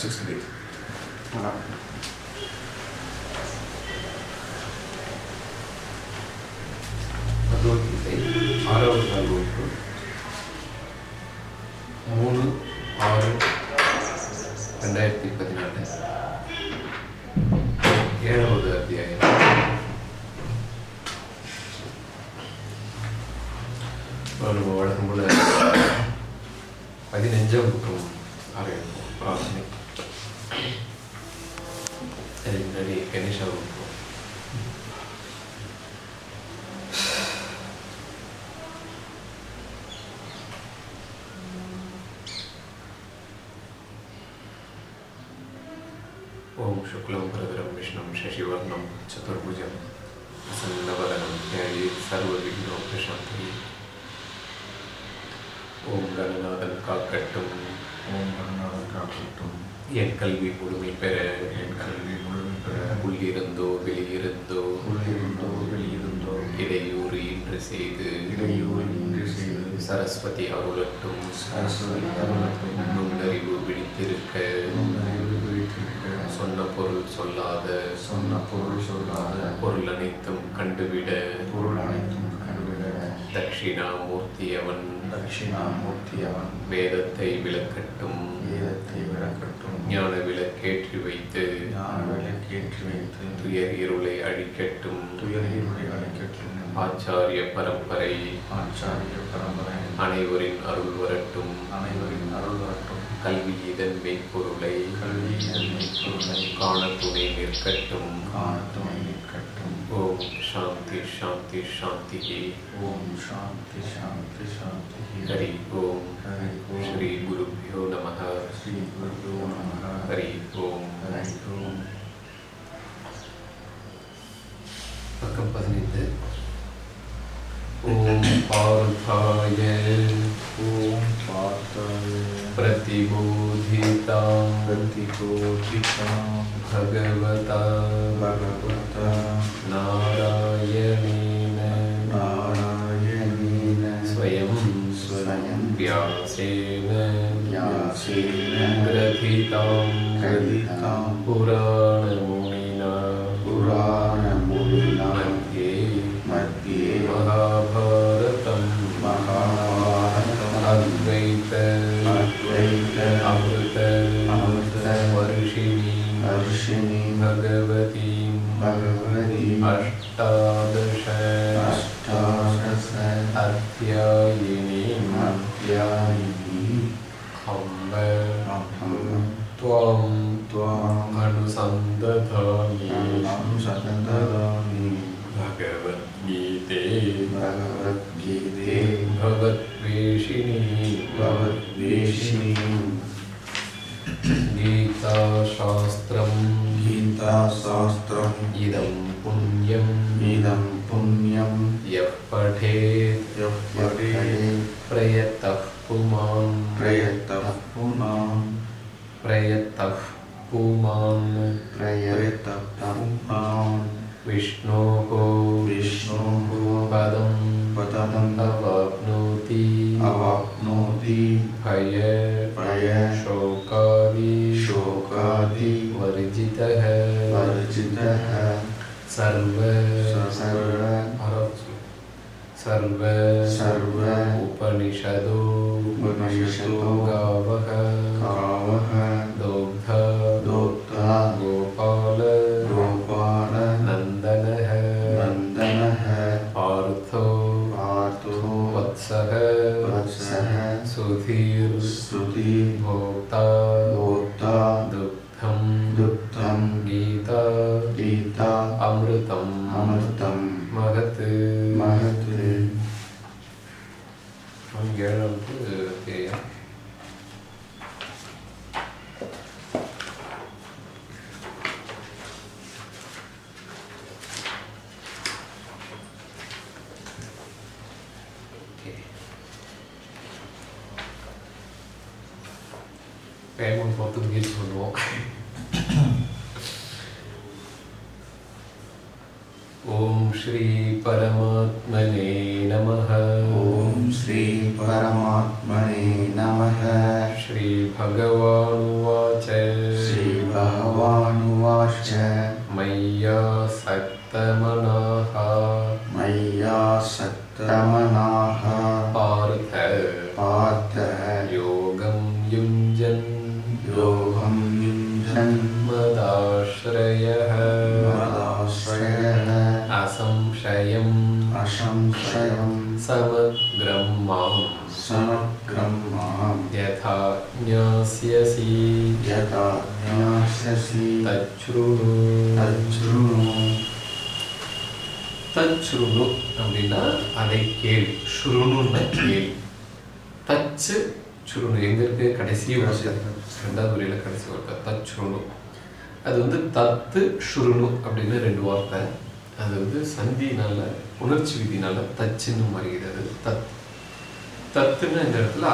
Sixty Bhagavad Gita ஆறாவது நாள் வகுப்பு மூணு என் கல்வி முழுமை பெற என் கல்வி முழுமை பெற. உள்ளிருந்தோ வெளியிருந்தோ. உள்ளிருந்தோ வெளியிருந்தோ. இடையூறு இன்று செய்து இடையூறு இன்றி செய்து. சரஸ்வதி அருளட்டும். சரஸ்வதி அருளட்டும். நுண்ணறிவு விழித்திருக்க நுண்ணறிவு விழித்திருக்க சொன்ன பொருள் சொல்லாத. சொன்ன பொருள் சொல்லாத. பொருள் அனைத்தும் கண்டுவிட. பொருள் அனைத்தும் கண்டுவிட. தட்சிணாமூர்த்தி அவன் தட்சிணாமூர்த்தி அவன் வேதத்தை விளக்கட்டும். வேதத்தை விளக்கட்டும் ஞான விளக்கேற்றி வைத்து ஞான விளக்கேற்றி வைத்து துயர் இருளை அழிக்கட்டும். துயரை அழைக்கட்டும். ஆச்சாரிய பரம்பரை ஆச்சாரிய பரம்பரை அனைவரின் அருள் வரட்டும். அனைவரின் அருள் வரட்டும். கல்வி இதன் மெய்ப்பொருளை கல்வி என்னை பொருளை காண துணை நிற்கட்டும். காண துணை நிற்கட்டும் ஓம் சாந்தி சாந்தி சாந்தி ஓம் சாந்தி சாந்தி சாந்தி ஹரி ஓம் ஹரி ஓம் ஸ்ரீ குருபியோ நம ஸ்ரீ குருபோ நமः ஹரி ஓம் ஹரி ஓம் பக்கம் பதினைந்து ஓம் பார்த்தாய ஓம் பார்த்தாய பிரதிபோதிதாம் प्रतिबोधितां भगवता भगवता नारायणेन। नारायणेन। स्वयं स्वयं व्यासेन। व्यासेन। ग्रथितां। ग्रथितां। पुराणमुनिना अष्टादश अष्टादश अध्यायिनीम् अध्यायिनीं खम्ब त्वं त्वाम् अनुसन्दधामि अनुसन्दधामि भगवद्गीते भगवद्गीते भवद्वेषिणी भवद्वेषिणी गीताशास्त्रं गीताशास्त्रम् इदम्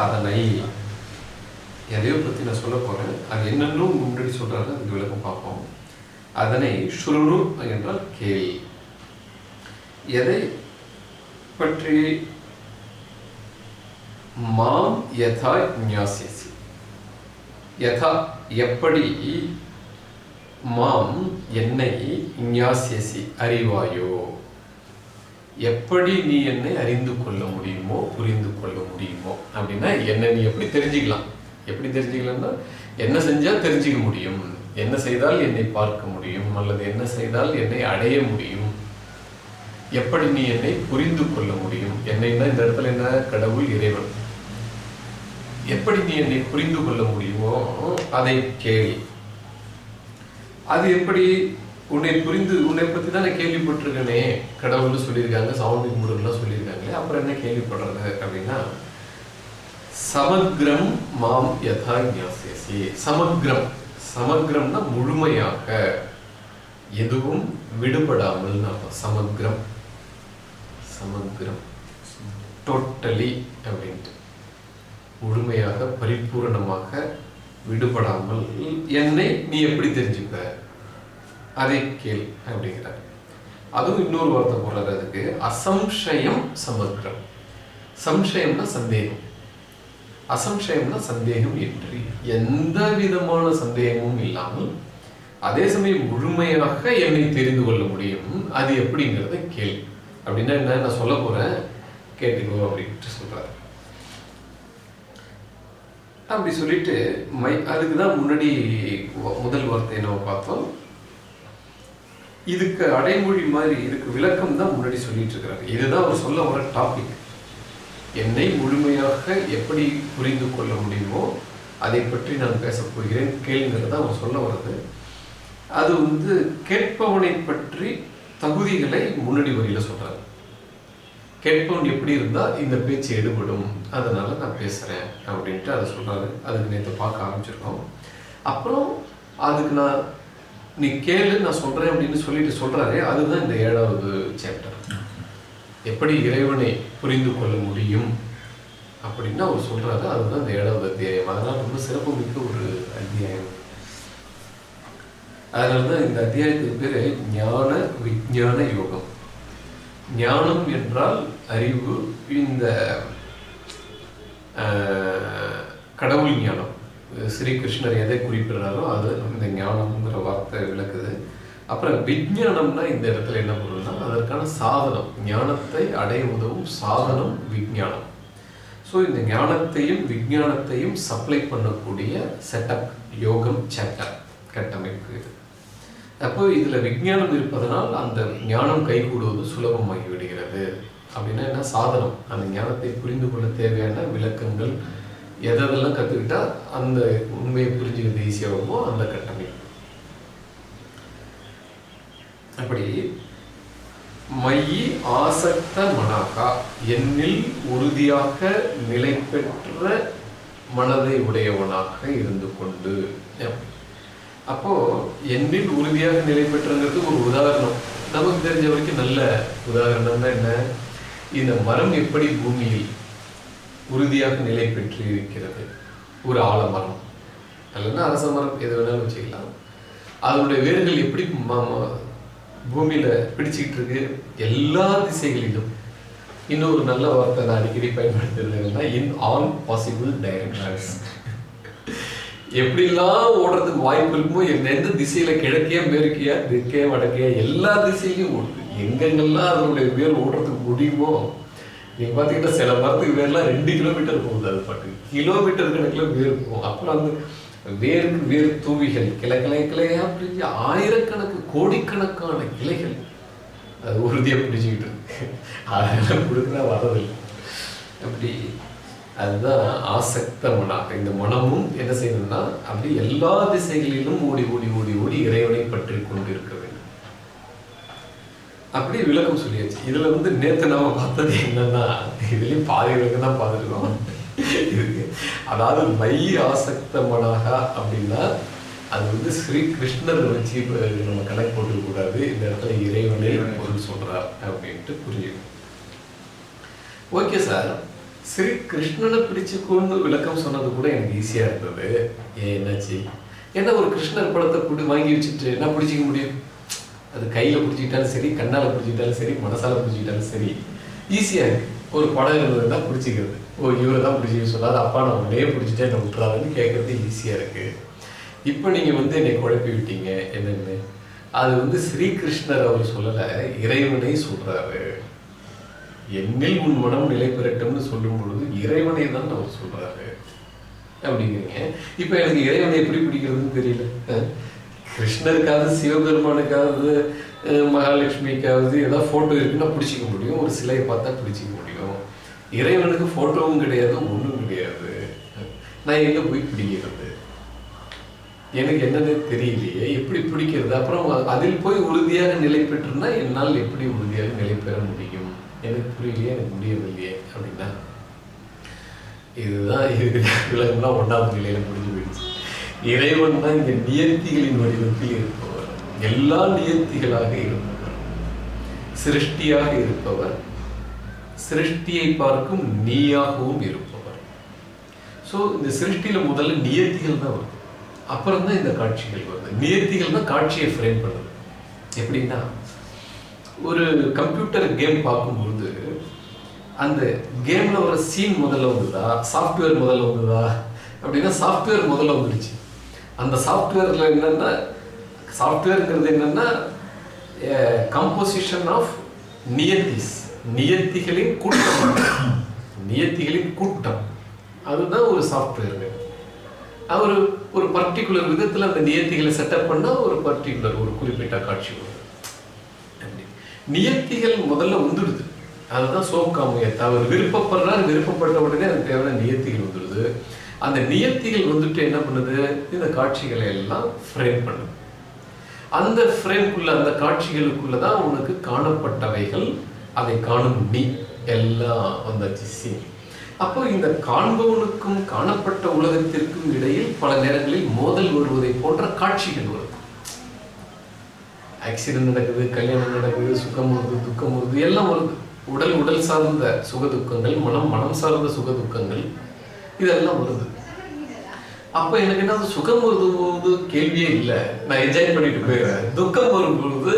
அதனை எதையோ பற்றி நான் சொல்ல போகிறேன் அது என்னன்னு முன்னாடி சொல்கிறாரு அதுக்கு விளக்கம் பார்ப்போம். அதனை சுருணு என்றால் கேள். எதை பற்றி மாம் யதா ஞாசியசி? யதா எப்படி மாம் என்னை ஞாசியசி அறிவாயோ? எப்படி நீ என்னை அறிந்து கொள்ள முடியுமோ புரிந்து கொள்ள முடியுமோ? அப்படின்னா என்ன நீ எப்படி தெரிஞ்சுக்கலாம்? எப்படி தெரிஞ்சுக்கலாம்னா என்ன செஞ்சா தெரிஞ்சுக்க முடியும் என்ன செய்தால் என்னை பார்க்க முடியும் அல்லது என்ன செய்தால் என்னை அடைய முடியும்? எப்படி நீ என்னை புரிந்து கொள்ள முடியும்? என்னைன்னா இந்த இடத்துல என்ன? கடவுள் இறைவன். எப்படி நீ என்னை புரிந்து கொள்ள முடியுமோ அதை கேள். அது எப்படி உன்னை புரிந்து உன்னை பத்தி தான் நான் கேள்விப்பட்டிருக்கேனே கடவுள்னு சொல்லியிருக்காங்க சாமி கும்பிடுலாம் சொல்லியிருக்காங்களே அப்புறம் என்ன கேள்விப்படுறது அப்படின்னா சமக்ரம் மாம் யதா ஞாசியசி சமக்ரம் சமக்ரம்னா முழுமையாக எதுவும் விடுபடாமல் அர்த்தம் சமக்ரம் சமக்ரம் டோட்டலி அப்படின்ட்டு. முழுமையாக பரிபூரணமாக விடுபடாமல். என்னை நீ எப்படி தெரிஞ்சுப்ப? அதை கேள் அப்படிங்கிறார். அதுவும் இன்னொரு வார்த்தை போடுறாரு அதுக்கு அசம்சயம் சமக்ரம் சம்சயம்னா சந்தேகம். அசம்சயம்னா சந்தேகம் இன்றி எந்த விதமான சந்தேகமும் இல்லாமல் அதே சமயம் முழுமையாக என்னை தெரிந்து கொள்ள முடியும். அது எப்படிங்கிறத கேள். அப்படின்னா என்ன நான் சொல்ல போறேன் கேட்டுக்கோ அப்படின்ட்டு சொல்றாரு. அப்படி சொல்லிட்டு மை அதுக்கு தான் முன்னாடி முதல் வார்த்தையை நம்ம பார்த்தோம். இதுக்கு அடைமொழி மாதிரி இதுக்கு விளக்கம் தான் முன்னாடி சொல்லிட்டு இருக்கிறாரு இதுதான் அவர் சொல்ல வர டாபிக் என்னை முழுமையாக எப்படி புரிந்து கொள்ள முடியுமோ அதை பற்றி நான் பேசப் போகிறேன் கேளுங்கிறத அவர் சொல்ல வர்றது. அது வந்து கேட்பவனை பற்றி தகுதிகளை முன்னாடி வரியில சொல்றாரு. கேட்பவன் எப்படி இருந்தால் இந்த பேச்சு எடுபடும் அதனால நான் பேசுறேன் அப்படின்ட்டு அதை சொல்றாரு. அதுக்கு நேற்று பார்க்க ஆரம்பிச்சிருக்கோம். அப்புறம் அதுக்கு நான் நீ கேளு நான் சொல்றேன் அப்படின்னு சொல்லிட்டு சொல்கிறாரே அதுதான் இந்த ஏழாவது சாப்டர் எப்படி இறைவனை புரிந்து கொள்ள முடியும் அப்படின்னு அவர் சொல்றாரு. அதுதான் இந்த ஏழாவது அத்தியாயம். அதனால் ரொம்ப சிறப்பு மிக்க ஒரு அத்தியாயம். அதனாலதான் இந்த அத்தியாயத்துக்கு பேர் ஞான விஞ்ஞான யோகம். ஞானம் என்றால் அறிவு இந்த கடவுள் ஞானம். ஸ்ரீகிருஷ்ணர் எதை குறிப்பிடுறாரோ அது இந்த ஞானம்ங்கிற வார்த்தை விளக்குது. அப்புறம் விஞ்ஞானம்னா இந்த இடத்துல என்ன பொருள்னா அதற்கான சாதனம் ஞானத்தை அடைய உதவும் சாதனம் விஞ்ஞானம் ஸோ இந்த ஞானத்தையும் விஞ்ஞானத்தையும் சப்ளை பண்ணக்கூடிய செட்டப் யோகம் செட்டப் கட்டமைப்பு இது. அப்போ இதுல விஞ்ஞானம் இருப்பதனால் அந்த ஞானம் கைகூடுவது சுலபமாகி விடுகிறது. அப்படின்னா என்ன? சாதனம். அந்த ஞானத்தை புரிந்து கொள்ள தேவையான விளக்கங்கள் எதெல்லாம் கத்துக்கிட்டா அந்த உண்மையை புரிஞ்சுக்கிறது ஈஸியாகுமோ அந்த கட்டமை. அப்படி மையி ஆசக்த மனாக்கா என்னில் உறுதியாக நிலை பெற்ற மனதை உடையவனாக இருந்து கொண்டு. அப்போ என்னில் உறுதியாக நிலை பெற்றங்கிறது ஒரு உதாரணம். நமக்கு தெரிஞ்ச வரைக்கும் நல்ல உதாரணம்னா என்ன? இந்த மரம் எப்படி பூமியில் உறுதியாக நிலை பெற்று இருக்கிறது. ஒரு ஆலமரம் இல்லைன்னா அரச மரம் எது வேணாலும் வச்சுக்கலாம். அதனுடைய வேர்கள் எப்படி பூமியில பிடிச்சிக்கிட்டு இருக்கு? எல்லா திசைகளிலும். இன்னொரு நல்ல வார்த்தை நான் அடிக்கடி பயன்படுத்துறதுன்னா இன் ஆல் பாசிபிள் டைரக்ஷன்ஸ் எப்படிலாம் ஓடுறதுக்கு வாய்ப்பு இருக்குமோ எந்த திசையில கிழக்கே மேற்கையா தெற்கே வடக்கையா எல்லா திசையிலையும் ஓடுது. எங்கெங்கெல்லாம் அதனுடைய வேர் ஓடுறதுக்கு முடியுமோ நீங்க பாத்தீங்கன்னா சில மரத்துக்கு வேர்லாம் ரெண்டு கிலோமீட்டர் போகுது அது பாட்டு. கிலோமீட்டர் கணக்குல வேர் போகும். அப்புறம் அந்த வேருக்கு வேர் தூவிகள் கிளை கிளை கிளையா பிரிஞ்சு ஆயிரக்கணக்கு கோடிக்கணக்கான கிளைகள். அது உறுதியா பிடிச்சிக்கிட்டு இருக்கு. அதெல்லாம் கொடுக்குறா வரதில்லை அப்படி அதுதான் ஆசக்த மனாக இந்த மனமும் என்ன செய்யணும்னா அப்படி எல்லா திசைகளிலும் ஓடி ஓடி ஓடி ஓடி இறைவனை பற்றி கொண்டு இருக்க வேண்டும் அப்படி விளக்கம் சொல்லியாச்சு. இதுல வந்து நேத்து நாம பார்த்தது என்னன்னா இதுலயும் பாதி விளக்கம் தான் பார்த்துருக்கோம். அதாவது மை ஆசக்த மனாக அப்படின்னா அது வந்து ஸ்ரீ கிருஷ்ணர் வச்சு நம்ம கணக்கு போட்டுக்க கூடாது. இந்த இடத்துல இறைவனே பொருள் சொல்றார் அப்படின்ட்டு புரியும் ஓகே சார் ஸ்ரீ கிருஷ்ணனை பிடிச்சுக்கொண்டு விளக்கம் சொன்னது கூட எனக்கு ஈஸியா இருந்தது. ஏன் என்னாச்சு? என்ன ஒரு கிருஷ்ணர் படத்தை கூட வாங்கி வச்சுட்டு என்ன பிடிச்சிக்க முடியும்? அது கையில் பிடிச்சிக்கிட்டாலும் சரி கண்ணால் பிடிச்சிக்கிட்டாலும் சரி மனசால் பிடிச்சிக்கிட்டாலும் சரி. ஈஸியாக இருக்குது ஒரு படம் தான் பிடிச்சிக்கிறது. ஓ இவரை தான் பிடிச்சிக்க சொல்லாது அப்பா நான் உடனே பிடிச்சிட்டே என்ன விட்டுறாதுன்னு கேட்குறது ஈஸியாக இருக்குது இப்போ நீங்கள் வந்து என்னை குழப்பி விட்டீங்க. என்னென்னு? அது வந்து ஸ்ரீகிருஷ்ணர் அவர் சொல்லலை இறைவனை சொல்கிறாரு என்னில் உன் மனம் நிலை பெறட்டும்னு சொல்லும் பொழுது இறைவனை தான் அவர் சொல்கிறாரு அப்படிங்கிறீங்க. இப்போ எனக்கு இறைவனை எப்படி பிடிக்கிறதுன்னு தெரியல. கிருஷ்ணருக்காவது சிவபெருமானுக்காவது மகாலட்சுமிக்காவது ஏதாவது ஃபோட்டோ இருக்குன்னா பிடிச்சிக்க முடியும். ஒரு சிலையை பார்த்தா பிடிச்சிக்க முடியும். இறைவனுக்கு ஃபோட்டோவும் கிடையாது ஒன்றும் கிடையாது. நான் எங்கே போய் பிடிக்கிறது? எனக்கு என்னன்னு தெரியலையே. எப்படி பிடிக்கிறது? அப்புறம் அதில் போய் உறுதியாக நிலை பெற்றுனா என்னால் எப்படி உறுதியாக நிலை பெற முடியும்? எனக்கு புரியலையே எனக்கு முடியவில்லையே அப்படின்னா. இதுதான் இதுக்கு விலங்குலாம் ஒன்றாவது நிலையில முடிஞ்சு போயிடுச்சு. இறைவன் தான் இந்த நியத்திகளின் வடிவத்தில் இருப்பவர். எல்லா நியத்திகளாக இருப்பவர். சிருஷ்டியாக இருப்பவர். சிருஷ்டியை பார்க்கும் நீயாகவும் இருப்பவர். ஸோ இந்த சிருஷ்டியில முதல்ல நியத்திகள் தான் வருது. அப்புறம் தான் இந்த காட்சிகள் வருது. நியத்திகள் தான் காட்சியை ஃப்ரேம் பண்ணுது. எப்படின்னா ஒரு கம்ப்யூட்டர் கேம் பார்க்கும்பொழுது அந்த கேமில் வர சீன் முதல்ல வந்ததா? சாஃப்ட்வேர் முதல்ல வந்ததா? அப்படின்னா சாஃப்ட்வேர் முதல்ல வந்துடுச்சு. அந்த சாஃப்ட்வேரில் என்னன்னா சாஃப்ட்வேருங்கிறது என்னென்னா கம்போசிஷன் ஆஃப் நியத்திஸ் நியத்திகளின் கூட்டம். நியத்திகளின் கூட்டம். அதுதான் ஒரு சாஃப்ட்வேருங்க அவர் ஒரு பர்டிகுலர் விதத்தில் அந்த நியத்திகளை செட்டப் பண்ணால் ஒரு பர்டிகுலர் ஒரு குறிப்பிட்ட காட்சி வரும். நியத்திகள் முதல்ல வந்துடுது. அதுதான் சோக்காமுயத்தை அவர் விருப்பப்படுறாரு விருப்பப்பட்ட உடனே அதுக்கு தேவையான நியத்திகள் வந்துடுது. அந்த நியத்திகள் வந்துட்டு என்ன பண்ணுது? இந்த காட்சிகளை எல்லாம் ஃப்ரேம் பண்ணுது. அந்த ஃப்ரேம்குள்ள அந்த காட்சிகளுக்குள்ள தான் உனக்கு காணப்பட்டவைகள் அதை காணும் நீ. எல்லாம் வந்தாச்சு சீன் அப்போ இந்த காண்பவனுக்கும் காணப்பட்ட உலகத்திற்கும் இடையில் பல நேரங்களில் மோதல் வருவதை போன்ற காட்சிகள் வரும். ஆக்சிடென்ட் நடக்குது கல்யாணம் நடக்குது சுகம் வருது துக்கம் வருது எல்லாம் வருது. உடல் உடல் சார்ந்த சுக துக்கங்கள் மனம் மனம் சார்ந்த சுக துக்கங்கள் இதெல்லாம் வருது. அப்ப எனக்கு என்ன சுகம் வரும்போது கேள்வியே இல்லை. நான் என்ஜாய் பண்ணிட்டு போயிடுறேன். துக்கம் வரும்பொழுது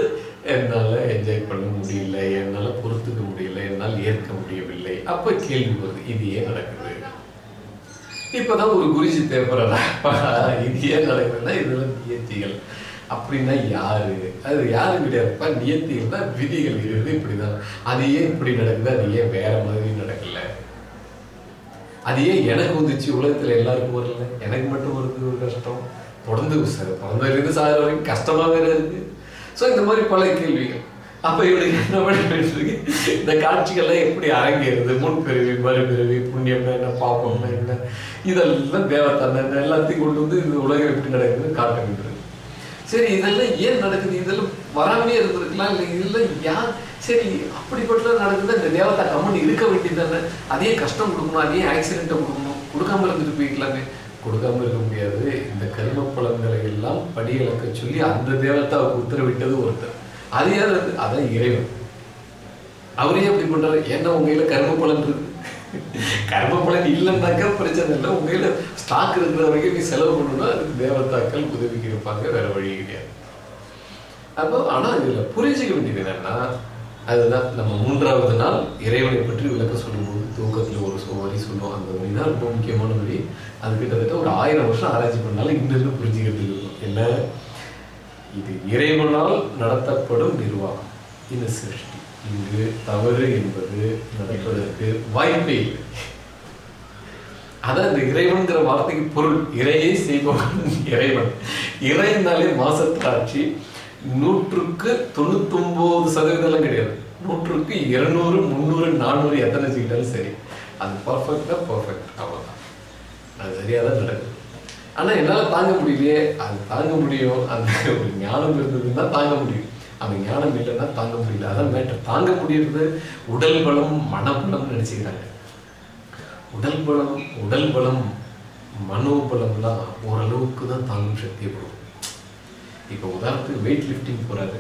என்னால என்ஜாய் பண்ண முடியல என்னால பொறுத்துக்க முடியல என்னால் ஏற்க முடியவில்லை. அப்ப கேள்வி வருது இது ஏன் நடக்குது? இப்பதான் ஒரு குருஜி தேவைப்படுறா இது ஏன் நடக்குதுன்னா இதெல்லாம் நியத்திகள். அப்படின்னா யாரு? அது யாரு கிடையாதுப்பா நியத்திகள் தான் விதிகள் இருக்குது இப்படிதான். அது ஏன் இப்படி நடக்குது? அது ஏன் வேற மாதிரி நடக்கல? அது ஏன் எனக்கு வந்துச்சு? உலகத்துல எல்லாருக்கும் வரல. எனக்கு மட்டும் வருது ஒரு கஷ்டம். தொடர்ந்து சார் பிறந்ததுலேருந்து சாகிற வரைக்கும் கஷ்டமா வேற இருக்கு. ஸோ இந்த மாதிரி பல கேள்விகள். அப்போ இவனுக்கு என்ன பண்ணிட்டு இந்த காட்சிகள்லாம் எப்படி அரங்கேறுது? முன்பிறவி மறுபிறவி புண்ணியம்னா என்ன பாப்பம்னா என்ன இதெல்லாம் தேவத்தன்ன எல்லாத்தையும் கொண்டு வந்து இந்த உலகம் எப்படி நடக்குதுன்னு காட்டுகின்றது. சரி இதெல்லாம் ஏன் நடக்குது? இதெல்லாம் வராமலே இருந்திருக்கலாம் இல்லை இல்லை யார்? சரி அப்படிப்பட்ட நடக்குது இந்த தேவதா கம்மன் இருக்க வேண்டியது தானே அதே கஷ்டம் கொடுக்கணும் அதே ஆக்சிடென்ட்டை கொடுக்கணும். கொடுக்காம இருந்துட்டு போயிக்கலாமே கொடுக்காம இருக்க முடியாது. இந்த கரும பழங்களை எல்லாம் படியிலக்க சொல்லி அந்த தேவதாவுக்கு உத்தரவிட்டது ஒருத்தர். அது யார்? அதான் இறைவன். அவரே அப்படி பண்றாரு. ஏன்னா உங்க கரும கர்ம பலன் இருக்கு. கர்ம பலன் இல்லைன்னாக்கா பிரச்சனை இல்லை. உங்க ஸ்டாக் இருக்கிற வரைக்கும் நீ செலவு பண்ணணும்னா அதுக்கு தேவதாக்கள் உதவிக்கு இருப்பாங்க வேற வழி கிடையாது. அப்போ ஆனா இதுல புரிஞ்சுக்க வேண்டியது என்னன்னா அதுதான் நம்ம மூன்றாவது நாள் இறைவனை பற்றி விளக்க சொல்லும்போது தூக்கத்தில் ஒரு சொ- சொல்லுவோம். அந்த வழி தான் ரொம்ப முக்கியமான வழி அது கிட்டத்தட்ட ஒரு ஆயிரம் வருஷம் ஆராய்ச்சி பண்ணாலும் இன்னும் புரிஞ்சுக்கிறது இருக்கும் என்ன? இது இறைவனால் நடத்தப்படும் நிர்வாகம். இந்த சிருஷ்டி. இங்கு தவறு என்பது நடப்பதற்கு வாய்ப்பே இல்லை. அதான் இந்த இறைவன்கிற வார்த்தைக்கு பொருள். இறையை செய்பவன் இறைவன். இறைந்தாலே மாசத்தாட்சி. நூற்றுக்கு தொண்ணூத்தொன்பது சதவீதம்லாம் கிடையாது. நூற்றுக்கு இருநூறு முந்நூறு நானூறு எத்தனை வச்சுக்கிட்டாலும் சரி. அது பர்ஃபெக்டா பர்ஃபெக்ட் அவ்வளோதான் அது சரியாக தான் நடக்குது. ஆனால் என்னால் தாங்க முடியலையே. அது தாங்க முடியும். அந்த ஒரு ஞானம் இருந்ததுன்னா தாங்க முடியும். அந்த ஞானம் இல்லைன்னா தாங்க முடியல. அதான் மேட்டர் தாங்க முடியறது உடல் பலம் மனபலம்னு நினச்சிக்கிறாங்க. உடல் பலம் உடல் பலம் மனோபலம்லாம் ஓரளவுக்கு தான் தாங்கும் சக்தியை கொடுக்கும். இப்போ உதாரணத்துக்கு வெயிட் லிஃப்டிங் போறாரு.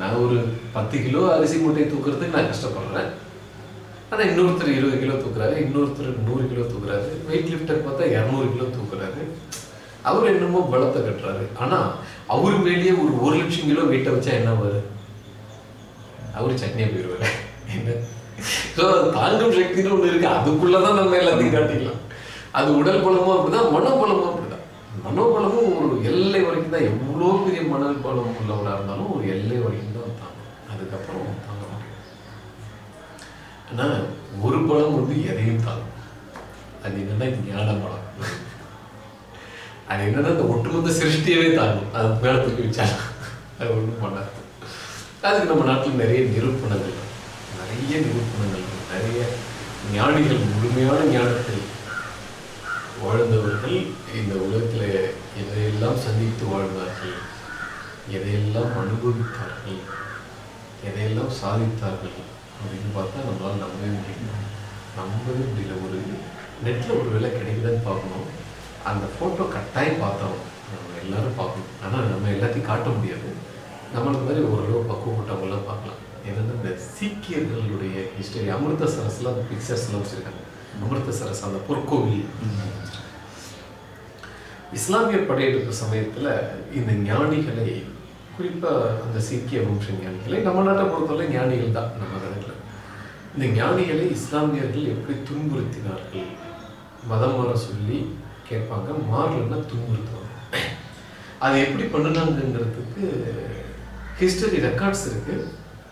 நான் ஒரு பத்து கிலோ அரிசி மூட்டையை தூக்குறதுக்கு நான் கஷ்டப்படுறேன். ஆனால் இன்னொருத்தர் இருபது கிலோ தூக்குறாரு இன்னொருத்தர் நூறு கிலோ தூக்குறாரு வெயிட் லிஃப்டர் பார்த்தா இரநூறு கிலோ தூக்குறாரு. அவர் என்னமோ பலத்தை கட்டுறாரு. ஆனா அவர் மேலேயே ஒரு ஒரு லட்சம் கிலோ வெயிட்டை வச்சா என்ன வரும்? அவரு சென்னையை போயிடுவார். என்ன? ஸோ தாங்கும் சக்தின்னு ஒண்ணு இருக்கு. அதுக்குள்ளதான் நம்ம எல்லாத்தையும் காட்டிக்கலாம் அது உடல் பலமும் அப்படிதான் மனோபலமும் அப்படி மனோபலமும் ஒரு எல்லை வரைக்கும் தான். எவ்வளோ பெரிய மணல் பலம் உள்ளவராக இருந்தாலும் ஒரு எல்லை வரைக்கும் தான் தாங்கும் அதுக்கப்புறம் தாங்க முடியும் ஒரு பலம் வந்து எதையும் தாங்கும் அது என்னன்னா ஞான பலம். அது என்னன்னா இந்த ஒட்டுமொத்த சிருஷ்டியவே தாங்கும். அது மேலே தூக்கி வச்சாங்க. அது ஒன்றும் பண்ணாது. அதுக்கு நம்ம நாட்டில் நிறைய நிரூபணங்கள் நிறைய நிரூபணங்கள் நிறைய ஞானிகள் முழுமையான ஞானத்தில் வாழ்ந்தவர்கள் இந்த உலகத்தில் எதையெல்லாம் சந்தித்து வாழ்ந்தார்கள் எதையெல்லாம் அனுபவித்தார்கள்? எதையெல்லாம் சாதித்தார்கள்? அப்படின்னு பார்த்தா நம்மளால் நம்பவே முடியல. நம்பவே முடியல. ஒரு நெட்டில் ஒரு வேலை கிடைக்குதான்னு பார்க்கணும். அந்த ஃபோட்டோ கட்டாயம் பார்த்தோம். நம்ம எல்லாரும் பார்க்கணும். ஆனால் நம்ம எல்லாத்தையும் காட்ட முடியாது. நம்மளுக்கு மாதிரி ஓரளவு பக்குவப்பட்டவங்களாம் பார்க்கலாம். என்னன்னா இந்த சீக்கியர்களுடைய ஹிஸ்டரி அமிர்தசரஸ்ல அந்த பிக்சர்ஸ்லாம் வச்சுருக்காங்க. அமிர்தசரஸ் அந்த பொற்கோவில். இஸ்லாமிய படையெடுப்பு சமயத்துல இந்த ஞானிகளை குறிப்பா அந்த சீக்கிய வம்ச ஞானிகளை நம்ம நாட்டை பொறுத்தவரை ஞானிகள் தான் நம்ம நாட்டில். இந்த ஞானிகளை இஸ்லாமியர்கள் எப்படி துன்புறுத்தினார்கள்? மதம் வர சொல்லி கேட்பாங்க மாறலன்னா துன்புறுத்துவாங்க. அது எப்படி பண்ணினாங்கிறதுக்கு ஹிஸ்டரி ரெக்கார்ட்ஸ் இருக்கு.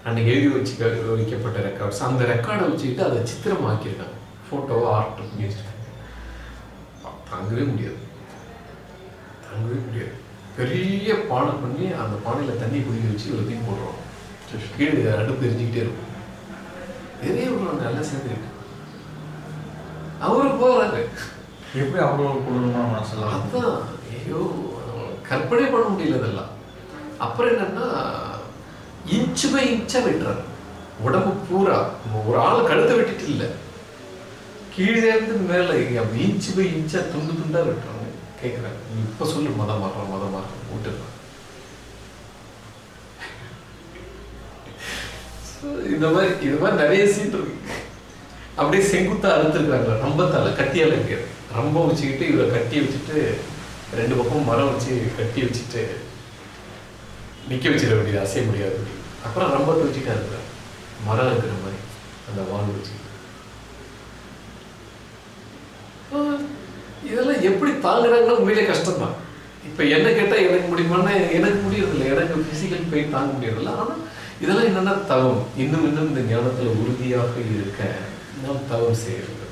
அன்னைக்கு எழுதி வச்சு வைக்கப்பட்ட ரெக்கார்ட்ஸ் அந்த ரெக்கார்டை வச்சுக்கிட்டு அதை சித்திரமாக்கியிருக்காங்க. ஃபோட்டோவோ ஆர்ட் வச்சுருக்காங்க தாங்கவே முடியாது. முடியாது பெரிய பானை பண்ணி அந்த பானையில் தண்ணி குடிக்க வச்சு எல்லாத்தையும் போடுறோம். கீழே அடுப்பு எரிஞ்சுக்கிட்டே இருக்கும். எதையே விடுறாங்க எல்லாம் சேர்ந்துக்கிட்டு அவரு போறாரு. எப்படி அவ்வளோ கொடூரமான மனசெல்லாம் அதான். ஐயோ கற்பனை பண்ண முடியல இதெல்லாம். அப்புறம் என்னன்னா இன்ச்சு பை இன்ச்சா வெட்டுறாரு. உடம்பு பூரா. ஒரு ஆள் கழுத்தை வெட்டிட்டு இல்ல. கீழே இருந்து மேல இன்ச்சு பை இன்ச்சா துண்டு துண்டா வெட்டுறாங்க கேட்குறேன். நீ சொல்லு மதம் மாறுறோம் மதம் மாறுறோம் விட்டுருக்கான் இந்த மாதிரி இது மாதிரி நிறைய சீன் இருக்கு. அப்படியே செங்குத்தா அறுத்துருக்காங்க ரம்பத்தால கத்தியால இருக்கு. ரம்பம் வச்சுக்கிட்டு இவரை கட்டி வச்சுட்டு ரெண்டு பக்கம் மரம் வச்சு கட்டி வச்சுட்டு நிற்க வச்சிட வேண்டியது அசைய முடியாது அப்புறம் ரம்பத்தை வச்சுட்டு இருக்கிறார் மரம் இருக்கிற மாதிரி அந்த வால் வச்சு. இதெல்லாம் எப்படி தாங்குறாங்களோ உண்மையிலே கஷ்டம்தான். இப்போ என்ன கேட்டால் எனக்கு முடியுமான்னா எனக்கு முடியறதில்ல. எனக்கு பிசிக்கல் பெயின் தாங்க முடியறதில்ல. ஆனால் இதெல்லாம் என்னென்னா தவம். இன்னும் இன்னும் இந்த ஞானத்தில் உறுதியாக இருக்க நாம் தவம் செய்யறது.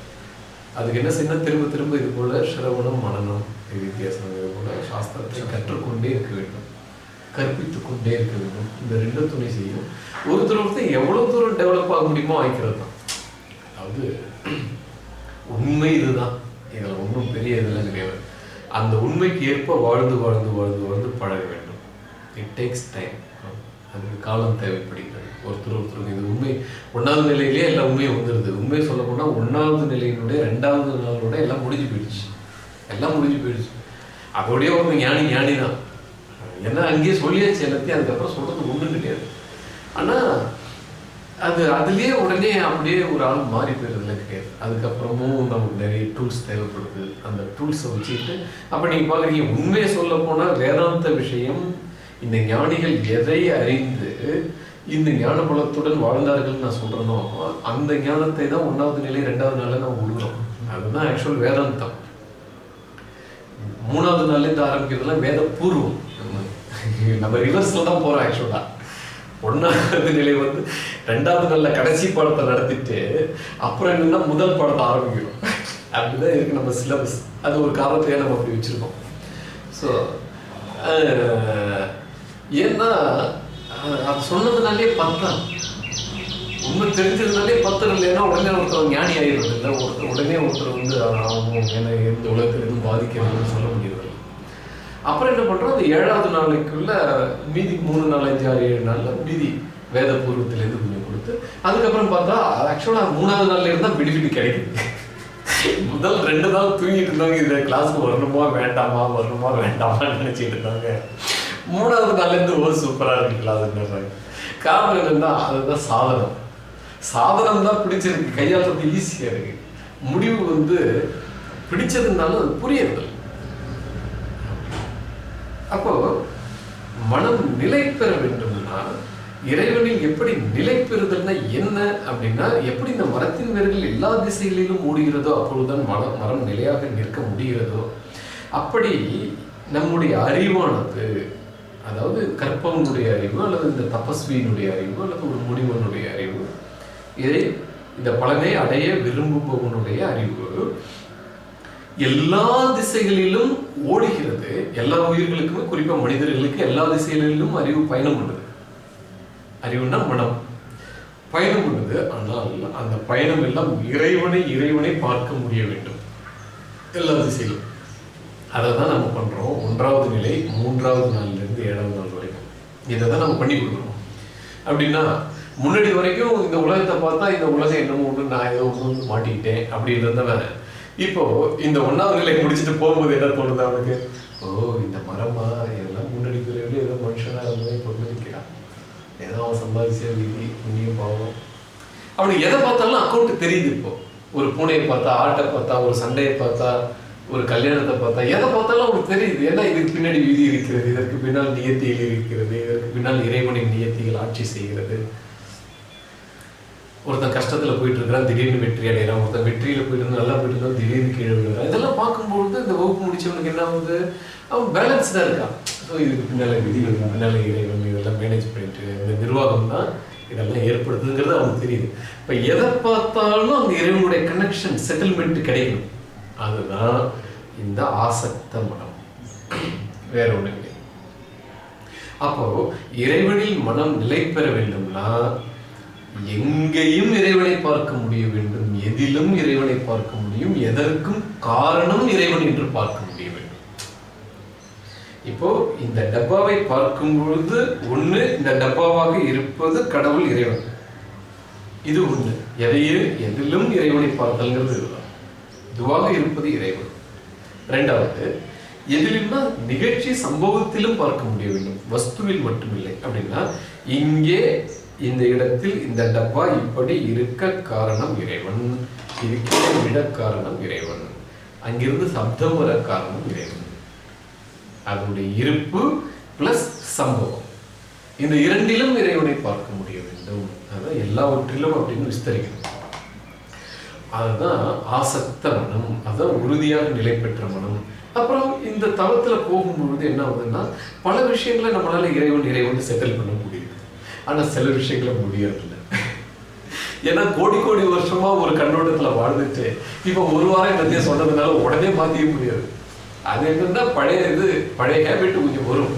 அதுக்கு என்ன செய்யணும்? திரும்ப திரும்ப இது போல சிரவணம் மனநம் வித்தியாசம் இது போல சாஸ்திரத்தை கற்றுக்கொண்டே இருக்க வேண்டும். கற்பித்து கொண்டே இருக்க வேண்டும். இந்த ரெண்டும் துணை செய்யும் ஒரு தூரத்தை எவ்வளோ தூரம் டெவலப் ஆக முடியுமோ ஆகிக்கிறது தான் அதாவது உண்மை இதுதான். இதில் ஒன்றும் பெரிய இதெல்லாம் கிடையாது. அந்த உண்மைக்கு ஏற்ப வாழ்ந்து வாழ்ந்து வாழ்ந்து வாழ்ந்து பழக வேண்டும். இட் டேக்ஸ் டைம் அதுக்கு காலம் தேவைப்படுகிறது. ஒருத்தர் ஒருத்தருக்கு இது உண்மை. ஒன்றாவது நிலையிலேயே எல்லாம் உண்மையும் வந்துடுது. உண்மையை சொல்ல ஒன்றாவது நிலையினுடைய ரெண்டாவது நாளோட எல்லாம் முடிஞ்சு போயிடுச்சு. எல்லாம் முடிஞ்சு போயிடுச்சு. அதோடய ஒரு ஞானி ஞானி தான் ஏன்னா அங்கேயே சொல்லியாச்சு எல்லாத்தையும். அதுக்கப்புறம் சொல்கிறது ஒன்றும் கிடையாது. ஆனால் அது அதுலேயே உடனே அப்படியே ஒரு ஆள் மாறி போயிருதுல கிடையாது. அதுக்கப்புறமும் நமக்கு நிறைய டூல்ஸ் தேவைப்படுது. அந்த டூல்ஸை வச்சுக்கிட்டு அப்போ நீங்கள் பார்க்குறீங்க உண்மையை சொல்ல போனால் வேதாந்த விஷயம் இந்த ஞானிகள் எதை அறிந்து இந்த ஞான பலத்துடன் வாழ்ந்தார்கள் நான் சொல்றேனோ அந்த ஞானத்தை தான் ஒன்றாவது நிலை ரெண்டாவது நாளில் நம்ம விடுறோம் அதுதான் ஆக்சுவல் வேதாந்தம். மூணாவது நாள்லேருந்து ஆரம்பிக்கிறதுலாம் வேத பூர்வம் நம்ம- ரிவர்ஸில் தான் போகிறோம் ஆக்சுவலாக ஒன்னாவது நிலை வந்து ரெண்டாவது நல்ல கடைசி பாடத்தை நடத்திட்டு அப்புறம் என்னன்னா முதல் பாடத்தை ஆரம்பிக்கிறோம். அப்படிதான் இருக்கு நம்ம சிலபஸ் அது ஒரு காரணத்தையே நம்ம அப்படி வச்சிருக்கோம். ஸோ ஏன்னா அது சொன்னதுனாலே பத்தான் உண்மை தெரிஞ்சதுனாலே பத்தர் இல்லைன்னா உடனே ஒருத்தர் ஞானி ஆயிடுறது இல்லை? ஒருத்தர் உடனே ஒருத்தர் வந்து அவங்க என்ன எந்த உலகத்தில் எதுவும் பாதிக்கிறதுன்னு சொல்ல அப்புறம் என்ன பண்றோம்? அந்த ஏழாவது நாளைக்குள்ள மீதி மூணு நாள் அஞ்சு ஆறு ஏழு நாள்ல மீதி வேத பூர்வத்திலேருந்து கொஞ்சம் கொடுத்து அதுக்கப்புறம் பார்த்தா ஆக்சுவலாக மூணாவது நாள்ல இருந்தா பெனிஃபிட் கிடைக்குது. முதல் ரெண்டு நாள் தூங்கிட்டு இருந்தாங்க இந்த கிளாஸ்க்கு வரணுமா வேண்டாமா வரணுமா வேண்டாமான்னு நினைச்சிட்டு இருந்தாங்க மூணாவது நாள்ல இருந்து சூப்பராக சூப்பரா இருக்கு கிளாஸ் காரணம் என்னன்னா அதுதான் சாதனம். சாதனம் தான் பிடிச்சிருக்கு. கையாளுறது ஈஸியா இருக்கு. முடிவு வந்து பிடிச்சதுனால அது புரியறது அப்போ மனம் நிலை பெற வேண்டும்னா இறைவனில் எப்படி நிலை பெறுதல்னா என்ன அப்படின்னா எப்படி இந்த மரத்தின் வேர்கள் எல்லா திசைகளிலும் ஓடுகிறதோ அப்பொழுதுதான் மனம் மரம் நிலையாக நிற்க முடிகிறதோ அப்படி நம்முடைய அறிவானது அதாவது கற்பவனுடைய அறிவு அல்லது இந்த தபஸ்வியினுடைய அறிவு அல்லது ஒரு முடிவனுடைய அறிவு இதை இந்த பலனை அடைய விரும்புபவனுடைய அறிவு எல்லா திசைகளிலும் ஓடுகிறது. எல்லா உயிர்களுக்குமே குறிப்பாக மனிதர்களுக்கு எல்லா திசைகளிலும் அறிவு பயணம் பண்ணுது அறிவுன்னா மனம். பயணம் உள்ளது ஆனால் அந்த பயணம் எல்லாம் இறைவனை இறைவனை பார்க்க முடிய வேண்டும். எல்லா திசையிலும். அதை தான் நம்ம பண்றோம். ஒன்றாவது நிலை மூன்றாவது நாள்லேருந்து ஏழாவது நாள் வரைக்கும். இதை தான் நம்ம பண்ணி கொடுக்குறோம் அப்படின்னா முன்னாடி வரைக்கும் இந்த உலகத்தை பார்த்தா இந்த உலகம் என்னமோ ஒன்று நான் ஏதோ ஒன்று மாட்டிக்கிட்டேன். அப்படின்னு இருந்தவன் இப்போ இந்த ஒன்னாவது நிலை முடிச்சுட்டு போகும்போது என்ன தோணுது அவனுக்கு? ஓ இந்த மரமா இதெல்லாம் முன்னாடி பிறகு ஏதோ மனுஷனா இருந்தவன் இப்போ நிற்கிறான் ஏதோ அவன் சம்பாதிச்ச விதி புண்ணியம் பாவம். அவனுக்கு எதை பார்த்தாலும் அக்கௌண்ட் தெரியுது இப்போ. ஒரு பூனையை பார்த்தா ஆட்டை பார்த்தா ஒரு சண்டையை பார்த்தா ஒரு கல்யாணத்தை பார்த்தா எதை பார்த்தாலும் அவனுக்கு தெரியுது. ஏன்னா இதுக்கு பின்னாடி விதி இருக்கிறது இதற்கு பின்னால் நியத்திகள் இருக்கிறது இதற்கு பின்னால் இறைவனின் நியத்திகள் ஆட்சி செய்கிறது. ஒருத்தன் கஷ்டத்துல போயிட்டு இருக்கிறான் திடீர்னு வெற்றி அடைகிறான் ஒருத்தன் வெற்றியில் போயிட்டு நல்லா போயிட்டு இருந்தால் திடீர்னு கீழே விழுகிறான். இதெல்லாம் பார்க்கும்பொழுது இந்த வகுப்பு முடிச்சவனுக்கு என்ன ஆகுது? அவன் பேலன்ஸ்டா இருக்கான். ஸோ இதுக்கு பின்னால விதிகள் பின்னால் இறைவன் இதெல்லாம் மேனேஜ் பண்ணிட்டு இந்த நிர்வாகம் தான் இதெல்லாம் ஏற்படுத்துங்கிறது அவனுக்கு தெரியுது. இப்ப எதை பார்த்தாலும் அந்த இறைவனுடைய கனெக்ஷன் செட்டில்மெண்ட் கிடைக்கும் அதுதான் இந்த ஆசக்த மனம். வேற ஒன்றும் இல்லை. அப்போ இறைவனில் மனம் நிலை பெற வேண்டும்னா எங்கேயும் இறைவனை பார்க்க முடிய வேண்டும். எதிலும் இறைவனை பார்க்க முடியும். எதற்கும் காரணம் இறைவன் என்று பார்க்க முடிய வேண்டும். இப்போ இந்த டப்பாவை பார்க்கும் பொழுது ஒண்ணு இந்த டப்பாவாக இருப்பது கடவுள் இறைவன். இது ஒண்ணு. எதையும் எதிலும் இறைவனை பார்த்தல்ங்கிறது இதுதான். இதுவாக இருப்பது இறைவன். ரெண்டாவது எதிலும்னா நிகழ்ச்சி சம்பவத்திலும் பார்க்க முடிய வேண்டும். வஸ்துவில் மட்டுமில்லை. அப்படின்னா இங்கே இந்த இடத்தில் இந்த டப்பா இப்படி இருக்க காரணம் இறைவன் இருக்கிற விட காரணம் இறைவன். அங்கிருந்து சப்தம் வர காரணம் இறைவன். அதனுடைய இருப்பு பிளஸ் சம்பவம். இந்த இரண்டிலும் இறைவனை பார்க்க முடிய வேண்டும். அதான் எல்லாவற்றிலும் அப்படின்னு விஸ்தரிக்கணும். அதுதான் ஆசக்த மனம். அதுதான் உறுதியாக நிலை பெற்ற மனம். அப்புறம் இந்த தவத்துல போகும்பொழுது என்ன ஆகுதுன்னா பல விஷயங்களை நம்மளால இறைவன் இறைவன் செட்டில் பண்ண முடியும் ஆனா சில விஷயங்களை முடியறதில்ல. ஏன்னா கோடி கோடி வருஷமா ஒரு கண்ணோட்டத்துல வாழ்ந்துட்டு இப்ப ஒரு வாரம் என்னத்தையும் சொன்னதுனால உடனே மாத்திக்க முடியாது. அது என்னன்னா பழைய இது பழைய ஹேபிட் கொஞ்சம் வரும்.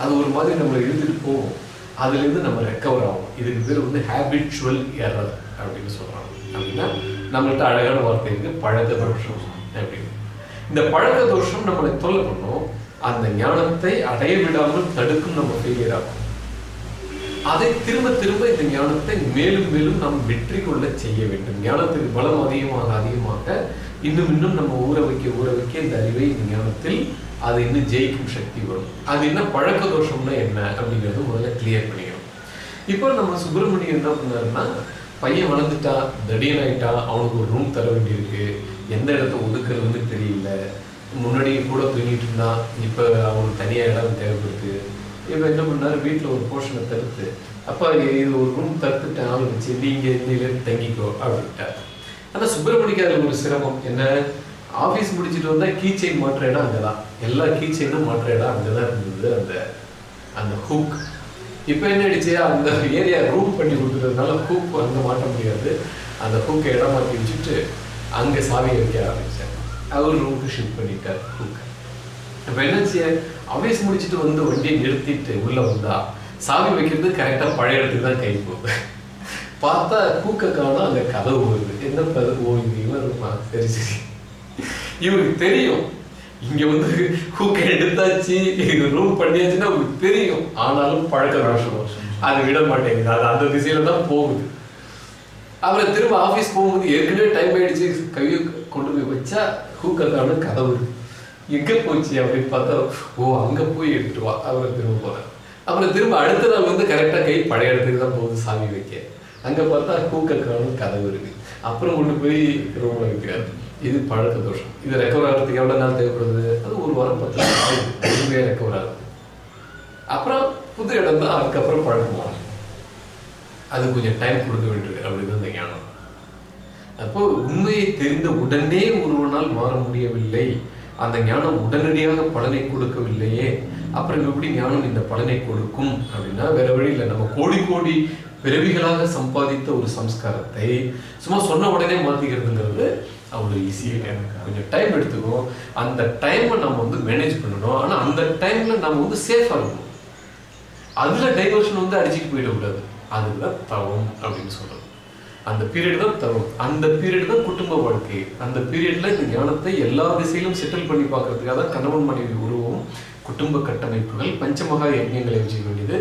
அது ஒரு மாதிரி நம்மளை இழுத்துட்டு போகும். அதுல இருந்து நம்ம ரெக்கவர் ஆகும். இதுக்கு பேர் வந்து ஹேபிச்சுவல் எரர் அப்படின்னு சொல்றாங்க. அப்படின்னா நம்மள்ட்ட அழகான வார்த்தை இருக்கு பழக்க தோஷம் அப்படின்னு. இந்த பழக்க தோஷம் நம்மளை தொல்லை பண்ணும். அந்த ஞானத்தை அடைய விடாமல் தடுக்கும் நம்ம ஃபெயிலியர் ஆகும். அதை திரும்ப திரும்ப இந்த ஞானத்தை மேலும் மேலும் நாம் வெற்றி கொள்ள செய்ய வேண்டும். ஞானத்துக்கு பலம் அதிகமாக அதிகமாக இன்னும் இன்னும் நம்ம ஊற வைக்க ஊற வைக்க இந்த அறிவை இந்த ஞானத்தில் அது இன்னும் ஜெயிக்கும் சக்தி வரும். அது என்ன பழக்க தோஷம்னா என்ன அப்படிங்கிறது முதல்ல கிளியர் பண்ணிக்கணும். இப்போ நம்ம சுப்பிரமணியம் என்ன பண்ணாருன்னா பையன் வளர்ந்துட்டா தடியன் ஆயிட்டா அவனுக்கு ஒரு ரூம் தர வேண்டியிருக்கு. எந்த இடத்த ஒதுக்குறதுன்னு தெரியல. முன்னாடி கூட தூங்கிட்டு இருந்தான். இப்போ அவனுக்கு தனியாக இடம் தேவைப்படுது. இவன் என்ன பண்ணாரு? வீட்டில் ஒரு போர்ஷனை தடுத்து அப்பா இது ஒரு ரூம் தடுத்துட்டேன் ஆள் வச்சு நீங்க இன்னிலேருந்து தங்கிக்கோ அப்படின்ட்டார். ஆனால் சுப்பிரமணிக்கு ஒரு சிரமம். என்ன? ஆஃபீஸ் முடிச்சுட்டு வந்தால் கீ செயின் மாற்ற இடம் அங்கே தான். எல்லா கீ செயினும் மாற்ற இடம் அங்கே தான் இருந்தது அந்த அந்த ஹூக் இப்போ என்ன ஆயிடுச்சு? அந்த ஏரியா ரூம் பண்ணி கொடுக்குறதுனால ஹூக் வந்து மாட்ட முடியாது. அந்த ஹூக்கை இடம் மாற்றி வச்சுட்டு அங்கே சாவியை வைக்க ஆரம்பித்தேன் அவர் ரூமுக்கு ஷிஃப்ட் பண்ணிட்டார் ஹூக்கை இப்போ என்னாச்சு ஆஃபீஸ் முடிச்சுட்டு வந்து வண்டியை நிறுத்திட்டு உள்ள வந்தா சாவி வைக்கிறது கரெக்டா பழைய இடத்துக்கு தான் கை போகுது. பார்த்தா கூக்க காணும் அந்த கதவு வருது என்ன கதவு? ஓ இங்க இவன் சரி சரி. இவருக்கு தெரியும். இங்க வந்து கூக்க எடுத்தாச்சு இது ரூம் பண்ணியாச்சுன்னா உங்களுக்கு தெரியும். ஆனாலும் பழக்க வருஷம் அது விட மாட்டேங்குது. அது அந்த திசையில தான் போகுது. அப்புறம் திரும்ப ஆபீஸ் போகும்போது ஏற்கனவே டைம் ஆயிடுச்சு. கையை கொண்டு போய் வச்சா ஹூக்கத்தான கதவு இருக்கு. எங்கே போச்சு அப்படின்னு பார்த்தா ஓ அங்க போய் எடுத்துட்டு வா அவரை திரும்ப போகிறேன் அப்புறம் திரும்ப அடுத்த நாள் வந்து கரெக்டா கை பழைய இடத்துக்கு தான் போகுது சாமி வைக்க. அங்க பார்த்தா கூக்கக்கான கதவு இருக்கு. அப்புறம் கொண்டு போய் ரூம்ல வைக்கிறார். இது பழக்க தோஷம். இது ரெக்கவர் ஆகிறதுக்கு எவ்வளவு நாள் தேவைப்படுது? அது ஒரு வாரம் பத்து நாள். ரெக்கவர் ஆகுது. அப்புறம் புது இடம் தான் அதுக்கப்புறம் பழக்கமாகும் அது கொஞ்சம் டைம் கொடுக்க வேண்டியிருக்கு அப்படின்னு இந்த ஞானம். அப்போ உண்மையை தெரிந்த உடனே ஒரு நாள் மாற முடியவில்லை. அந்த ஞானம் உடனடியாக பலனை கொடுக்கவில்லையே. அப்புறம் எப்படி ஞானம் இந்த பலனை கொடுக்கும் அப்படின்னா வேற வழி இல்லை நம்ம கோடி கோடி பிறவிகளாக சம்பாதித்த ஒரு சம்ஸ்காரத்தை சும்மா சொன்ன உடனே மாத்திக்கிறதுங்கிறது அவ்வளோ ஈஸியாக கொஞ்சம் டைம் எடுத்துக்கும் அந்த டைமை நம்ம வந்து மேனேஜ் பண்ணணும். ஆனா அந்த டைம்ல நம்ம வந்து சேஃபா இருக்கணும். அதுல டைவர்ஷன் வந்து அடிச்சுட்டு போயிடக்கூடாது. அதுதான் தவம் அப்படின்னு சொல்றது அந்த பீரியட் தான் தவம் அந்த பீரியட் தான் குடும்ப வாழ்க்கை. அந்த பீரியட்ல இந்த ஞானத்தை எல்லா திசையிலும் செட்டில் பண்ணி பார்க்கறதுக்காக தான் கணவன் மனைவி உருவம் குடும்ப கட்டமைப்புகள் பஞ்சமகா யஜ்யங்களை செய்ய வேண்டியது.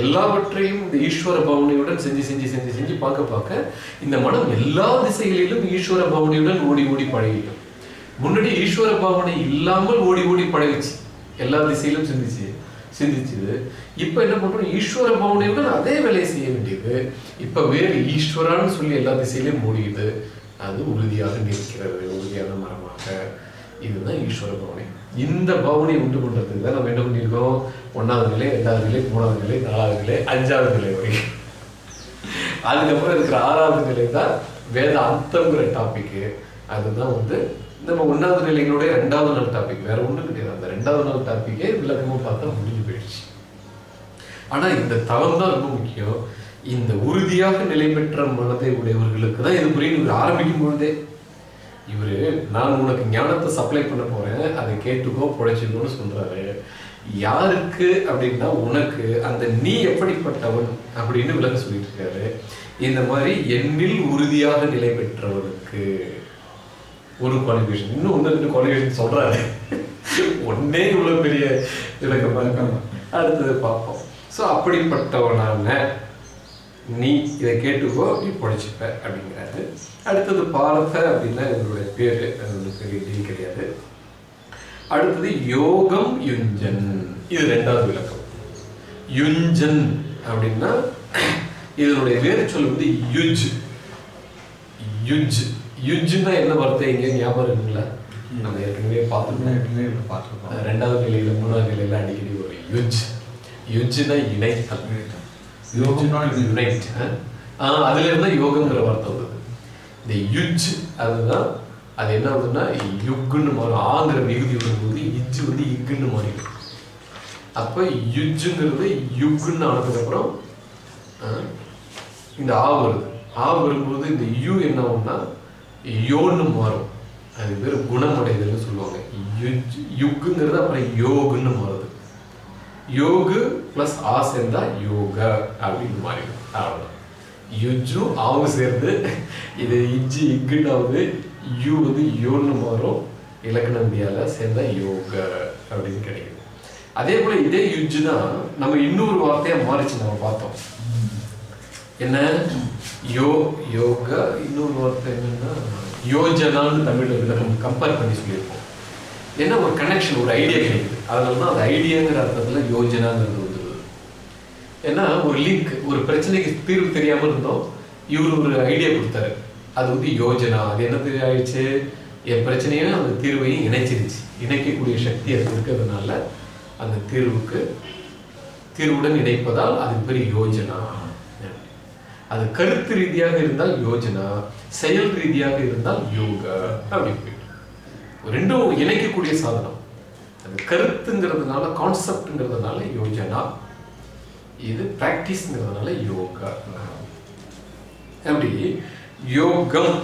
எல்லாவற்றையும் இந்த ஈஸ்வர பவனையுடன் செஞ்சு செஞ்சு செஞ்சு செஞ்சு பார்க்க பார்க்க இந்த மனம் எல்லா திசைகளிலும் ஈஸ்வர பவனையுடன் ஓடி ஓடி பழகிடும் முன்னாடி ஈஸ்வர பாவனை இல்லாமல் ஓடி ஓடி பழகிச்சு. எல்லா திசையிலும் சிந்திச்சு சிந்திச்சுது. இப்ப என்ன பண்றோம் ஈஸ்வர பாவனையுடன் அதே வேலையை செய்ய வேண்டியது. இப்ப வேறு ஈஸ்வரான்னு சொல்லி எல்லா திசையிலையும் மூடியுது அது உறுதியாக நிற்கிறது உறுதியான மரமாக. இதுதான் ஈஸ்வர பவனை. இந்த பவனை உண்டு பண்றதுக்கு தான் நம்ம என்ன பண்ணியிருக்கோம்? ஒன்னாவது நிலை ரெண்டாவது நிலை மூணாவது நிலை நாலாவது நிலை அஞ்சாவது நிலை வரைக்கும் அதுக்கப்புறம் இருக்கிற ஆறாவது நிலை தான் வேத அர்த்தங்கிற டாபிக்கு அதுதான் வந்து நம்ம ஒன்றாவது நிலைகளுடைய ரெண்டாவது நாள் டாபிக் வேற ஒன்றும் கிடையாது. அந்த ரெண்டாவது நாள் டாபிக்கே விளக்கமா பார்த்தா முடிஞ்சு போயிடுச்சு. ஆனா இந்த தவம் தான் ரொம்ப முக்கியம். இந்த உறுதியாக நிலை பெற்ற மனதை உடையவர்களுக்கு தான் இது புரியும். இவர் ஆரம்பிக்கும் பொழுதே இவரு நான் உனக்கு ஞானத்தை சப்ளை பண்ண போறேன். அதை கேட்டுக்கோ புழைச்சிக்கோன்னு சொல்றாரு. யாருக்கு அப்படின்னா உனக்கு. அந்த நீ எப்படிப்பட்டவன்? அப்படின்னு விளக்க சொல்லிட்டு இருக்காரு இந்த மாதிரி என்னில் உறுதியாக நிலை பெற்றவனுக்கு ஒரு குவாலிஃபிகேஷன் இன்னும் ஒன்று ரெண்டு குவாலிஃபிகேஷன் சொல்றாரு. ஒன்னே இவ்வளவு பெரிய விளக்கமா இருக்காங்க அடுத்தது பார்ப்போம். ஸோ அப்படிப்பட்டவனான நீ இதை கேட்டுக்கோ நீ படிச்சுப்ப அப்படிங்கிறாரு. அடுத்தது பாரத அப்படின்னா இவருடைய பேரு அது பெரிய டீல் கிடையாது. அடுத்தது யோகம் யுஞ்சன். இது ரெண்டாவது விளக்கம். யுஞ்சன் அப்படின்னா இதனுடைய வேறு சொல் வந்து யுஜ். யுஜ். யுஜ்னா என்ன வார்த்தை? எங்க ஞாபகம் இருக்குங்களா? நம்ம ஏற்கனவே பார்த்துருக்கோம். பார்த்துருக்கோம். ரெண்டாவது நிலையில மூணாவது நிலையில அடிக்கடி ஒரு யுஜ். யுஜ்னா இணைத்தல் யோகம்னா யுனைட் அதுல இருந்தா யோகம்ங்கிற வார்த்தை வருது இந்த யுஜ் அதுதான் அது என்ன ஆகுதுன்னா யுக்குன்னு மாறும் ஆங்கிற விகுதி வரும்போது இஜ் வந்து இக்குன்னு மாறிடும் அப்ப யுஜுங்கிறது யுக்குன்னு ஆனதுக்கப்புறம் இந்த ஆ வருது ஆ வரும்போது இந்த யு என்ன ஆகும்னா யோன்னு மாறும் அது பேர் குணமடைதல்னு சொல்லுவாங்க யுஜ் யுக்குங்கிறது அப்புறம் யோகுன்னு மாறுது யோகு பிளஸ் ஆ சேர்ந்தா யோக அப்படின்னு மாறிடும் அவ்வளவுதான். யுஜு ஆவும் சேர்ந்து இது இஜ்ஜி இக்குனாவது யூ வந்து யோன்னு மாறும். இலக்கண இந்தியால சேர்ந்தா யோக அப்படின்னு கிடைக்குது அதே போல இதே யுஜ்ஜு தான் நம்ம இன்னொரு வார்த்தையா மாறிச்சு நம்ம பார்த்தோம். என்ன? யோ யோகா இன்னொரு வார்த்தை என்னன்னா யோஜனான்னு தமிழ்ல விளக்கம் கம்பேர் பண்ணி சொல்லியிருப்போம். என்ன ஒரு கனெக்ஷன் ஒரு ஐடியா கிடைக்குது? அதனால தான் அந்த ஐடியாங்கிற அர்த்தத்தில் யோஜனாங்கிறது வந்துருது. ஏன்னா ஒரு லிங்க் ஒரு பிரச்சனைக்கு தீர்வு தெரியாமல் இருந்தோம். இவர் ஒரு ஐடியா கொடுத்தாரு. அது வந்து யோஜனா. அது என்ன தெரிய ஆயிடுச்சு? என் பிரச்சனையும் அந்த தீர்வையும் இணைச்சிருச்சு. இணைக்கக்கூடிய சக்தி அது இருக்கிறதுனால அந்த தீர்வுக்கு தீர்வுடன் இணைப்பதால் அது பேர் யோஜனா. அது கருத்து ரீதியாக இருந்தால் யோஜனா. செயல் ரீதியாக இருந்தால் யோகா. அப்படி ரெண்டும் இணைக்கக்கூடிய சாதனம். அது கருத்துங்கிறதுனால கான்செப்ட்ங்கிறதுனால யோஜனா. இது பிராக்டிஸ்ங்கிறதுனால யோகா. அப்படி யோகம்.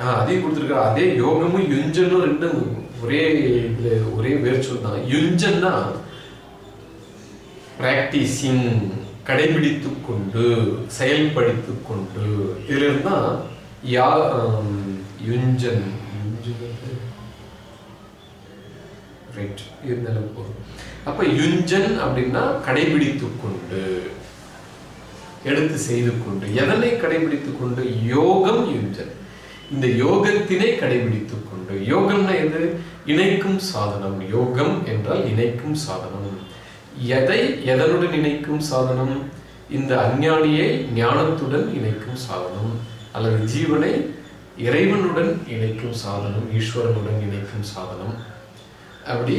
ஆஹ் அதையும் கொடுத்துருக்கா. அதே யோகமும் யுஞ்சனும் ரெண்டும் ஒரே இதுல ஒரே வேர்ச்சொல் தான். யுஞ்சன்னா பிராக்டிஸிங் கடைபிடித்து கொண்டு செயல்படுத்தி கொண்டு. இதுல இருந்தா யா யுஞ்சன் ரைட் இருந்தாலும் போதும். அப்ப யுஞ்சன் அப்படின்னா கடைபிடித்து கொண்டு எடுத்து செய்து கொண்டு எதனை கடைபிடித்துக் கொண்டு? யோகம் யுஞ்சன். இந்த யோகத்தினை கடைபிடித்துக் கொண்டு. யோகம்னா எது? இணைக்கும் சாதனம். யோகம் என்றால் இணைக்கும் சாதனம். எதை எதனுடன் இணைக்கும் சாதனம்? இந்த அஞ்ஞானியை ஞானத்துடன் இணைக்கும் சாதனம். அல்லது ஜீவனை இறைவனுடன் இணைக்கும் சாதனம். ஈஸ்வரனுடன் இணைக்கும் சாதனம். அப்படி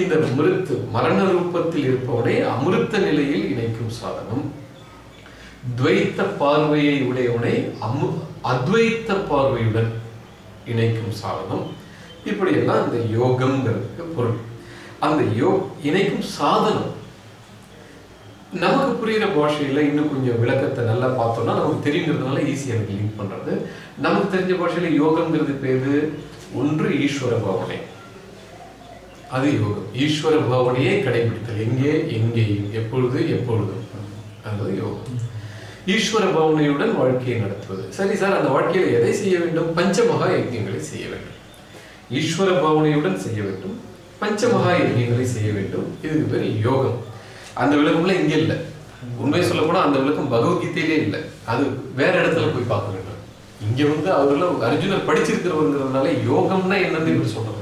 இந்த மிருத்து மரண ரூபத்தில் இருப்பவனை அமிர்த நிலையில் இணைக்கும் சாதனம். துவைத்த பார்வையை உடையவனை அமு அத்வைத்த பார்வையுடன் இணைக்கும் சாதனம். இப்படியெல்லாம் இந்த யோகம்ங்கிறதுக்கு பொருள். அந்த யோ இணைக்கும் சாதனம். நமக்கு புரிகிற பாஷையில் இன்னும் கொஞ்சம் விளக்கத்தை நல்லா பார்த்தோம்னா நமக்கு தெரியுங்கிறதுனால ஈஸியாக எனக்கு லிங்க் பண்ணுறது நமக்கு தெரிஞ்ச பாஷையில் யோகம்ங்கிறது பேர் ஒன்று ஈஸ்வர பாவனை அது யோகம் ஈஸ்வர பாவனையை கடைபிடித்தல். எங்கே? எங்கேயும் எப்பொழுது? எப்பொழுதும் அது யோகம். ஈஸ்வர பாவனையுடன் வாழ்க்கையை நடத்துவது. சரி சார் அந்த வாழ்க்கையில் எதை செய்ய வேண்டும்? பஞ்சமகா யஜ்யங்களை செய்ய வேண்டும். ஈஸ்வர பாவனையுடன் செய்ய வேண்டும். பஞ்சமகா யஜ்யங்களை செய்ய வேண்டும். இதுக்கு பேர் யோகம். அந்த விளக்கம்ல இங்கே இல்லை. உண்மையை சொல்ல போனால் அந்த விளக்கம் பகவத்கீதையிலே இல்லை. அது வேற இடத்துல போய் பார்க்க வேண்டும். இங்க வந்து அவர்கள் அர்ஜுனர் படிச்சிருக்கிறவங்கிறதுனால யோகம்னா என்னன்னு இவர் சொல்றாங்க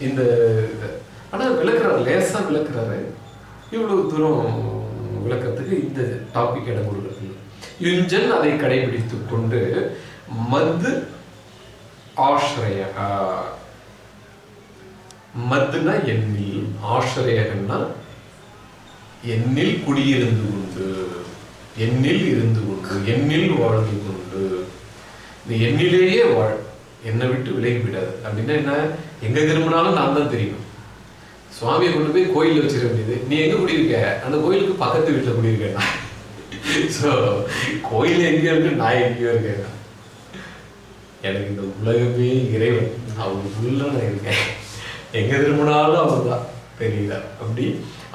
இந்த ஆனால் விளக்குறாரு லேசாக விளக்குறாரு. இவ்வளோ தூரம் விளக்கிறதுக்கு இந்த டாபிக் இடம் கொடுக்குறது யுஞ்சன் அதை கடைபிடித்து கொண்டு மது ஆசிரிய மதுனா எண்ணில் ஆசிரியகன்னா எண்ணில் குடியிருந்து கொண்டு எண்ணில் இருந்து கொண்டு எண்ணில் வாழ்ந்து கொண்டு இந்த எண்ணிலேயே வாழ் என்னை விட்டு விலகி போயிடாது. அப்படின்னா என்ன? எங்கே திரும்பினாலும் நான் தான் தெரியும். சுவாமியை கொண்டு போய் கோயிலில் வச்சிட முடியுது நீ எங்கே குடியிருக்க? அந்த கோயிலுக்கு பக்கத்து வீட்டில் குடியிருக்கேன் சோ கோயில் எங்கே இருக்கு நான் எங்கேயோ இருக்கேன். எனக்கு இந்த உலகமே இறைவன். அவங்க உள்ள நான் இருக்கேன். எங்கே திரும்பினாலும் அவங்க தான் தெரியல. அப்படி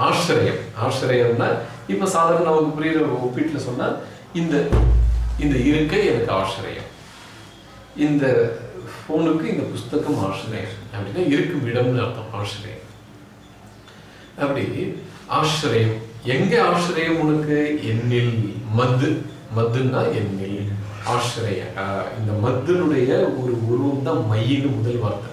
ஆశ్చర్యం ஆசிரியம்னா இப்போ சாதாரண நமக்கு புரியுற ஒப்பீட்டில் சொன்னால் இந்த இந்த இருக்கை எனக்கு ஆசிரியம். இந்த உனக்கு இந்த புஸ்தகம் ஆசிரியர் அப்படின்னா இருக்கும் இடம்னு அர்த்தம் ஆசிரியர் அப்படி ஆசிரியம். எங்கே ஆசிரியம் உனக்கு? என்னில் மது. மதுன்னா என்னில். ஆசிரிய இந்த மதுனுடைய ஒரு உருவம் தான் மையின்னு முதல் வார்த்தை.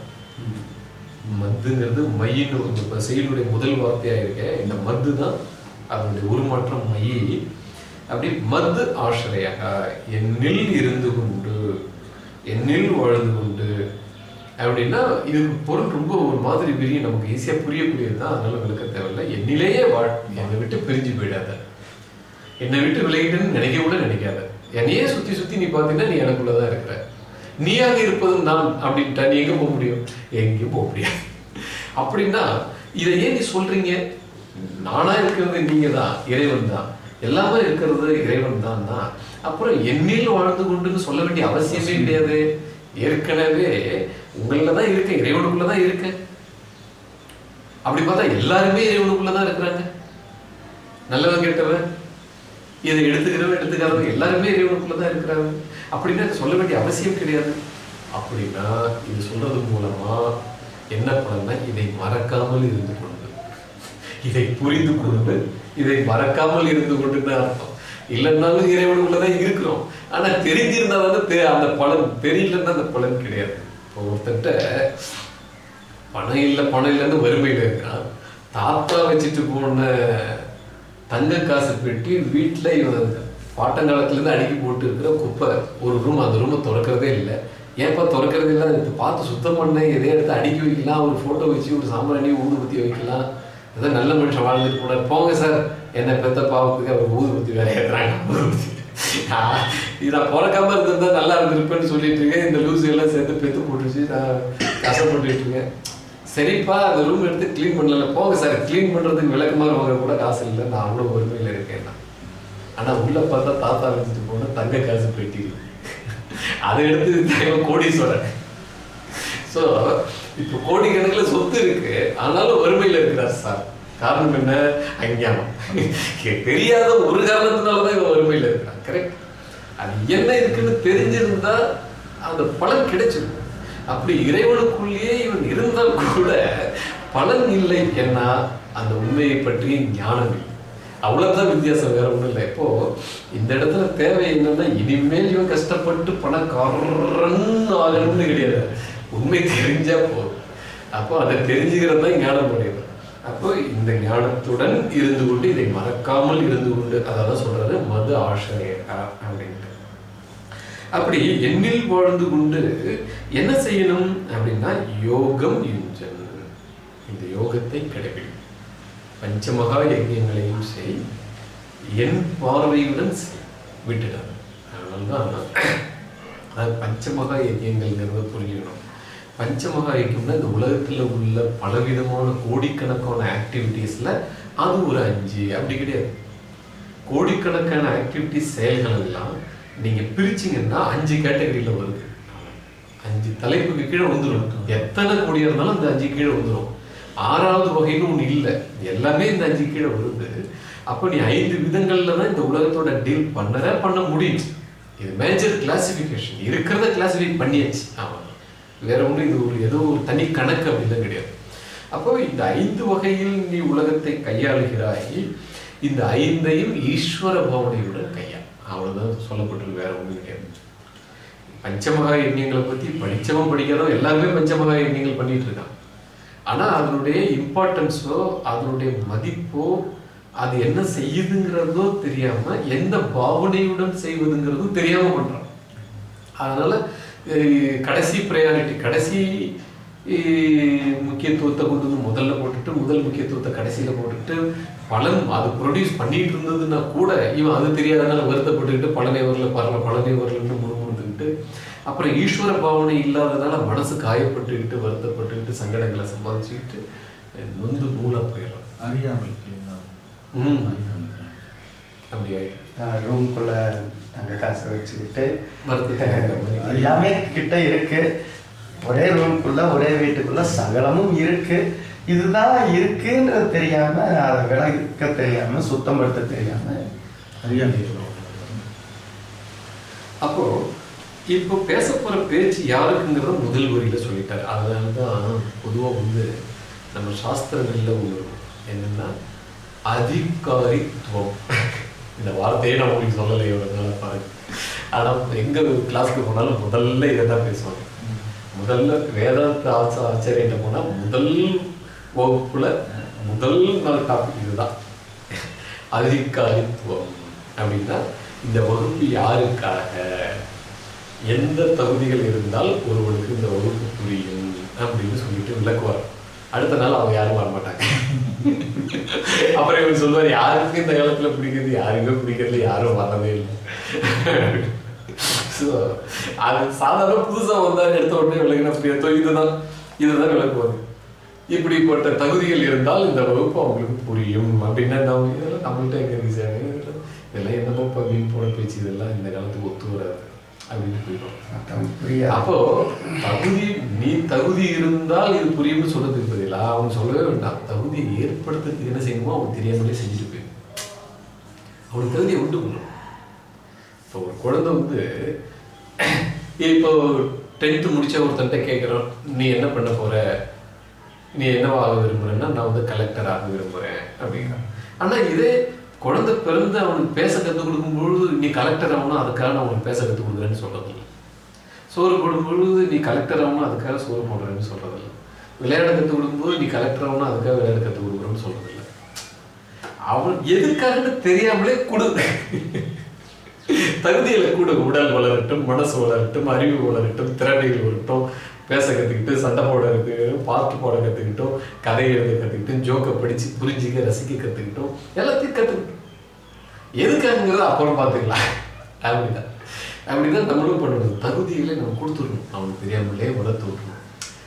மதுங்கிறது மையின்னு இந்த செயலுடைய முதல் வார்த்தையாக இருக்க இந்த மது தான் அதனுடைய உருமாற்றம் மையி. அப்படி மது ஆசிரியாக என்னில் இருந்து கொண்டு என்னில் வாழ்ந்து கொண்டு அப்படின்னா இதுக்கு பொருள் ரொம்ப ஒரு மாதிரி பெரிய நமக்கு ஈஸியாக புரியக்கூடியது தான் அதனால விளக்க தேவையில்லை. என்னிலேயே வாழ் என்னை விட்டு பிரிஞ்சு போயிடாத. என்னை விட்டு விலகிட்டேன்னு நினைக்க கூட நினைக்காத. என்னையே சுற்றி சுற்றி நீ பார்த்தீங்கன்னா நீ எனக்குள்ளே தான் இருக்கிற. நீயாக இருப்பதும் நான் அப்படின்ட்டா நீ எங்கே போக முடியும்? எங்கேயும் போக முடியாது. அப்படின்னா இதை ஏன் நீ சொல்கிறீங்க நானாக இருக்கிறது நீங்கள் தான் இறைவன் தான். எல்லாமே இருக்கிறது இறைவன் தான் தான். அப்புறம் என்னில் வாழ்ந்து கொண்டுன்னு சொல்ல வேண்டிய அவசியமே கிடையாது. ஏற்கனவே உங்களில் தான் இருக்கேன் இறைவனுக்குள்ள தான் இருக்கேன். அப்படி பார்த்தா எல்லாருமே இறைவனுக்குள்ள தான் இருக்கிறாங்க. நல்லவன் கெட்டவன் இதை எடுத்துக்கிறவன் எடுத்துக்காதவன் எல்லாருமே இறைவனுக்குள்ள தான் இருக்கிறாங்க. அப்படின்னா சொல்ல வேண்டிய அவசியம் கிடையாது. அப்படின்னா இது சொல்றது மூலமா என்ன பண்ணனா இதை மறக்காமல் இருந்து கொண்டு இதை புரிந்து கொண்டு இதை மறக்காமல் இருந்து கொண்டுன்னு அர்த்தம் இல்லைன்னாலும் இறைவனுக்குள்ளதான் இருக்கிறோம். ஆனா தெரிஞ்சிருந்தா வந்து அந்த பலன் தெரியலன்னா அந்த பலன் கிடையாது. இப்போ ஒருத்தட்ட பணம் இல்லை பணம் இல்லைன்னு வறுமையில் இருக்கிறான் தாத்தா வச்சுட்டு போன தங்க காசு பெட்டி வீட்டில் இவன் பாட்டங்காலத்துல இருந்து அடுக்கி போட்டு இருக்கிற குப்பை ஒரு ரூம் அந்த ரூமை திறக்கிறதே இல்லை. ஏன்ப்பா திறக்கிறதே இல்லை? பார்த்து சுத்தம் பண்ண. எதையும் எடுத்து அடுக்கி வைக்கலாம். ஒரு ஃபோட்டோ வச்சு ஒரு சாம்பிராணி ஊற்றி வைக்கலாம். அதான் நல்ல மனுஷன் வாழ்ந்துட்டு போனார். போங்க சார். என்னை பெத்த பாவத்துக்கு அவர் ஊதுபத்தி வேலை ஏற்றுறாங்க ஊதுபத்தி இது நான் பிறக்காம இருந்திருந்தா நல்லா இருந்திருப்பேன்னு சொல்லிட்டு இருக்கேன். இந்த லூஸ் எல்லாம் சேர்த்து பெத்து போட்டுச்சு நான் கஷ்டப்பட்டு இருக்கேன். சரிப்பா அந்த ரூம் எடுத்து க்ளீன் பண்ணல போங்க சார். க்ளீன் பண்றதுக்கு விளக்கமாக வாங்க கூட காசு இல்லை. நான் அவ்வளோ உரிமையில் இருக்கேன் நான். ஆனா உள்ள பார்த்தா தாத்தா வச்சுட்டு போனால் தங்க காசு பெட்டி அதை எடுத்து தெய்வம் கோடீஸ்வரன். ஸோ இப்போ கோடிக்கணக்கில் சொத்து இருக்கு. ஆனாலும் வறுமையில் இருக்கிறார் சார். காரணம் என்ன? அஞ்ஞானம். தெரியாத ஒரு காரணத்தினால தான் இவன் வறுமையில் இருக்கிறான். கரெக்ட் அது என்ன இருக்குன்னு தெரிஞ்சிருந்தா அந்த பலன் கிடைச்சிருக்கும் அப்படி இறைவனுக்குள்ளேயே இவன் இருந்தால் கூட பலன் இல்லை என்ன அந்த உண்மையை பற்றிய ஞானம் இல்லை. அவ்வளவுதான் வித்தியாசம் வேற ஒன்றும் இல்லை. இப்போ இந்த இடத்துல தேவை என்னன்னா இனிமேல் இவன் கஷ்டப்பட்டு பணக்காரன் ஆகணும்னு கிடையாது. உண்மை தெரிஞ்சா போதும். அப்போ அதை தெரிஞ்சுக்கிறது தான் ஞானம் அடைவது அப்போ இந்த ஞானத்துடன் இருந்து கொண்டு இதை மறக்காமல் இருந்து கொண்டு அதான் சொல்றது மது ஆசிரியர் அப்படின்ட்டு. அப்படி எண்ணில் வாழ்ந்து கொண்டு என்ன செய்யணும் அப்படின்னா யோகம் யுஞ்சன் இந்த யோகத்தை கடைபிடி. பஞ்சமகா யஜ்யங்களையும் செய். என் பார்வையுடன் செய். விட்டுட்டாங்க அதனால்தான் அது பஞ்சமகா யஜ்யங்கள்ங்கிறத புரியணும். பஞ்சமகா யஜ்யம்னா இந்த உலகத்தில் உள்ள பலவிதமான கோடிக்கணக்கான ஆக்டிவிட்டீஸில் அது ஒரு அஞ்சு அப்படி கிடையாது. கோடிக்கணக்கான ஆக்டிவிட்டிஸ் செயல்கள் எல்லாம் நீங்கள் பிரிச்சீங்கன்னா அஞ்சு கேட்டகரியில் வருது. அஞ்சு தலைப்புக்கு கீழே வந்துடும் எத்தனை கோடியாக இருந்தாலும் அந்த அஞ்சு கீழே வந்துடும் ஆறாவது வகைன்னு ஒன்று இல்லை. எல்லாமே இந்த அஞ்சு கீழே வருது. அப்போ நீ ஐந்து விதங்களில் தான் இந்த உலகத்தோட டீல் பண்ணதான் பண்ண முடியும். இது மேஜர் கிளாசிஃபிகேஷன் இருக்கிறத கிளாசிஃபை பண்ணியாச்சு. ஆமாம் வேற ஒண்ணு இது ஒரு ஏதோ ஒரு தனி கணக்கு அப்படிலாம் கிடையாது. அப்போ இந்த ஐந்து வகையில் நீ உலகத்தை கையாளுகிறாய் இந்த ஐந்தையும் ஈஸ்வர பாவனையுடன் கையாள் அவ்வளவுதான் சொல்லப்பட்டிருக்கு வேற ஒன்றும் கிடையாது. பஞ்சமகா யஜ்யங்களை பத்தி படிச்சவன் படிக்காதவன் எல்லாருமே பஞ்சமகா யஜ்யங்கள் பண்ணிட்டு இருக்கான். ஆனா அதனுடைய இம்பார்ட்டன்ஸோ அதனுடைய மதிப்போ அது என்ன செய்யுதுங்கிறதோ தெரியாம எந்த பாவனையுடன் செய்வதுங்கிறதும் தெரியாம பண்றான். அதனால கடைசி ப்ரையாரிட்டி கடைசி முக்கியத்துவத்தை கொண்டு வந்து முதல்ல போட்டுட்டு முதல் முக்கியத்துவத்தை கடைசியில போட்டுட்டு பலன் அது ப்ரொடியூஸ் பண்ணிட்டு இருந்ததுன்னா கூட இவன் அது தெரியாதனால வருத்தப்பட்டுக்கிட்டு பலனை வரல பரல பலனை வரலன்னு முழுமுழுந்துக்கிட்டு அப்புறம் ஈஸ்வர பாவனை இல்லாதனால மனசு காயப்பட்டுக்கிட்டு வருத்தப்பட்டுக்கிட்டு சங்கடங்களை சம்பாதிச்சுக்கிட்டு நொந்து நூலா போயிடலாம் அறியாமல் ம். அப்படி ஆயிடும் ரூம்குள்ள தங்க காசை வச்சுக்கிட்டு எல்லாமே கிட்ட இருக்கு. ஒரே ரூம்குள்ள ஒரே வீட்டுக்குள்ள சகலமும் இருக்கு. இதுதான் இருக்குன்றது தெரியாம அதை விளக்க தெரியாம சுத்தப்படுத்த தெரியாம அறியாமை அப்போ இப்போ பேச போற பேச்சு யாருக்குங்கிறத முதல் வரியில சொல்லிட்டாரு. அதனால தான் பொதுவா வந்து நம்ம சாஸ்திரங்கள்ல இருக்கும். என்னன்னா அதிகாரித்துவம். இந்த வார்த்தையே நான் உங்களுக்கு சொல்லலை ஒரு நாள் பாருங்க. ஆனா எங்க கிளாஸ்க்கு போனாலும் முதல்ல இதை தான் பேசுவாங்க. முதல்ல வேதாந்த ஆச்சா ஆச்சாரியன்ட்ட போனா முதல் வகுப்புல முதல் நாள் டாபிக் இதுதான். அதிகாரித்துவம் அப்படின்னா இந்த வகுப்பு யாருக்காக? எந்த தகுதிகள் இருந்தால் ஒருவனுக்கு இந்த வகுப்பு புரியும் அப்படின்னு சொல்லிட்டு விளக்குவார். அடுத்த நாள் அவங்க யாரும் வரமாட்டாங்க. அப்புறம் இவர் சொல்லுவார் யாருக்கு இந்த காலத்துல பிடிக்கிறது? யாருமே பிடிக்கிறது யாரும் வரவே இல்லை. ஸோ அது சாதாரண புதுசா வந்தார் எடுத்த உடனே விளக்குனா புரியாது இதுதான் இதுதான் விளக்குவாங்க இப்படிப்பட்ட தகுதிகள் இருந்தால் இந்த வகுப்பு அவங்களுக்கு புரியும். அப்படின்னா நம்ம இதெல்லாம் நம்மள்ட்ட எங்க இருக்கு இதெல்லாம் என்னமோ இப்போ வீண் போன பேச்சு இதெல்லாம் இந்த காலத்துக்கு ஒத்து வராது. அப்படின்னு போயிடும் அப்போ தகுதி நீ தகுதி இருந்தால் இது புரியும்னு சொல்றதுக்கு பதிலா அவன் சொல்லவே வேண்டாம். தகுதியை ஏற்படுத்துறதுக்கு என்ன செய்யணுமோ அவன் தெரியாமலே செஞ்சுட்டு போயிடும் அவனுக்கு தகுதியை உண்டு பண்ணும். இப்போ ஒரு குழந்தை வந்து இப்போ டென்த்து முடிச்ச ஒருத்தன்ட்ட கேட்குறோம் நீ என்ன பண்ண போற? நீ என்னவாக விரும்புறேன்னா நான் வந்து கலெக்டர் ஆக விரும்புறேன். அப்படிங்கிறான். ஆனா இதே குழந்தை பிறந்து அவனுக்கு பேச கற்றுக் கொடுக்கும் பொழுது நீ கலெக்டர் ஆகணும் அதுக்காக நான் அவனுக்கு பேச கற்றுக் கொடுக்குறேன்னு சொல்றதில்லை. சோறு போடும் பொழுது நீ கலெக்டர் ஆகணும் அதுக்காக சோறு போடுறேன்னு சொல்றதில்லை. விளையாட கற்றுக் கொடுக்கும்போது நீ கலெக்டர் ஆகணும் அதுக்காக விளையாட கற்றுக் கொடுக்குறேன்னு சொல்றதில்லை. அவன் எதுக்காகன்னு தெரியாமலே கொடு. தகுதியில் கூட உடல் வளரட்டும் மனசு வளரட்டும் அறிவு வளரட்டும் திறமைகள் வரட்டும் பேச கற்றுக்கிட்டு சண்டை போட கற்றுக்கிட்டோம் பாட்டு போட கற்றுக்கிட்டோம் கதை எழுத கற்றுக்கிட்டோம் ஜோக்கை படித்து புரிஞ்சிக்க ரசிக்க கற்றுக்கிட்டோம் எல்லாத்தையும் கற்றுக்கிட்டோம் எதுக்காங்கிறத அப்புறம் பார்த்துக்கலாம். அப்படிதான். அப்படிதான் நம்மளும் பண்ணணும். தகுதிகளை நம்ம கொடுத்துடணும். அவனுக்கு தெரியாமலே வளர்த்து விட்டுணும்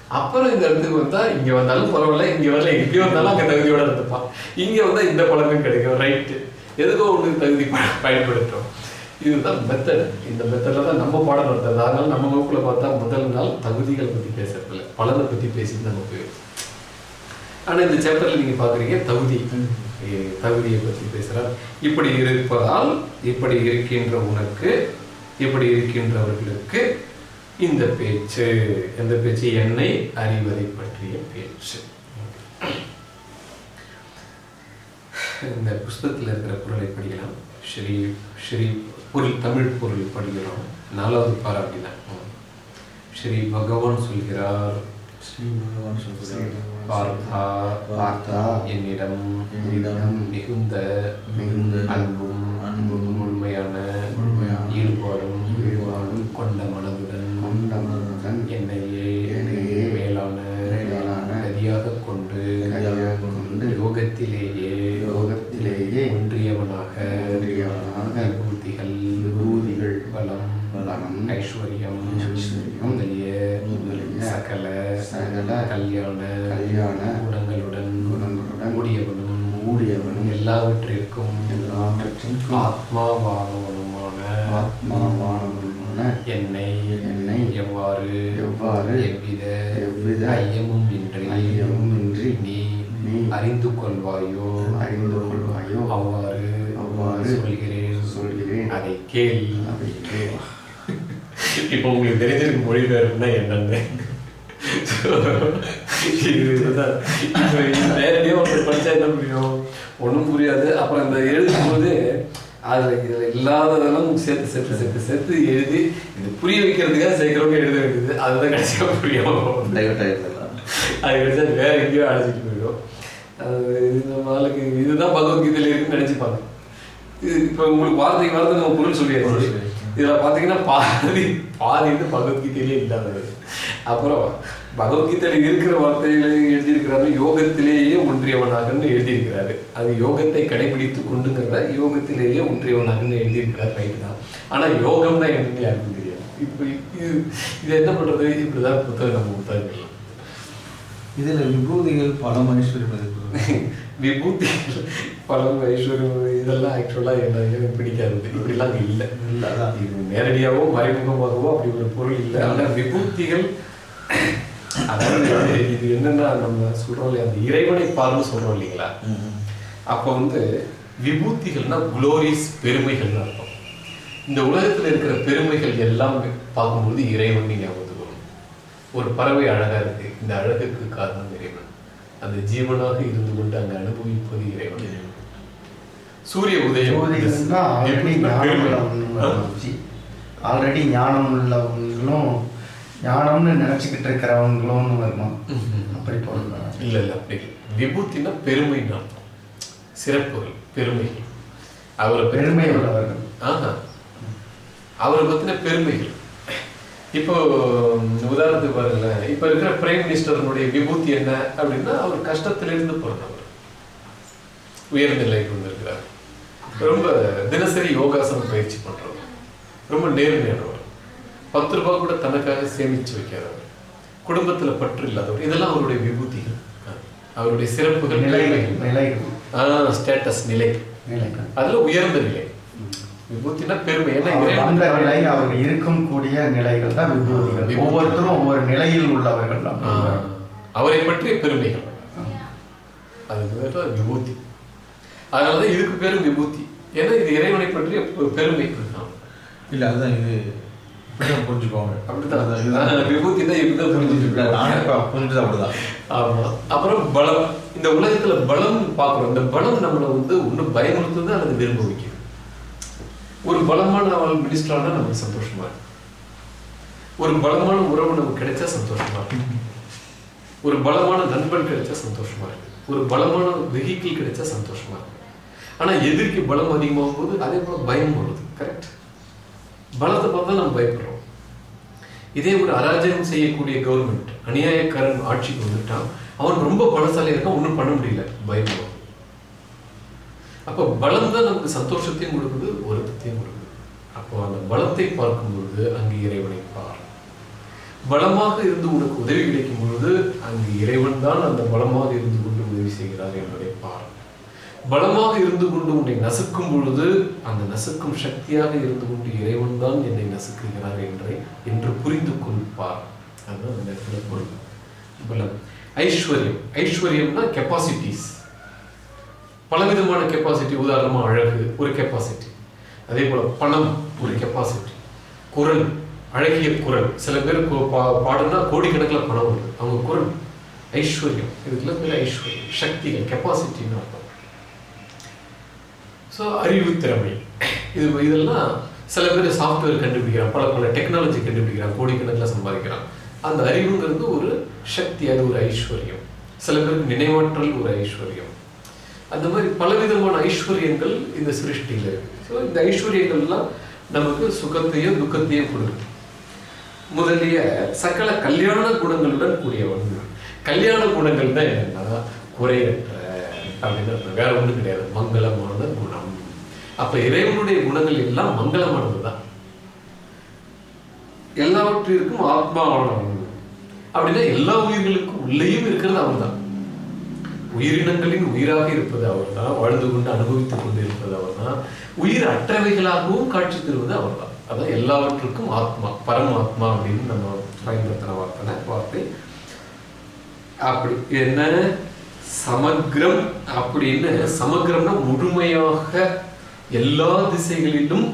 அப்புறம் இந்த இடத்துக்கு வந்தா இங்க வந்தாலும் பரவாயில்ல இங்க வரல எங்க வந்தாலும் அங்க தகுதியோட இருந்துப்பான். இங்க வந்தா இந்த பழமும் கிடைக்கும். ரைட்டு எதுக்கோ ஒன்று தகுதி ப- பயன்படுத்துறோம். இதுதான் மெத்தட் இந்த மெத்தடில் தான் நம்ம பாடம் நடத்துறது. அதனால நம்ம வகுப்புல பார்த்தா முதல் நாள் தகுதிகளை பத்தி பேசுறதில்ல. பலனை பத்தி பேசிட்டு நம்ம போயிடும் ஆனா இந்த சாப்டர்ல நீங்க பாக்குறீங்க தகுதி. தகுதியை பத்தி பேசுறார். இப்படி இருப்பதால் இப்படி இருக்கின்ற உனக்கு இப்படி இருக்கின்றவர்களுக்கு இந்த பேச்சு. எந்த பேச்சு என்னை அறிவதை பற்றிய பேச்சு. இந்த புஸ்தகத்தில் இருக்கிற பொருளை படிக்கலாம். ஸ்ரீ ஸ்ரீ பொருள் தமிழ் பொருள் படிக்கிறோம். நாலாவது பாரு அப்படிதான். ஸ்ரீ பகவான் சொல்கிறார். ஸ்ரீ பகவான் சொல்கிறார். பார்த்தா பார்த்தா என்னிடம் என்னிடம் மிகுந்த மிகுந்த அன்பும் அன்பும் முழுமையான முழுமையான ஈடுபாடும் ஈடுபாடும் கொண்ட மனதுடன் கொண்ட மனதுடன் என்னையே என்னையே மேலான மேலான கதியாக கொண்டு கதியாக கொண்டு யோகத்திலேயே யோகத்திலேயே ஒன்றியவனாக ஒன்றியவனாக விபூதிகள் விபூதிகள் பலம் பலம் ஐஸ்வர்யம் ஐஸ்வர்யம் முதலிய முதலிய சகல கல்யாண கல்யாண குணங்களுடன் குணங்களுடன் கூடியவனும் கூடியவனும் எல்லாவற்றிற்கும் எல்லாவற்றிற்கும் ஆத்மாவானவனுமான ஆத்மாவானவனுமான என்னை என்னை எவ்வாறு எவ்வாறு எவ்வித எவ்வித ஐயமும் இன்றி ஐயமும் இன்றி நீ நீ அறிந்து கொள்வாயோ அறிந்து கொள்வாயோ அவ்வாறு அவ்வாறு சொல்கிறேன். சொல்கிறேன். அதை கேள். அதை கேள். இப்போ உங்களுக்கு தெரிஞ்சிருக்கு மொழிபெயர்ப்புனா என்னன்னு. நேரடியாக ஒருத்தர் படிச்சா என்ன புரியும் ஒன்றும் புரியாது அப்புறம் இந்த எழுதும்போது அதில் இதில் இல்லாததெல்லாம் சேர்த்து சேர்த்து சேர்த்து சேர்த்து எழுதி இது புரிய வைக்கிறதுக்காக சேர்க்கிறவங்க எழுத வேண்டியது அதுதான் கடைசியாக புரியும் டைவர்ட் அது கிடைச்சா வேற எங்கேயோ அழைச்சிட்டு போயிடும் அது இந்த மாலுக்கு இதுதான் பகவத்கீதையில் இருக்குன்னு நினைச்சுப்பாங்க இது இப்போ உங்களுக்கு வார்த்தைக்கு வார்த்தை நம்ம பொருள் சொல்லியாச்சு இதில் பார்த்தீங்கன்னா பாதி பாதி வந்து பகவத்கீதையிலே இல்லாதது அப்புறம் பகவத்கீதையில் இருக்கிற வார்த்தைகளை எழுதியிருக்கிறாரு. யோகத்திலேயே ஒன்றியவனாகன்னு எழுதியிருக்கிறாரு. அது யோகத்தை கடைபிடித்து கொண்டுங்கிறத யோகத்திலேயே ஒன்றியவனாகன்னு எழுதியிருக்கிறார் ரைட்டு தான். ஆனால் யோகம்னா என்னன்னு யாருக்கும் தெரியாது. இப்போ இது இது என்ன பண்ணுறது இப்படிதான் புத்தகம் நம்ம புத்தகங்கள் இதுல விபூதிகள் பலம் ஐஸ்வர்யம் எதுக்கு விபூதி பலம் ஐஸ்வர்யம் இதெல்லாம் ஆக்சுவலாக எனக்கு பிடிக்காது. இப்படிலாம் இல்லை. இல்ல. இது நேரடியாகவோ மறைமுகமாகவோ அப்படி ஒரு பொருள் இல்லை. ஆனால் விபூதிகள் அதாவது இது என்னன்னா நம்ம சொல்றோம் இல்லையா? அந்த இறைவனை பார்ன்னு சொல்றோம் இல்லைங்களா? அப்போ வந்து விபூதிகள்னா குளோரிஸ் பெருமைகள்னு அர்த்தம். இந்த உலகத்துல இருக்கிற பெருமைகள் எல்லாம் பார்க்கும்போது இறைவன் ஞாபகத்துக்கு வரும். ஒரு பறவை அழகா இருக்கு. இந்த அழகுக்கு காரணம் இறைவன். அந்த ஜீவனாக இருந்து கொண்டு அங்க அனுபவிப்பது இறைவன். சூரிய உதயம். ஆல்ரெடி ஞானம் உள்ளவங்களும் ஞானம்னு நினைச்சுக்கிட்டு இருக்கிறவங்களும் வரணும். அப்படி போடலாம் இல்ல இல்ல அப்படி. விபூதினா பெருமைன்னு அர்த்தம் சிறப்புகள் பெருமைகள். அவரை பெருமை உள்ளவர்கள். ஆஹா. அவரை பத்தின பெருமைகள். இப்போ உதாரணத்துக்கு பாருங்களேன் இப்ப இருக்கிற பிரைம் மினிஸ்டர்னுடைய விபூதி என்ன அப்படின்னா அவர் கஷ்டத்திலிருந்து பிறந்தவர். உயர்ந்த நிலைக்கு வந்திருக்கிறார். ரொம்ப தினசரி யோகாசனம் பயிற்சி பண்றவர். ரொம்ப நேர்மையானவர். பத்து ரூபாய் கூட தனக்காக சேமிச்சு வைக்காதவர். குடும்பத்துல பற்று இல்லாதவர். இதெல்லாம் அவருடைய விபூதிகள். அவருடைய சிறப்புகள் நிலைகள் நிலைகள். ஸ்டேட்டஸ் நிலை. நிலைகள். அதுல உயர்ந்த நிலை. விபூத்தினா பெருமை. ஏன்னா வந்த நிலை அவர் இருக்கும் கூடிய நிலைகள் தான் விபூதிகள். விபூதி. ஒவ்வொருத்தரும் ஒவ்வொரு நிலையில் உள்ளவர்கள். அவரை பற்றிய பெருமைகள். தான் விபூதி. அதனாலதான் இதுக்கு பேரும் விபூதி. ஏன்னா இது இறைவனை பற்றிய பெருமை. இல்ல அதான் இது. இப்படிதான் புரிஞ்சுக்கோங்க. அப்படிதான். விபூதி தான் இப்படிதான் புரிஞ்சுட்டு புரிஞ்சது அப்படிதான். ஆமா. அப்புறம் பலம். இந்த உலகத்துல பலம் பார்க்கிறோம். இந்த பலம் நம்மளை வந்து ஒண்ணு பயமுறுத்துது அல்லது விரும்ப வைக்குது ஒரு பலமான அவள் மினிஸ்டரானா நமக்கு சந்தோஷமா இருக்கு ஒரு பலமான உறவு நமக்கு கிடைச்சா சந்தோஷமா இருக்கு ஒரு பலமான நண்பன் கிடைச்சா சந்தோஷமா இருக்கு ஒரு பலமான வெஹிக்கிள் கிடைச்சா சந்தோஷமா இருக்கு ஆனா எதிர்க்கு பலம் அதிகமாகும் போது அதே போல பயம் வருது. கரெக்ட் பலத்தை பார்த்தா நம்ம பயப்படுறோம். இதே ஒரு அராஜகம் செய்யக்கூடிய கவர்மெண்ட் அநியாயக்காரன் ஆட்சிக்கு வந்துட்டான். அவன் ரொம்ப பலசாலியாக இருக்கான் ஒன்றும் பண்ண முடியல. பயப்படுவான் அப்போ பலம் தான் நமக்கு சந்தோஷத்தையும் கொடுக்குது வருத்தத்தையும் கொடுக்குது. அப்போ அந்த பலத்தை பார்க்கும் பொழுது அங்கு இறைவனை பார். பலமாக இருந்து உனக்கு உதவி கிடைக்கும் பொழுது அங்கு இறைவன் தான் அந்த பலமாக இருந்து கொண்டு உதவி செய்கிறார் என்பதை பார். பலமாக இருந்து கொண்டு உன்னை நசுக்கும் பொழுது அந்த நசுக்கும் சக்தியாக இருந்து கொண்டு இறைவன் தான் என்னை நசுக்குகிறார் என்றே என்று புரிந்து கொள்வார். அதுதான் அந்த இடத்துல பொருள். பலம் ஐஸ்வர்யம். ஐஸ்வர்யம்னா கெப்பாசிட்டிஸ் பலவிதமான கெப்பாசிட்டி உதாரணமாக அழகு ஒரு கெப்பாசிட்டி அதே போல் பணம் ஒரு கெப்பாசிட்டி குரல் அழகிய குரல். சில பேர் பா- பாடுனா கோடிக்கணக்கில் பணம் வருது அவங்க குரல் ஐஸ்வர்யம். இதுக்குள்ள பேர் ஐஸ்வர்யம். சக்திகள் கெப்பாசிட்டின்னு அர்த்தம். ஸோ அறிவு திறமை. இது இதெல்லாம் சில பேர் சாஃப்ட்வேர் கண்டுபிடிக்கிறான் பல பல டெக்னாலஜி கண்டுபிடிக்கிறான் கோடிக்கணக்கில் சம்பாதிக்கிறான் அந்த அறிவுங்கிறது ஒரு சக்தி அது ஒரு ஐஸ்வர்யம். சில பேருக்கு நினைவாற்றல் ஒரு ஐஸ்வர்யம். அந்த மாதிரி பலவிதமான ஐஸ்வர்யங்கள் இந்த சிருஷ்டியில் இருக்கு. ஸோ இந்த ஐஸ்வர்யங்கள்லாம் நமக்கு சுகத்தையும் துக்கத்தையும் கொடுக்கும் முதலிய சகல கல்யாண குணங்களுடன் கூடியவன். கல்யாண குணங்கள் தான் என்னன்னா குறையற்ற அப்படின்னு வேற ஒன்றும் கிடையாது. மங்களமான குணம். அப்ப இறைவனுடைய குணங்கள் எல்லாம் மங்களமானது தான் எல்லாவற்றிற்கும் ஆத்மாவானவன். அப்படின்னா எல்லா உயிர்களுக்கும் உள்ளேயும் இருக்கிறது அவர்தான். உயிரினங்களின் உயிராக இருப்பது அவர்தான். வாழ்ந்து கொண்டு அனுபவித்துக் கொண்டு இருப்பது அவர்தான். உயிர் அற்றவைகளாகவும் காட்சி தருவது அவர்தான். அதான் எல்லாவற்றுக்கும் ஆத்மா பரமாத்மா அப்படின்னு நம்ம பயன்படுத்தின வார்த்தை வார்த்தை. அப்படி என்ன? சமக்ரம் அப்படின்னு சமக்ரம்னா முழுமையாக எல்லா திசைகளிலும்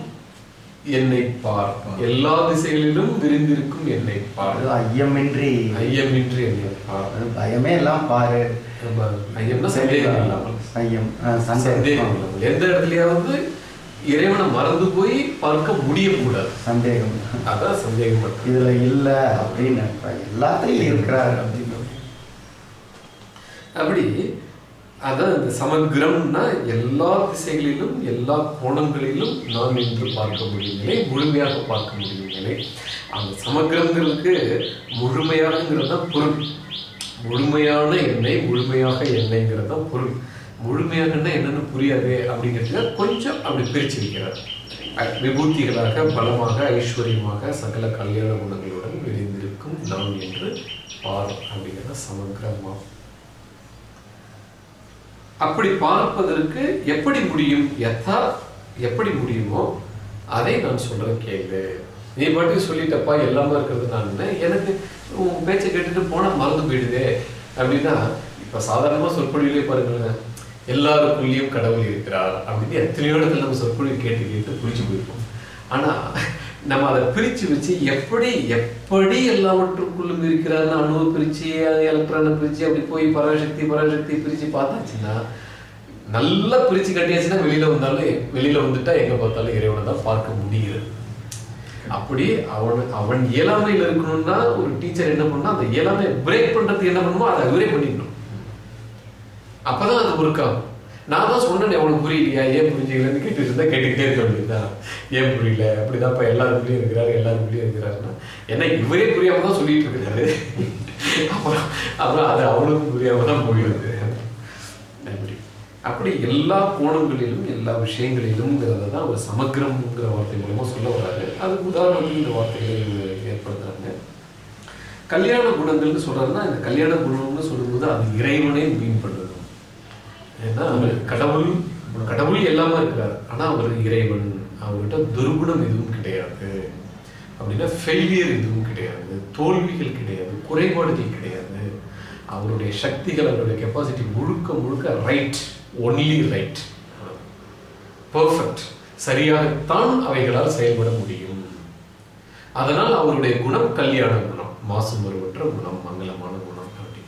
என்னை பார். எல்லா திசைகளிலும் விரிந்திருக்கும் என்னை பார். ஐயமின்றி. ஐயமின்றி என்னை பார். பயமே எல்லாம் பாரு. ஐயம்னா சந்தேகம் இல்லாமல். ஐயம் சந்தேகம். இல்லாமல். எந்த இடத்துலயாவது இறைவனை மறந்து போய் பார்க்க முடியக்கூடாது. சந்தேகம். அதான் சந்தேகம் இதுல இல்ல அப்படின்னு இப்ப எல்லாத்துலயும் இருக்கிறாரு அப்படின்னு அப்படி அதான் இந்த சமக்கிரம்னா எல்லா திசைகளிலும் எல்லா கோணங்களிலும் நான் நின்று பார்க்க முடியும் முழுமையாக பார்க்க முடியும் அந்த சமக்கிரங்களுக்கு முழுமையானங்கிறது தான் பொருள். முழுமையான எண்ணெய் முழுமையாக எண்ணெய்ங்கிறது தான் பொருள். முழுமையாகன்னா என்னன்னு புரியாது அப்படிங்கிறதுல கொஞ்சம் அப்படி பிரிச்சிருக்கிறார். விபூத்திகளாக பலமாக ஐஸ்வர்யமாக சகல கல்யாண குணங்களுடன் விரிந்திருக்கும் நான் என்று பார் அப்படிங்கிறத சமக்கிரமாக அப்படி பார்ப்பதற்கு எப்படி முடியும்? எத்தா எப்படி முடியுமோ அதை நான் சொல்றேன் கேளு. நீ பாட்டுக்கு சொல்லிட்டப்பா எல்லாமே இருக்கிறது நான் எனக்கு உன் பேச்சை கேட்டுட்டு போனால் மறந்து போயிடுதே. அப்படின்னா இப்ப சாதாரணமா சொற்பொழிவிலே பாருங்களேன். எல்லாருக்குள்ளேயும் கடவுள் இருக்கிறார் அப்படின்னு எத்தனையோ இடத்துல நம்ம சொற்பொழிவு கேட்டு கேட்டு புரிஞ்சு போயிருப்போம். ஆனா நம்ம அதை பிரிச்சு வச்சு எப்படி எப்படி எல்லாவற்றுக்குள்ளும் இருக்கிறார்னு பிரித்து பிரிச்சு எலக்ட்ரானை பிரிச்சு அப்படி போய் பராசக்தி பராசக்தி பிரிச்சு பார்த்தாச்சுன்னா நல்லா பிரிச்சு கட்டியாச்சுன்னா வெளியில வந்தாலும் வெளியில வந்துட்டா எங்க பார்த்தாலும் இறைவனை தான் பார்க்க முடியுது அப்படி அவன் அவன் இயலாமையில் இருக்கணும்னா ஒரு டீச்சர் என்ன பண்ணா அந்த இயலாமை பிரேக் பண்ணுறதுக்கு என்ன பண்ணுமோ அதை அவரே பண்ணிடணும் அப்பதான் அது ஒர்க் ஆகும். நான் தான் சொன்னேன் உனக்கு புரியலையா? ஏன் புரிஞ்சுக்கலன்னு கேட்டுட்டு இருந்தா கேட்டுக்கிட்டே இருக்க வேண்டியதுதான். ஏன் புரியல? அப்படிதான்ப்பா எல்லாருக்குள்ளேயும் இருக்கிறாரு எல்லாருக்குள்ளேயும் இருக்கிறாருன்னா. என்ன இவரே புரியாம தான் சொல்லிட்டு இருக்கிறாரு அப்புறம் அப்புறம் அது அவனுக்கும் புரியாம தான் போயிடுது. அப்படி அப்படி எல்லா கோணங்களிலும் எல்லா விஷயங்களிலும்ங்கிறத தான் ஒரு சமக்கிரம்ங்கிற வார்த்தை மூலமா சொல்ல வராது அதுக்கு உதாரணத்துக்கு இந்த வார்த்தைகளை ஏற்படுத்துறாங்க. கல்யாண குணங்கள்னு சொல்றாருன்னா இந்த கல்யாண குணம்னு சொல்லும்போது அது இறைவனே மீன் பண்ணும் ஏன்னா கடவுள் கடவுள் எல்லாமே இருக்கிறார். ஆனா அவர் இறைவன் அவர்கிட்ட துர்குணம் எதுவும் கிடையாது. அப்படின்னா ஃபெயிலியர் எதுவும் கிடையாது. தோல்விகள் கிடையாது. குறைபாடுகள் கிடையாது. அவருடைய சக்திகள் அவருடைய கெப்பாசிட்டி முழுக்க முழுக்க ரைட் ஒன்லி ரைட் பர்ஃபெக்ட் சரியாகத்தான் அவைகளால் செயல்பட முடியும். அதனால் அவருடைய குணம் கல்யாண குணம் மாசு மறுவற்ற குணம் மங்களமான குணம் அப்படி.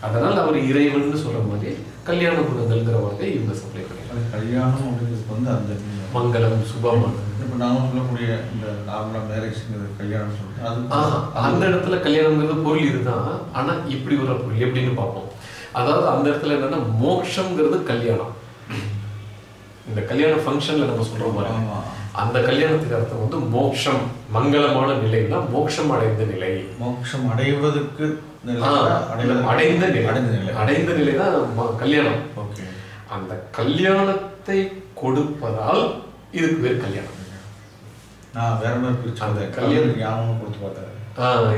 அதனால் அவர் இறைவன் சொல்ற மாதிரி கல்யாண குணங்கள்ங்கிற வார்த்தை இவங்க சப்ளை பண்ணிடுறாங்க கல்யாணம் அப்படிங்கிறது வந்து அந்த மங்களம் சுபம். இப்போ நாம சொல்லக்கூடிய இந்த நார்மலா மேரேஜ்ங்கிறது கல்யாணம் ஆஹா, அந்த இடத்துல கல்யாணம்ங்கிறது பொருள் இதுதான். ஆனா இப்படி ஒரு பொருள் எப்படின்னு பார்ப்போம். அதாவது அந்த இடத்துல என்னன்னா மோட்சம்ங்கிறது கல்யாணம். இந்த கல்யாண ஃபங்க்ஷன்ல நம்ம பாருங்க. ஆமா. அந்த கல்யாணத்துக்கு அர்த்தம் வந்து மோட்சம் மங்களமான நிலைன்னா மோட்சம் அடைந்த நிலை. மோட்சம் அடைவதற்கு- அடைந்த நிலை. அடைந்த நிலை. தான் கல்யாணம். ஓகே. அந்த கல்யாணத்தை கொடுப்பதால் இதுக்கு பேர் கல்யாணம். நான் வேற மாதிரி பிரிச்சு அந்த கல்யாணம் ஞானம் கொடுத்து பார்த்தேன்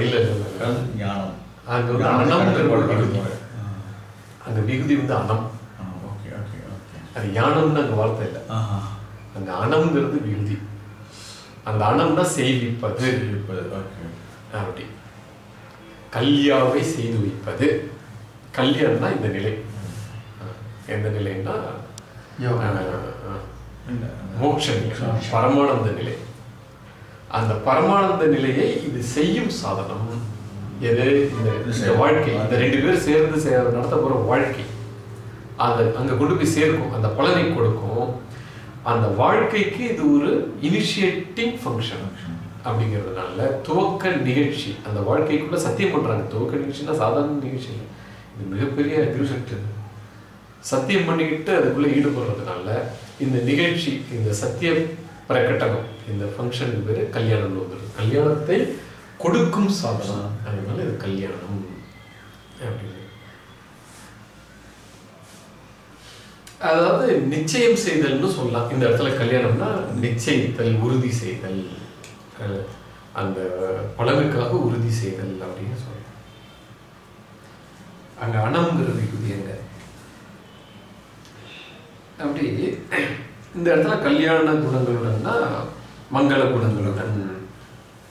இல்ல இல்ல ஞானம். அங்க ஒரு. பண்ணுவாரு. அங்க விகுதி வந்து ஓகே அது யானம்னு அங்க வார்த்தை இல்லை. அந்த அனம்ங்கிறது விகுதி அந்த அனம்னா செய்விப்பது அப்படி. கல்யாவை செய்து வைப்பது கல்யாணம்னா இந்த நிலை எந்த நிலைன்னா யோகா. ஆஹ், இல்ல மோட்ச நிலை பரமானந்த நிலை அந்த பரமானந்த நிலையை இது செய்யும் சாதனம் எது இந்த வாழ்க்கை இந்த ரெண்டு பேரும் சேர்ந்து நடத்த போற வாழ்க்கை அதை அங்க கொண்டு போய் சேர்க்கும் அந்த பலனை கொடுக்கும் அந்த வாழ்க்கைக்கு இது ஒரு இனிஷியேட்டிங் ஃபங்க்ஷன் அப்படிங்கிறதுனால துவக்க நிகழ்ச்சி அந்த வாழ்க்கைக்குள்ள சத்தியம் பண்றாங்க. துவக்க நிகழ்ச்சினா சாதாரண நிகழ்ச்சி இல்லை. இது மிகப்பெரிய அக்ரிசெக்ட் சத்தியம் பண்ணிக்கிட்டு அதுக்குள்ளே ஈடுபடுறதுனால இந்த நிகழ்ச்சி இந்த சத்திய பிரகடனம் இந்த ஃபங்க்ஷனுக்கு பேர் கல்யாணம்னு வந்துடும் கல்யாணத்தை கொடுக்கும் சாதனம் அதனால இது கல்யாணம் அப்படின்னு. அதாவது நிச்சயம் செய்தல்னு சொல்லலாம். இந்த இடத்துல கல்யாணம்னா நிச்சயித்தல் உறுதி செய்தல். அந்த பலனுக்காக உறுதி செய்தல் அப்படின்னு சொல்லலாம் அங்க அணம்ங்கிறது இது எங்க? அப்படி இந்த இடத்துல கல்யாண குணங்களுடன்னா மங்கள குணங்களுடன்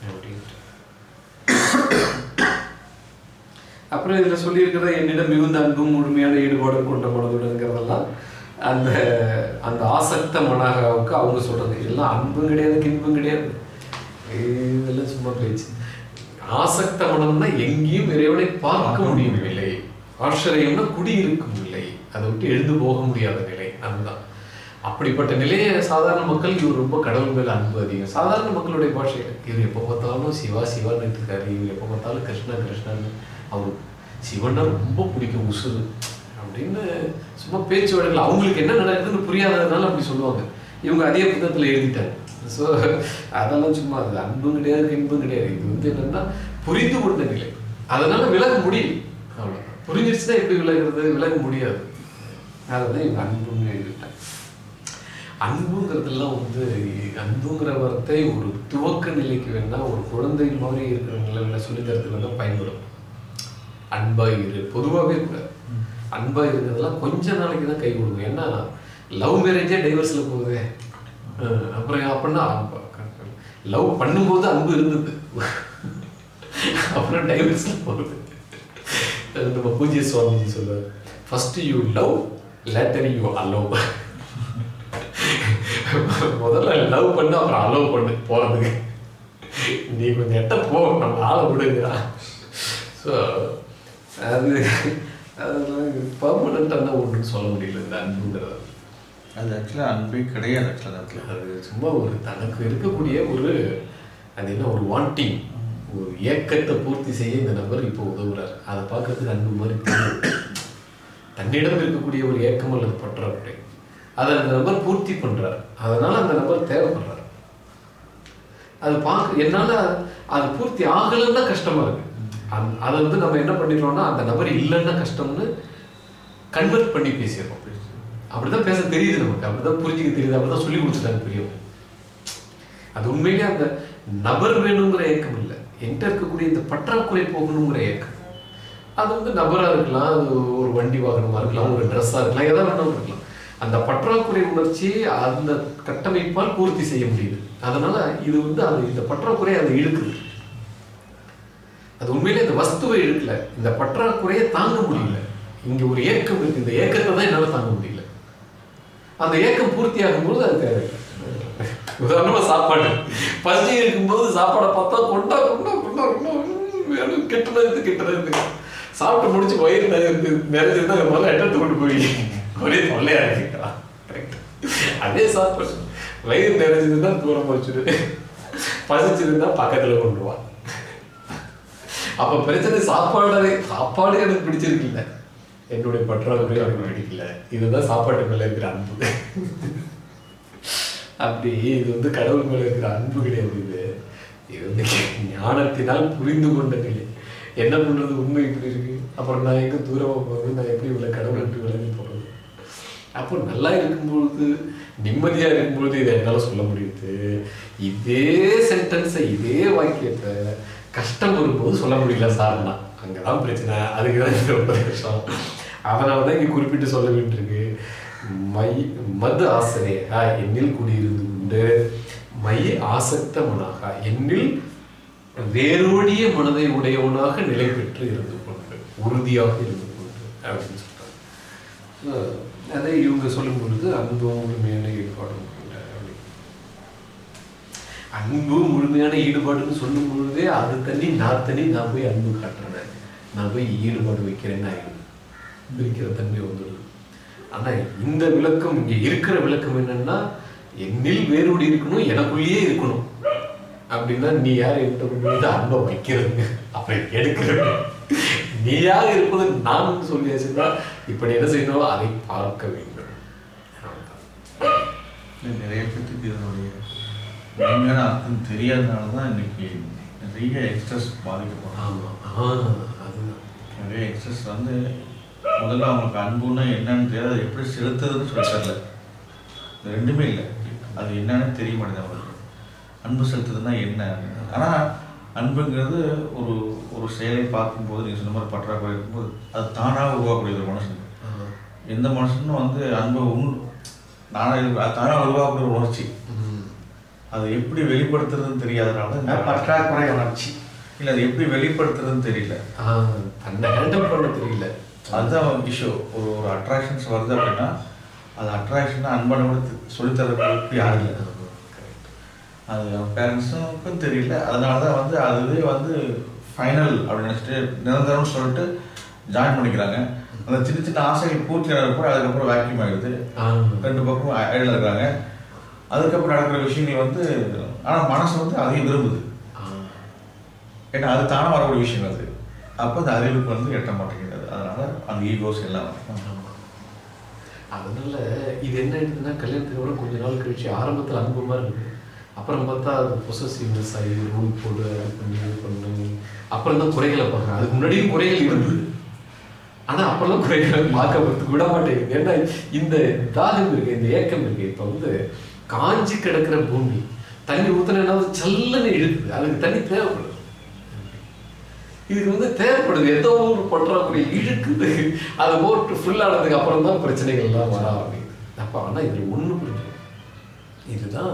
அப்படின்ட்டு. அப்புறம் இதுல சொல்லியிருக்கிற என்னிடம் மிகுந்த அன்பும் முழுமையான ஈடுபாடும் கொண்ட மனதுடன்ங்கிறதெல்லாம் அந்த அந்த ஆசக்த மனாகாவுக்கு அவங்க சொல்றது. இதெல்லாம் அன்பும் கிடையாது கின்பும் கிடையாது. இதெல்லாம் சும்மா பேச்சு. ஆசக்த மனம்னா எங்கேயும் இறைவனை பார்க்க முடியும் இல்லை ஆசிரியம்னா குடியிருக்கும் இல்லை அதை விட்டு எழுந்து போக முடியாத நிலை. அதுதான். அப்படிப்பட்ட நிலையை சாதாரண மக்கள் இவர் ரொம்ப கடவுள் மேல அன்பு அதிகம். சாதாரண மக்களுடைய பாஷை இவர் எப்போ பார்த்தாலும் சிவா சிவான்னு இருக்காரு இவர் எப்போ பார்த்தாலும் கிருஷ்ணா கிருஷ்ணான்னு அவர் சிவன்னா ரொம்ப பிடிக்கும் உசுறு. அப்படின்னு சும்மா பேச்சு வழக்கில் அவங்களுக்கு என்ன நடக்குதுன்னு புரியாததுனால அப்படி சொல்லுவாங்க. இவங்க அதே புத்தகத்தில் எழுதிட்டாங்க ஸோ அதெல்லாம் சும்மா அது அன்பும் கிடையாது இன்பும் கிடையாது. இது வந்து என்னன்னா புரிந்து கொண்ட நிலை. அதனால விலக முடியும் அவ்வளோதான் புரிஞ்சிருச்சுன்னா எப்படி விலகிறது? விலக முடியாது. அதுதான் இவங்க அன்புன்னு எழுதிட்டாங்க அன்புங்கிறதெல்லாம் வந்து அன்புங்கிற வார்த்தை ஒரு துவக்க நிலைக்கு வேணா ஒரு குழந்தை மாதிரி இருக்கிற நிலையில சொல்லி தரத்துக்கு வேணா பயன்படும். அன்பா இரு. பொதுவாகவே கூட. அன்பா இருக்கிறதெல்லாம் கொஞ்ச நாளைக்கு தான் கை கொடுக்கும். ஏன்னா லவ் மேரேஜே டைவர்ஸ்ல போகுது. அப்புறம் அப்படின்னா லவ் பண்ணும்போது அன்பு இருந்தது. அப்புறம் டைவர்ஸ்ல போகுது நம்ம பூஜ்ய சுவாமிஜி சொல்லுவார் first you love later you allow முதல்ல லவ் பண்ணு அப்புறம் அலோவ் பண்ணு போறதுக்கு. நீ கொஞ்சம் எட்ட போ நம்ம ஆளை விடுங்கிறா ஸோ அது அதெல்லாம் பர்மனண்டான ஒன்றுன்னு சொல்ல முடியல இந்த அன்புங்கிறது. அது ஆக்சுவலாக அன்பே கிடையாது ஆக்சுவலாக இடத்துல. அது சும்மா ஒரு தனக்கு இருக்கக்கூடிய ஒரு அது என்ன ஒரு வாண்டிங் ஒரு ஏக்கத்தை பூர்த்தி செய்ய இந்த நபர் இப்போ உதவுறாரு. அதை பார்க்கறதுக்கு அன்பு மாதிரி தன்னிடம் இருக்கக்கூடிய ஒரு ஏக்கம் அல்லது பற்றாக்குறை. அதை அந்த நபர் பூர்த்தி பண்றாரு. அதனால அந்த நபர் தேவைப்படுறாரு. அது பார்க்க என்னால அது பூர்த்தி ஆகலைன்னா கஷ்டமா இருக்கு. அதை வந்து நம்ம என்ன பண்ணிடுறோம்னா அந்த நபர் இல்லைன்னா கஷ்டம்னு கன்வெர்ட் பண்ணி பேசிடுறோம். அப்படிதான் பேச தெரியுது நமக்கு. அப்படிதான் புரிஞ்சுக்க தெரியுது. அப்படிதான் சொல்லி கொடுத்துட்டாங்க பெரியவங்க. அது உண்மையிலே அந்த நபர் வேணுங்கிற ஏக்கம் இல்லை. என்கிட்ட இருக்கக்கூடிய இந்த பற்றாக்குறை போகணுங்கிற ஏக்கம். அது வந்து நபரா இருக்கலாம் அது ஒரு வண்டி வாகனமா இருக்கலாம் ஒரு ட்ரெஸ்ஸா இருக்கலாம் எதாவது வேணாலும் இருக்கலாம். அந்த பற்றாக்குறை உணர்ச்சி அந்த கட்டமைப்பால் பூர்த்தி செய்ய முடியுது. அதனால இது வந்து அது இந்த பற்றாக்குறை அதை இழுக்குது. அது உண்மையிலே இந்த வஸ்துவை இழுக்கல. இந்த பற்றாக்குறையை தாங்க முடியல. இங்க ஒரு ஏக்கம் இருக்கு. இந்த ஏக்கத்தை தான் என்னால் தாங்க முடியல. அந்த ஏக்கம் பூர்த்தி ஆகும்போது அது தேவை. உதாரணமாக சாப்பாடு. பசி இருக்கும்போது சாப்பாடை பார்த்தா கொண்டா கொண்டா கொண்டா கொண்டா உம், வேணும் கெட்டது கெட்டது சாப்பிட்டு முடிச்சு வயிறு நிறைய நிறைஞ்சிருந்தா முதல்ல எட்டத்து கொண்டு போய். ஒரே தொல்லையா இருக்குங்களா அதே சாப்பாடு. வயிறு நிறைஞ்சதுன்னா தூரம் வச்சுடு பசிச்சிருந்தா பக்கத்தில் கொண்டு வா. அப்போ பிரச்சனை சாப்பாடு சாப்பாடு எனக்கு பிடிச்சிருக்குல்ல. என்னுடைய பற்றாக்குறையும் எனக்கு வெடிக்கல இதுதான் சாப்பாட்டு மேலே இருக்கிற அன்பு. அப்படி இது வந்து கடவுள் மேலே இருக்கிற அன்பு கிடையாது இது. இது வந்து ஞானத்தினால் புரிந்து கொண்ட நிலை. என்ன பண்ணுறது உண்மை இப்படி இருக்கு. அப்புறம் நான் எங்கே தூரமாக போகிறது நான் எப்படி இவ்வளோ கடவுள் எப்படி விலகி போகிறது அப்போ நல்லா இருக்கும்பொழுது நிம்மதியாக இருக்கும்பொழுது இதை என்னால் சொல்ல முடியுது. இதே சென்டென்ஸை இதே வாக்கியத்தை கஷ்டம் வரும்போது சொல்ல முடியல சார்னா அங்கதான் பிரச்சனை. அதுக்கு தான் ரொம்ப கஷ்டம் அதனால தான் இங்க குறிப்பிட்டு சொல்ல வேண்டியிருக்கு மை மது ஆசிரியா என்னில் குடியிருந்து கொண்டு மை ஆசக்த மனாக என்னில் வேரோடிய மனதை உடையவனாக நிலை பெற்று இருந்து கொண்டு உறுதியாக இருந்து கொண்டு அப்படின்னு சொல்றாங்க. அதை இவங்க சொல்லும் பொழுது அன்பும் முழுமையான ஈடுபாடும் அப்படி. அன்பு முழுமையான ஈடுபாடுன்னு சொல்லும் பொழுதே அது தண்ணி நான் தண்ணி நான் போய் அன்பு காட்டுறேன். நான் போய் ஈடுபாடு வைக்கிறேன்னு ஆயிடுது. பிரிக்கிற தன்மை வந்துடுது ஆனா இந்த விளக்கம் இங்க இருக்கிற விளக்கம் என்னன்னா என்னில் வேரோடி இருக்கணும் எனக்குள்ளேயே இருக்கணும். அப்படின்னா நீ யார் என்கிட்ட அன்பை வைக்கிறது. அப்புறம் எடுக்கிறது. நீயாக இருப்பது நான் சொல்லியாச்சுன்னா இப்ப நீ என்ன செய்யணும்? அதை பார்க்க வேண்டும். நிறைய பேத்துக்கு இதனுடைய உண்மையான அர்த்தம் தெரியாதனால தான் இன்னைக்கு நிறைய எக்ஸ்ட்ரஸ் பாதிக்கப்படுறாங்க ஆமா. ஆ அதுதான். நிறைய எக்ஸஸ் வந்து முதல்ல அவங்களுக்கு அன்புன்னா என்னன்னு தெரியாது. அது எப்படி செலுத்துறதுன்னு சொல்லி தரல. இது ரெண்டுமே இல்லை. அது என்னன்னு தெரிய மாட்டேங்குது அவங்களுக்கு. அன்பு செலுத்துறதுன்னா என்ன? ஆனால் அன்புங்கிறது ஒரு ஒரு செயலை பார்க்கும்போது நீங்கள் சொன்ன மாதிரி பற்றாக்குறை இருக்கும்போது அது தானாக உருவாக்கக்கூடிய ஒரு மனுஷன். எந்த மனுஷனும் வந்து அன்பை உண் நானாக இருக்கு தானாக உருவாக்கக்கூடிய ஒரு உணர்ச்சி. அதை எப்படி வெளிப்படுத்துறதுன்னு தெரியாதனால பற்றாக்குறை உணர்ச்சி. இல்லை அது எப்படி வெளிப்படுத்துறதுன்னு தெரியல. தன்னை ஹேண்டில் பண்ண தெரியல. அதுதான் இஷ்யூ ஒரு ஒரு அட்ராக்ஷன்ஸ் வருது அப்படின்னா அது அட்ராக்ஷனாக அன்பான கூட சொல்லித்தரதுக்கு யாரும் இல்லை. அது பேரண்ட்ஸுக்கும் தெரியல. அதனால தான் வந்து அதுவே வந்து ஃபைனல் அப்படின்னு நினச்சிட்டு நிரந்தரம்னு சொல்லிட்டு ஜாயின் பண்ணிக்கிறாங்க. அந்த சின்ன சின்ன ஆசைகள் பூர்த்தி ஆகிறப்போ அதுக்கப்புறம் வேக்யூம் ஆகிடுது. ரெண்டு பக்கம் ஐடியில் இருக்கிறாங்க அதுக்கப்புறம் நடக்கிற விஷயங்கள் வந்து ஆனால் மனசு வந்து அதையும் விரும்புது. ஏன்னா அது தானே வரக்கூடிய விஷயம் அது. அப்போ அந்த அறிவுக்கு வந்து எட்ட மாட்டேங்கிறது அதனால அந்த ஈகோஸ் எல்லாம் அதனால இது என்ன ஆயிடுதுன்னா கல்யாணத்துக்கு அப்புறம் கொஞ்ச நாள் கழிச்சு ஆரம்பத்துல அனுபவமாக இருக்கு. அப்புறம் பார்த்தா அது பொசசிவ்னஸ் ஆகி ரூல் போட்டு அது பண்ணி இது பண்ணி. அப்புறம் தான் குறைகளை பார்க்குறேன் அதுக்கு முன்னாடியும் குறைகள் இருந்தது. ஆனா அப்பெல்லாம் குறைகளை பார்க்க விட மாட்டேங்குது. ஏன்னா இந்த தாகம் இருக்கு இந்த ஏக்கம் இருக்கு. இப்ப வந்து காஞ்சி கிடக்கிற பூமி தண்ணி ஊத்துனா சல்லுன்னு இழுக்குது. அதுக்கு தண்ணி தேவைப்படுது. இதுக்கு வந்து தேவைப்படுது. எந்த ஒரு பற்றாக்குறை இழுக்குது அது போட்டு ஃபுல் ஆனதுக்கு அப்புறம் தான் பிரச்சனைகள்லாம் வர ஆரம்பிக்குது. அப்போ ஆனால் இதில் ஒன்று புரிஞ்சுக்கணும். இதுதான்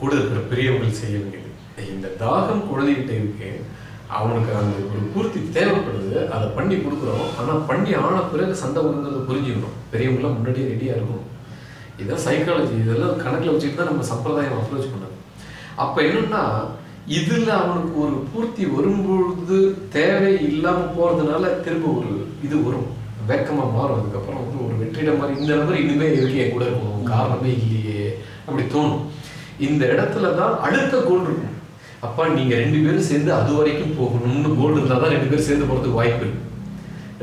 கூட இருக்கிற பெரியவர்கள் செய்ய வேண்டியது. இந்த தாகம் குழந்தைகிட்ட இருக்கு அவனுக்கு அந்த ஒரு பூர்த்தி தேவைப்படுது. அதை பண்ணி கொடுக்குறோம். ஆனால் பண்ணி ஆன பிறகு சண்டை வருங்கிறத புரிஞ்சுக்கணும். பெரியவங்களாம் முன்னாடியே ரெடியாக இருக்கணும். இதுதான் சைக்காலஜி இதெல்லாம் கணக்கில் வச்சுட்டு தான் நம்ம சம்பிரதாயம் அப்ரோச் பண்ணணும். அப்போ என்னென்னா இதுல அவனுக்கு ஒரு பூர்த்தி வரும்பொழுது தேவை இல்லாம போறதுனால திரும்ப ஒரு இது வரும். வேக்கமா மாறும். அதுக்கப்புறம் வந்து ஒரு வெற்றிடம் மாதிரி இந்த நபர் இனிமே இருக்கு என் கூட இருக்கணும். காரணமே இல்லையே. அப்படி தோணும். இந்த இடத்துல தான் அடுத்த கோல் இருக்கும். அப்பா நீங்க ரெண்டு பேரும் சேர்ந்து அது வரைக்கும் போகணும்னு கோல் இருந்தால் தான் ரெண்டு பேரும் சேர்ந்து போறதுக்கு வாய்ப்பு இருக்கு.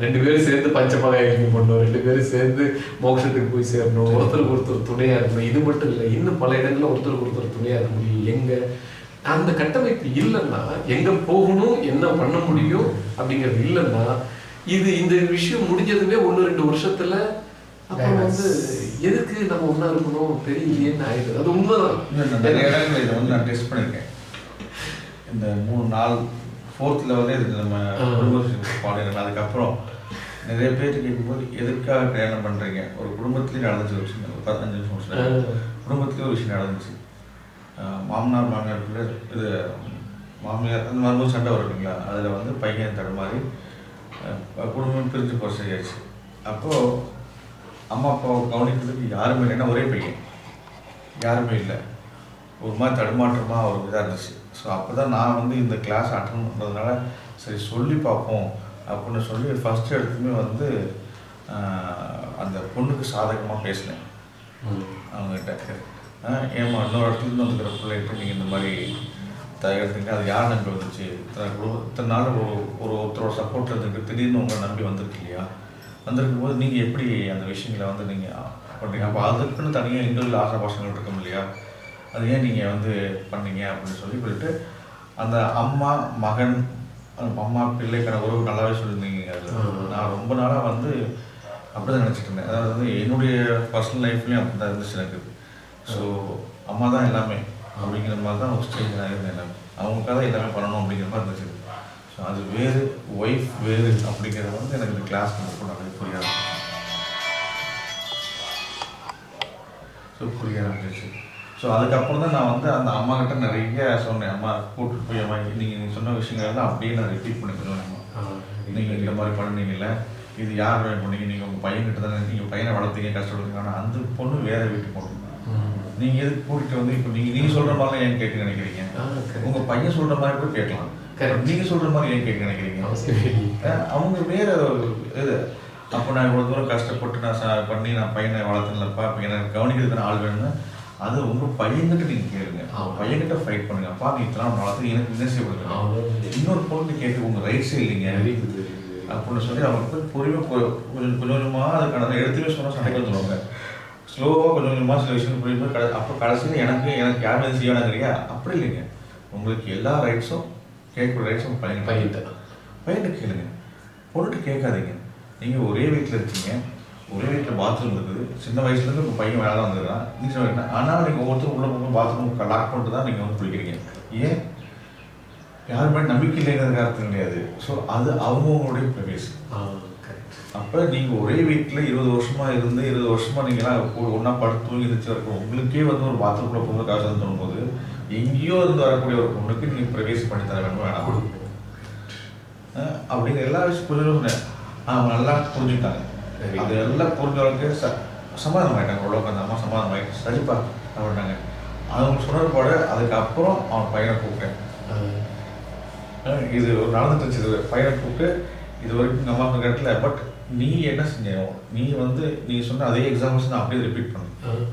ரெண்டு பேரும் சேர்ந்து பஞ்சமகாயம் பண்ணணும் ரெண்டு பேரும் சேர்ந்து மோட்சத்துக்கு போய் சேரணும். ஒருத்தருக்கு ஒருத்தர் துணையா இருக்கணும். இது மட்டும் இல்லை இன்னும் பல இடங்கள்ல ஒருத்தருக்கு ஒருத்தர் துணையாக இருக்க முடியும் எங்க அந்த கட்டமைப்பு இல்லைன்னா எங்க போகணும் என்ன பண்ண முடியும் அப்படிங்கிறது இல்லைன்னா இது இந்த விஷயம் முடிஞ்சதுமே ஒண்ணு ரெண்டு வருஷத்துல அப்புறம் வந்து எதுக்கு நம்ம ஒண்ணா இருக்கணும்? தெரியலையேன்னு ஆயிடுது. அது உண்மைதான். நிறைய இடங்கள் இதை வந்து நான் டெஸ்ட் பண்ணியிருக்கேன் இந்த மூணு நாள் ஃபோர்த்தில் வந்து இதுக்கு நம்ம பாடினோம் அதுக்கப்புறம் நிறைய பேர் கேட்கும்போது எதுக்காக கல்யாணம் பண்ணுறீங்க ஒரு குடும்பத்துலேயும் நடந்துச்சு ஒரு விஷயம் பதினஞ்சு நிமிஷம். குடும்பத்துலேயும் ஒரு விஷயம் நடந்துச்சு. மாமனார் மாமியாருக்குள்ள இது மாமியார் அந்த மருமக சண்டை வரும் இல்லைங்களா? அதில் வந்து பையன் தடுமாறி குடும்பம் பிரிஞ்சு போக சரியாச்சு அப்போது அம்மா அப்பாவை கவனிக்கிறதுக்கு யாருமே இல்லைன்னா ஒரே பையன். யாருமே இல்லை. ஒரு மாதிரி தடுமாற்றமாக ஒரு இதாக இருந்துச்சு. ஸோ அப்போ தான் நான் வந்து இந்த கிளாஸ் அட்டன் பண்ணுறதுனால சரி சொல்லி பார்ப்போம் அப்படின்னு சொல்லி ஃபஸ்ட்டு எடுத்துமே வந்து அந்த பொண்ணுக்கு சாதகமாக பேசினேன். அவங்ககிட்ட. ஏம்மா இன்னொரு இடத்துல இருந்து வந்துக்கிற பிள்ளைகிட்ட நீங்கள் இந்த மாதிரி தயாரித்துங்க அது யார் நம்பி வந்துச்சு? இத்தனை நாள் ஒரு ஒரு ஒருத்தரோட சப்போர்ட் இருந்துட்டு திடீர்னு உங்களை நம்பி வந்திருக்கு இல்லையா? வந்திருக்கும் போது நீங்கள் எப்படி அந்த விஷயங்களை வந்து நீங்கள் பண்ணுறீங்க? அப்போ அதுக்குன்னு தனியாக இண்டிவிஜுவல் ஆசை பாசங்கள் இருக்கும் இல்லையா? அது ஏன் நீங்கள் வந்து பண்ணீங்க அப்படின்னு சொல்லி சொல்லிட்டு அந்த அம்மா மகன் அந்த அம்மா பிள்ளைக்கான உறவு நல்லாவே சொல்லியிருந்தீங்க. அது நான் ரொம்ப நாளாக வந்து அப்படி தான் நினச்சிட்டு இருந்தேன். அதாவது வந்து என்னுடைய பர்சனல் லைஃப்லேயும் அப்படி தான் இருந்துச்சு எனக்கு. ஸோ அம்மா தான் எல்லாமே அப்படிங்கிற மாதிரி தான் ஒரு ஸ்டேஜ் நான் இருந்தேன் எல்லாமே. அவங்களுக்காக தான் எல்லாமே பண்ணணும் அப்படிங்கிற மாதிரி இருந்துச்சு. ஸோ அது வேறு ஒய்ஃப் வேறு அப்படிங்கிறது வந்து எனக்கு இந்த கிளாஸ் வந்து நிறைய புரிய ஸோ புரிய ஆரம்பிச்சிச்சு ஸோ அதுக்கப்புறம் தான் நான் வந்து அந்த அம்மா கிட்ட நிறைய சொன்னேன். அம்மா கூப்பிட்டு போய் அம்மா நீங்கள் சொன்ன விஷயங்கள் எல்லாம் அப்படியே நான் ரிப்பீட் பண்ணி சொல்லுவேன் நீங்கள் இந்த மாதிரி பண்ணுனீங்கல்ல இது யார் பண்ணீங்க நீங்கள் உங்கள் பையன்கிட்ட தானே நீங்கள் பையனை வளர்த்தீங்க கஷ்டப்படுறீங்க ஆனால் அந்த பொண்ணு வேற வீட்டுக்கு போகணும் நீங்கள் எதுக்கு கூட்டிகிட்டு வந்து இப்போ நீங்கள் நீங்கள் சொல்கிற மாதிரிலாம் ஏன் கேட்க நினைக்கிறீங்க. உங்கள் பையன் சொல்கிற மாதிரி கூட கேட்கலாம். நீங்கள் சொல்கிற மாதிரி ஏன் கேட்க நினைக்கிறீங்க அவங்க வேற இது அப்போ நான் இவ்வளோ தூரம் கஷ்டப்பட்டு நான் பண்ணி நான் பையனை வளர்த்துனலப்பா இப்போ எனக்கு கவனிக்கிறதுக்கு ஆள் வேணும்னா அது உங்கள் பையன்கிட்ட நீங்கள் கேளுங்க ஆமா. பையன்கிட்ட ஃபைட் பண்ணுங்க அப்பா நீ இத்தனை வளர்த்து எனக்கு என்ன அவ்வளவுதான். இன்னொரு பொண்ணு கேட்டு உங்கள் ரைட்ஸே இல்லைங்க. அப்படின்னு சொல்லி அவங்களுக்கு பொறுமையாக கொஞ்சம் கொஞ்சம் கொஞ்சமாக அதுக்கான எடுத்துமே சொன்னால் சண்டைக்கு வந்துடுவாங்க ஸ்லோவாக கொஞ்சம் கொஞ்சமாக சில விஷயம் புரியுது கடை அப்போ கடைசியில் எனக்கு எனக்கு யாருமே இது செய்ய வேணாங்கிறியா அப்படி இல்லைங்க. உங்களுக்கு எல்லா ரைட்ஸும் கேட்குற ரைட்ஸும் பையன் பையன்கிட்ட. பையன்கிட்ட கேளுங்க. பொண்ணுட்டு கேட்காதீங்க. நீங்கள் ஒரே வீட்டில் இருக்கீங்க. ஒரே வீட்டில் பாத்ரூம் இருக்குது. சின்ன வயசுலேருந்து உங்கள் பையன் வேலை வந்துருக்கான் நீ சொல்லுங்க ஆனால் நீங்கள் ஒவ்வொருத்தரும் உள்ள போகும் பாத்ரூம் லாக் பண்ணிட்டு தான் நீங்கள் வந்து குளிக்கிறீங்க. ஏன்? யாருமே நம்பிக்கை இல்லைங்கிற அர்த்தம் கிடையாது ஸோ அது அவங்கவுங்களுடைய correct. அப்போ நீங்கள் ஒரே வீட்டில் இருபது வருஷமா இருந்து இருபது வருஷமா நீங்களாம் ஒன்றா படுத்து தூங்கி இருந்துச்சு வரைக்கும் உங்களுக்கே வந்து ஒரு பாத்ரூம்ல போகிற காசு தோணும்போது எங்கேயோ இருந்து வரக்கூடிய ஒரு பொண்ணுக்கு நீங்கள் பிரவேசி பண்ணி தர வேண்டும் வேணாம்? அப்படிங்கிற எல்லா விஷயம் சொன்னேன் அவங்க நல்லா புரிஞ்சுக்கிட்டாங்க. சரி. அது எல்லாம் புரிஞ்சவங்களுக்கு ச சமாதானம் ஆயிட்டாங்க ஓரளவுக்கு அந்த அம்மா சமாதானம் ஆயிட்டு சரிப்பா அப்படின்னாங்க. அவங்க சொன்னது போல அதுக்கப்புறம் அவன் பையனை கூப்பிட்டேன். இது ஒரு நடந்துட்டு இருந்துச்சு இது பையனை கூப்பிட்டு இது வரைக்கும் எங்கள் அம்மா கேட்டல பட் நீ என்ன செஞ்ச நீ வந்து நீ சொன்ன அதே எக்ஸாம்பிள்ஸ் நான் அப்படியே ரிப்பீட் பண்ணு.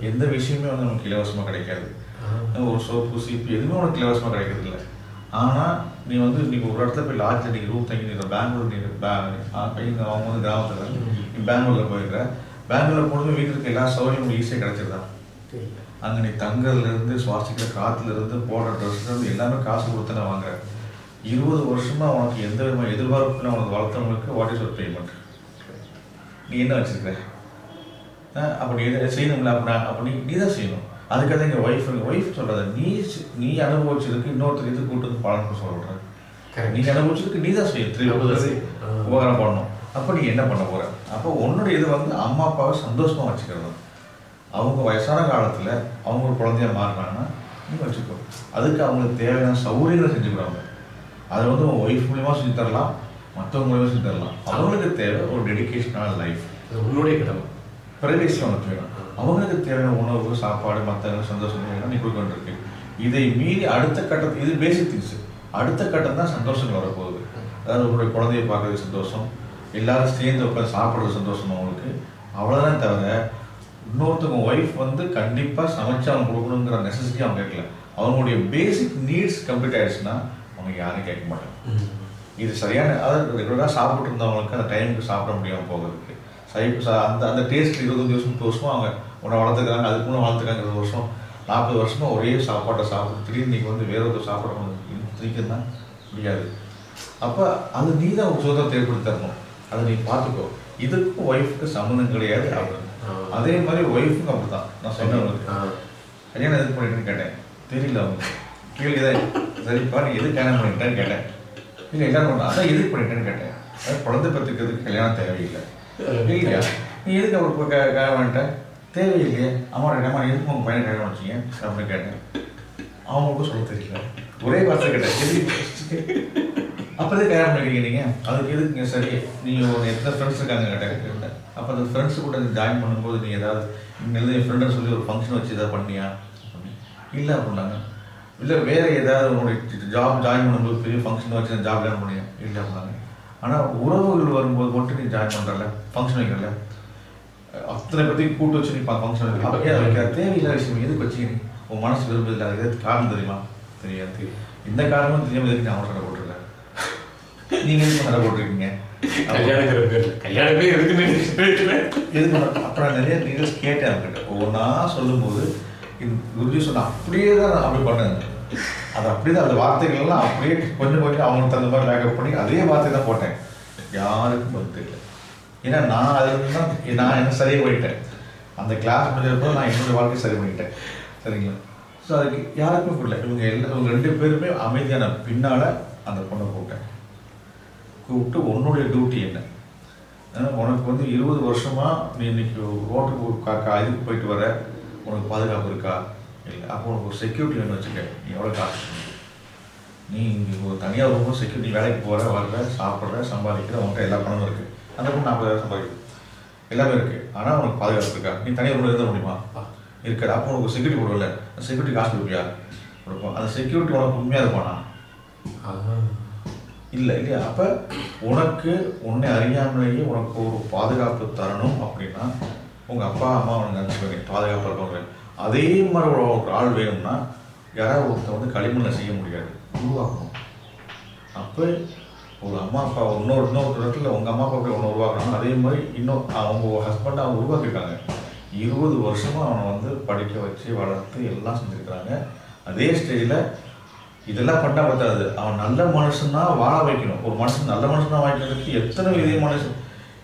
எந்த விஷயமே வந்து நமக்கு இலவசமாக கிடைக்காது. ஒரு சோப்பு சீப்பு எதுவுமே உனக்கு இலவசமாக கிடைக்கிறது இல்லை ஆனால் நீ வந்து நீ ஒரு இடத்துல போய் லாட்ஜில் நீங்கள் ரூம் தங்கி நீ பெங்களூர் நீ பையன் அவங்க வந்து கிராமத்தில். நீ பெங்களூரில் போயிருக்கிற. பெங்களூரில் போனது வீட்டில் இருக்க எல்லா சௌகரியமும் ஈஸியாக கிடைச்சிருதா தெரியல. அங்கே நீ தங்குறதுலேருந்து சுவாசிக்கிற காற்றுலேருந்து போடுற ட்ரெஸ்லேருந்து எல்லாமே காசு கொடுத்து நான் வாங்குறேன். இருபது வருஷமா உனக்கு எந்த விதமான எதிர்பார்ப்புல உனக்கு வளர்த்தவங்களுக்கு வாட் இஸ் ஒரு பேமெண்ட் நீ என்ன வச்சிருக்க அஹ் அப்ப நீ எதை செய்யணும்ல அப்படின்னா அப்போ நீ தான் செய்யணும். அதுக்காக எங்கள் ஒய்ஃப் எங்கள் ஒய்ஃப் சொல்கிறத நீ நீ அனுபவிச்சதுக்கு இன்னொருத்தர் இது கூட்டு வந்து பலன் சொல்கிறேன். நீ அனுபவிச்சதுக்கு நீ தான் செய்யும் திருப்பி. உபகாரம் பண்ணணும். அப்போ நீ என்ன பண்ண போற? அப்போ உன்னோட இது வந்து அம்மா அப்பாவை சந்தோஷமா வச்சுக்கிறது. அவங்க வயசான காலத்துல அவங்க ஒரு குழந்தையா மாறினாங்கன்னா நீ வச்சுக்கோ. அதுக்கு அவங்களுக்கு தேவையான சௌகரியங்களை செஞ்சுக்கிறாங்க அதை வந்து உன் ஒய்ஃப் மூலியமா செஞ்சு தரலாம். மற்றவங்க மூலியமா செஞ்சு தரலாம் அவங்களுக்கு தேவை ஒரு டெடிகேஷனான லைஃப் அது உன்னுடைய கடமை. பிரைவேசி உனக்கு வேணும் அவங்களுக்கு தேவையான உணவு சாப்பாடு மற்ற சந்தோஷம் நீ கொடுக்க வேண்டியிருக்கு. இதை மீறி அடுத்த கட்டத்து இது பேசிக் திங்ஸ் அடுத்த கட்டம் தான் சந்தோஷம் வரப்போகுது. அதாவது உங்களுடைய குழந்தைய பார்க்கறது சந்தோஷம். எல்லாரும் சேர்ந்து உட்காந்து சாப்பிட்றது சந்தோஷம் அவங்களுக்கு அவ்வளோதான் தவிர இன்னொருத்தவங்க ஒய்ஃப் வந்து கண்டிப்பாக சமைச்சு அவங்க கொடுக்கணுங்கிற நெசசிட்டி அவங்க கேட்கல. அவங்களுடைய பேசிக் நீட்ஸ் கம்ப்ளீட் ஆயிடுச்சுன்னா அவங்க யாரும் கேட்க மாட்டாங்க. இது சரியான அதாவது ரெகுலராக சாப்பிட்டு இருந்தவங்களுக்கு அந்த டைமுக்கு சாப்பிட முடியாமல் போகிறதுக்கு. சைப்பு சா அந்த அந்த டேஸ்ட் இருபத்தஞ்சு வருஷம் முப்பது வருஷமா அவங்க உன்னை வளர்த்துக்கிறாங்க அதுக்கு முன்னே வளர்த்துக்காங்க இருபது வருஷம் நாற்பது வருஷமா ஒரே சாப்பாட்டை சாப்பிட்டு திடீர்னு இன்னைக்கு வந்து வேற ஒரு சாப்பிட திரிக்கிறது தான் முடியாது. அப்போ அது நீ தான் ஒரு சுதந்திரத்தை ஏற்படுத்தி தரணும் அதை நீ பார்த்துக்கோ. இதுக்கும் ஒய்ஃபுக்கு சம்மந்தம் கிடையாது அப்படின்னு. அதே மாதிரி ஒய்ஃபுக்கும் அப்படிதான் நான் சொன்னேன். கல்யாணம் எதுக்கு பண்ணிட்டுன்னு கேட்டேன். தெரியல அவங்க கேள்விதான். சரிப்பா நீ எதுக்கு கல்யாணம் பண்ணிட்டேன்னு கேட்டேன். இல்லை என்ன பண்ண அதான் எதுக்கு பண்ணிட்டேன்னு கேட்டேன். அதான் குழந்தை பெற்றுக்கிறதுக்கு கல்யாணம் தேவையில்லை. இல்லையா? நீ எதுக்கு அவர் போய் கல்யாணம் பண்ணிட்ட? தேவையில்லையே. அம்மா ரெண்டம்மா எதுக்கு உங்க பையனை கல்யாணம் வச்சிங்க அப்படின்னு கேட்டேன். அவங்களுக்கும் சொல்ல தெரியல. ஒரே வார்த்தை கேட்டேன். எதுக்கு? அப்போ கல்யாணம் பண்ணிக்கிறீங்க நீங்க? அதுக்கு எதுக்குங்க சரி? நீங்க ஒரு எத்தனை ஃப்ரெண்ட்ஸ் இருக்காங்க கேட்டேன் கேட்டேன். அப்போ அந்த ஃப்ரெண்ட்ஸ் கூட ஜாயின் பண்ணும்போது நீ ஏதாவது இங்கே என் ஃப்ரெண்டை சொல்லி ஒரு ஃபங்க்ஷன் வச்சு ஏதாவது பண்ணியா? இல்லை அப்படின்னாங்க. இல்லை வேற ஏதாவது உங்களுடைய ஜாப் ஜாயின் பண்ணும்போது பெரிய ஃபங்க்ஷன் வச்சு ஜாப் ஜாயின் பண்ணியா? இல்லை அப்படின்னாங்க ஆனால் உறவுகள் வரும்போது மட்டும் நீ ஜாயின் பண்ணுறல ஃபங்க்ஷன் வைக்கிறல அத்தனை பேர்த்தையும் கூட்டு வச்சு நீ ஃபங்க்ஷன் வைக்க அப்போ ஏன் வைக்கிற? தேவையில்லாத விஷயம். எதுக்கு வச்சு நீ உன் மனசு விரும்புதில்லை அதுக்கு எதுக்கு காரணம் தெரியுமா? தெரியாது. இந்த காரணமும் தெரியாம எதுக்கு நான் சண்டை போட்டிருக்கேன் நீங்க எதுக்கு சண்டை போட்டிருக்கீங்க? கல்யாணமே எதுக்கு? அப்புறம் நிறைய டீட்டெயில்ஸ் கேட்டேன் அவங்ககிட்ட ஒவ்வொன்றா சொல்லும்போது இது குருஜி சொன்ன அப்படியே தான் நான் அப்படி பண்ணேன். அது அப்படியே தான் அந்த வார்த்தைகள் எல்லாம் அப்படியே கொஞ்சம் கொஞ்சம் அவங்களுக்கு தகுந்த மாதிரி மேக்கப் பண்ணி அதே வார்த்தை தான் போட்டேன். யாருக்கும் பதில் தெரியல. ஏன்னா நான் அது தான் நான் என்ன சரியாக பண்ணிட்டேன். அந்த கிளாஸ் முடிஞ்சப்போ நான் என்னோட வாழ்க்கை சரி பண்ணிட்டேன். சரிங்களா? ஸோ அதுக்கு யாருக்குமே புரியல. இவங்க எல்லா இவங்க ரெண்டு பேருமே அமைதியான பின்னால் அந்த பொண்ணை கூப்பிட்டேன். கூப்பிட்டு உன்னுடைய டியூட்டி என்ன? உனக்கு வந்து இருபது வருஷமாக நீ இன்னைக்கு ரோட்டுக்கு கா கா- இதுக்கு போயிட்டு வர. உனக்கு பாதுகாப்பு இருக்கா? இல்லை. அப்போ உனக்கு ஒரு செக்யூரிட்டி வேணும் வச்சுக்க. நீ எவ்வளோ காசு? நீ இங்கே ஒரு தனியாக ரொம்ப செக்யூரிட்டி வேலைக்கு போகிற வர்ற சாப்பிட்ற சம்பாதிக்கிற உன்கிட்ட எல்லா பணமும் இருக்குது அந்த பொண்ணு நாற்பதாயிரம் சம்பாதிக்கும் எல்லாமே இருக்குது ஆனால் உனக்கு பாதுகாப்பு இருக்கா? நீ தனியாக ரூமில் இருந்த முடியுமா? இருக்காது. அப்போ உனக்கு செக்யூரிட்டி போடுவல செக்யூரிட்டி காசு கொடுப்பியா? கொடுப்போம். அந்த செக்யூரிட்டி உனக்கு உண்மையாக இருப்பானா இல்லை இல்லையா? அப்போ உனக்கு உன்னை அறியாமலேயே உனக்கு ஒரு பாதுகாப்பு தரணும் அப்படின்னா உங்கள் அப்பா அம்மா உனக்கு நினச்சிக்கோங்க பாதுகாப்பாக இருப்பாங்க அதே மாதிரி ஒரு ஒரு ஆள் வேணும்னா யாராவது ஒருத்தர் வந்து களிமண்ணில் செய்ய முடியாது. உருவாக்கணும். அப்போ ஒரு அம்மா அப்பா இன்னொரு இன்னொரு இடத்துல உங்கள் அம்மா அப்பா ஒன்று உருவாக்கணும் அதே மாதிரி இன்னும் அவங்க ஹஸ்பண்ட் அவங்க உருவாக்கியிருக்காங்க. இருபது வருஷமாக அவனை வந்து படிக்க வச்சு வளர்த்து எல்லாம் செஞ்சுருக்கிறாங்க. அதே ஸ்டேஜில் இதெல்லாம் பண்ணால் பத்தாது. அவன் நல்ல மனுஷன்னா வாழ வைக்கணும். ஒரு மனுஷன் நல்ல மனுஷனாக வாங்கிக்கிறதுக்கு எத்தனை இதே மனுஷன்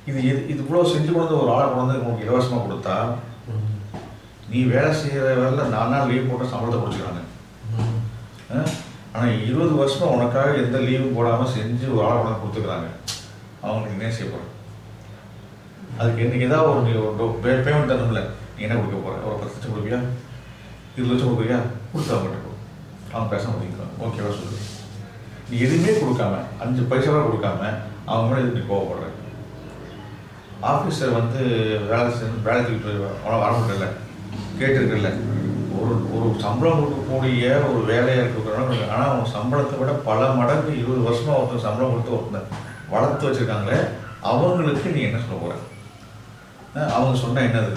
இது எது இது இவ்வளோ செஞ்சு கொடுத்த ஒரு ஆளை கொண்டு உனக்கு இலவசமாக கொடுத்தா நீ வேலை செய்கிற வேலை நாலு நாள் லீவ் போட்டு சம்பளத்தை கொடுத்துக்கிறாங்க ஆனால் இருபது வருஷமா உனக்காக எந்த லீவும் போடாமல் செஞ்சு ஒரு ஆளை கொண்டு கொடுத்துக்கிறாங்க. அவங்களுக்கு என்ன செய்ய போகிற அதுக்கு இன்னைக்கு ஏதாவது ஒரு பேமெண்ட் தரணும்ல. நீ என்ன கொடுக்க போற? ஒரு பத்து லட்சம் கொடுப்பியா? இருபது லட்சம் கொடுக்குறியா கொடுத்தா மட்டும் அவன் பேச முடியுங்க ஓகேவா சொல்லு நீ எதுவுமே கொடுக்காம அஞ்சு பைசாவா கொடுக்காம அவங்க மேலே எதுக்கு நீ கோவப்படுற? ஆஃபீஸர் வந்து வேலை செஞ்சு வேலை தூக்கிட்டு வர முடியல. கேட்டிருக்கல ஒரு ஒரு சம்பளம் கொடுக்கக்கூடிய ஒரு வேலையாக இருக்கிறவங்க ஆனால் அவங்க சம்பளத்தை விட பல மடங்கு இருபது வருஷமாக ஒருத்தர் சம்பளம் கொடுத்து ஒருத்தர் வளர்த்து வச்சுருக்காங்களே அவங்களுக்கு நீ என்ன சொல்ல போகிற அவங்க சொன்னால் என்னது?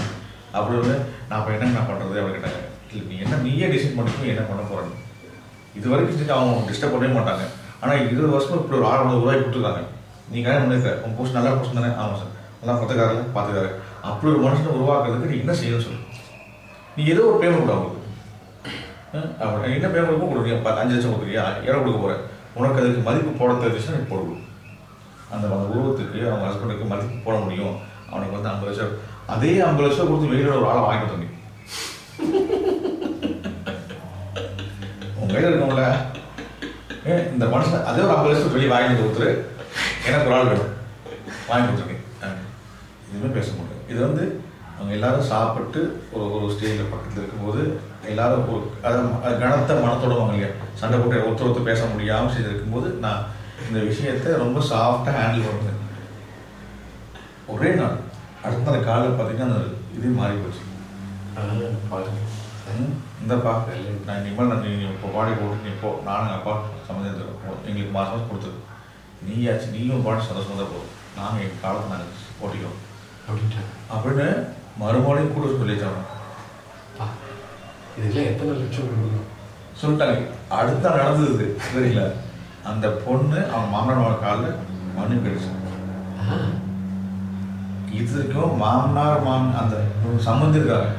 அப்படின்னு நான் இப்போ என்ன நான் பண்ணுறது அப்படின்னு கேட்டாங்க. இல்லை நீ என்ன நீயே டிசைட் பண்ணிக்கோ என்ன பண்ண போகிறேன்னு இது வரைக்கும் செஞ்சு அவங்க டிஸ்டர்ப் பண்ணவே மாட்டாங்க. ஆனால் இருபது வருஷமாக இப்படி ஒரு ஆறு ரூபாய் கொடுத்துருக்காங்க. நீங்கள் கல்யாணம் பண்ணிருக்க உங்கள் போஸ்ட் நல்லா போஸ்ட் தானே? ஆமாம் சார் எல்லாம் பார்த்துக்காரல பார்த்துக்காரு அப்படி ஒரு மனுஷனை உருவாக்குறதுக்கு நீ என்ன செய்யணும்னு சொல்லு. நீ ஏதோ ஒரு பேமெண்ட் கொடு அவங்களுக்கு என்ன பேமெண்ட் கொடுக்குறீங்க பத்து அஞ்சு லட்சம் கொடுக்குறியா? இடம் கொடுக்க போகிறேன் உனக்கு அதுக்கு மதிப்பு போட தெரிஞ்சுன்னா நீ போடு. அந்த அந்த உருவத்துக்கு அவங்க ஹஸ்பண்டுக்கு மதிப்பு போட முடியும். அவனுக்கு வந்து ஐம்பது லட்சம். அதே ஐம்பது லட்சம் கொடுத்து வெளியில் ஒரு ஆளை வாங்கிட்டு வந்தீங்க உங்க கையில் இருக்கோம்ல ஏ, இந்த மனுஷன் அதே ஒரு ஐம்பது லட்சம் வெளியே வாங்கி கொடுத்துரு. எனக்கு ஒரு ஆள் வேணும். வாங்கி கொடுத்துருக்கேன் எதுவுமே பேச முடியாது இது வந்து அவங்க எல்லாரும் சாப்பிட்டு ஒரு ஒரு ஸ்டேஜில் பக்கத்தில் இருக்கும்போது எல்லாரும் ஒரு அது கனத்த மனத்தோட வாங்க இல்லையா? சண்டை போட்டு ஒருத்தர் ஒருத்தர் பேச முடியாமல் செய்து இருக்கும்போது நான் இந்த விஷயத்தை ரொம்ப சாஃப்டாக ஹேண்டில் பண்ணுறேன் ஒரே நாள் அடுத்த நாள் காலையில் பார்த்தீங்கன்னா அந்த இது மாறி போச்சு. இந்தப்பா நான் இனிமேல் நான் நீ இப்போ பாடி போட்டு நீ போ நானும் அப்பா சம்மந்தம் எங்களுக்கு மாதம் கொடுத்தது நீயாச்சு நீயும் பாடி சந்தோஷமாக தான் போதும் நாங்கள் எங்கள் காலத்தை நாங்கள் ஓட்டிக்கிறோம் அப்படின்ட்டாங்க அப்படின்னு மறுபடியும் கூட சொல்லிட்டாங்க பா இதுல எத்தனை லட்சம் கொடுக்கணும்? சொல்லிட்டாங்க. அடுத்த நடந்தது சரிங்களா அந்த பொண்ணு அவன் மாமனார் காலில் மண்ணு கிடைச்சு. இதுக்கும் மாமனார் மாமன் அந்த சம்மந்தி இருக்காங்க.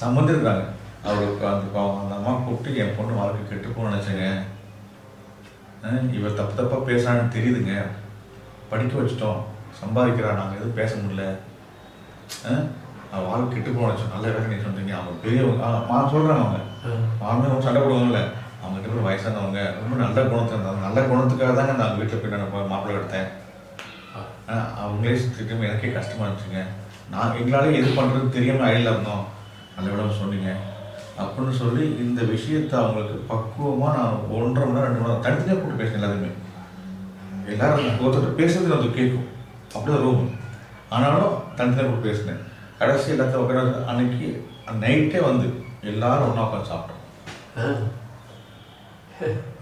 சம்மந்தி இருக்காங்க. அவருக்கு அந்த அந்த அம்மா கூப்பிட்டு என் பொண்ணு வாழ்க்கை கெட்டு போகணும்னு நினச்சேங்க. இவர் தப்பு தப்பா பேசுறான்னு தெரியுதுங்க. படிக்க வச்சுட்டோம். சம்பாதிக்கிறா நாங்கள் எதுவும் பேச முடியல. வாழ்க்கை கெட்டு நினச்சோம் நல்ல வேலை நீ சொல்றீங்க. அவங்க பெரியவங்க சொல்கிறாங்க அவங்க மாமே அவங்க சண்டை போடுவாங்கல்ல. அவங்க கிட்ட வயசானவங்க ரொம்ப நல்ல குணத்தை இருந்தாங்க நல்ல குணத்துக்காக தாங்க நான் வீட்டில் போய் நான் போய் மாப்பிள்ளை எடுத்தேன். அவங்களே திட்டம் எனக்கே கஷ்டமா இருந்துச்சுங்க. நான் எங்களாலே எது பண்ணுறது தெரியாமல் அயலில் இருந்தோம். நல்ல விட சொன்னீங்க. அப்படின்னு சொல்லி இந்த விஷயத்தை அவங்களுக்கு பக்குவமாக நான் ஒன்றரை மணி நேரம் ரெண்டு மணி நேரம் தனித்தனியாக போட்டு பேசினேன் எல்லாருமே. எல்லாரும் ஒருத்தர் பேசுறது அது கேட்கும். அப்படியே ரூம் ஆனாலும் தனித்தனியாக பேசினேன். கடைசி எல்லாத்தையும் உட்கார அன்னைக்கு நைட்டே வந்து எல்லாரும் ஒன்றா உட்காந்து சாப்பிட்டோம்.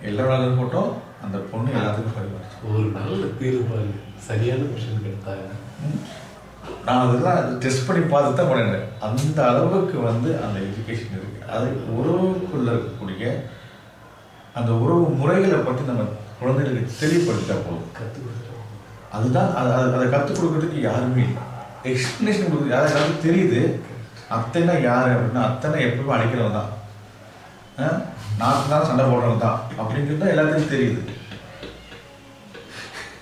எல்லா நாளும் போட்டோம். அந்த பொண்ணு எல்லாத்துக்கும் பரிமாறிச்சு. ஒரு நல்ல தீர்வு சரியான கொஸ்டின் கேட்டாங்க நான் அதெல்லாம் டெஸ்ட் பண்ணி பார்த்து தான் பண்ணினேன் அந்த அளவுக்கு வந்து அந்த எஜுகேஷன் இருக்கு. அது உறவுக்குள்ள இருக்கக்கூடிய அந்த உறவு முறைகளை பற்றி நம்ம குழந்தைகளுக்கு தெளிவுபடுத்தா போதும். கற்றுக் அதுதான் அது அதை கற்றுக் கொடுக்கறதுக்கு யாருமே இல்லை. எக்ஸ்பிளனேஷன் கொடுக்குறது யாராவது தெரியுது அத்தைனா யார் அப்படின்னா அத்தனை எப்பவுமே அழைக்கிறவன் தான். நான் தான் சண்டை போடுறவன் தான் அப்படிங்கிறது எல்லாத்துக்கும் தெரியுது.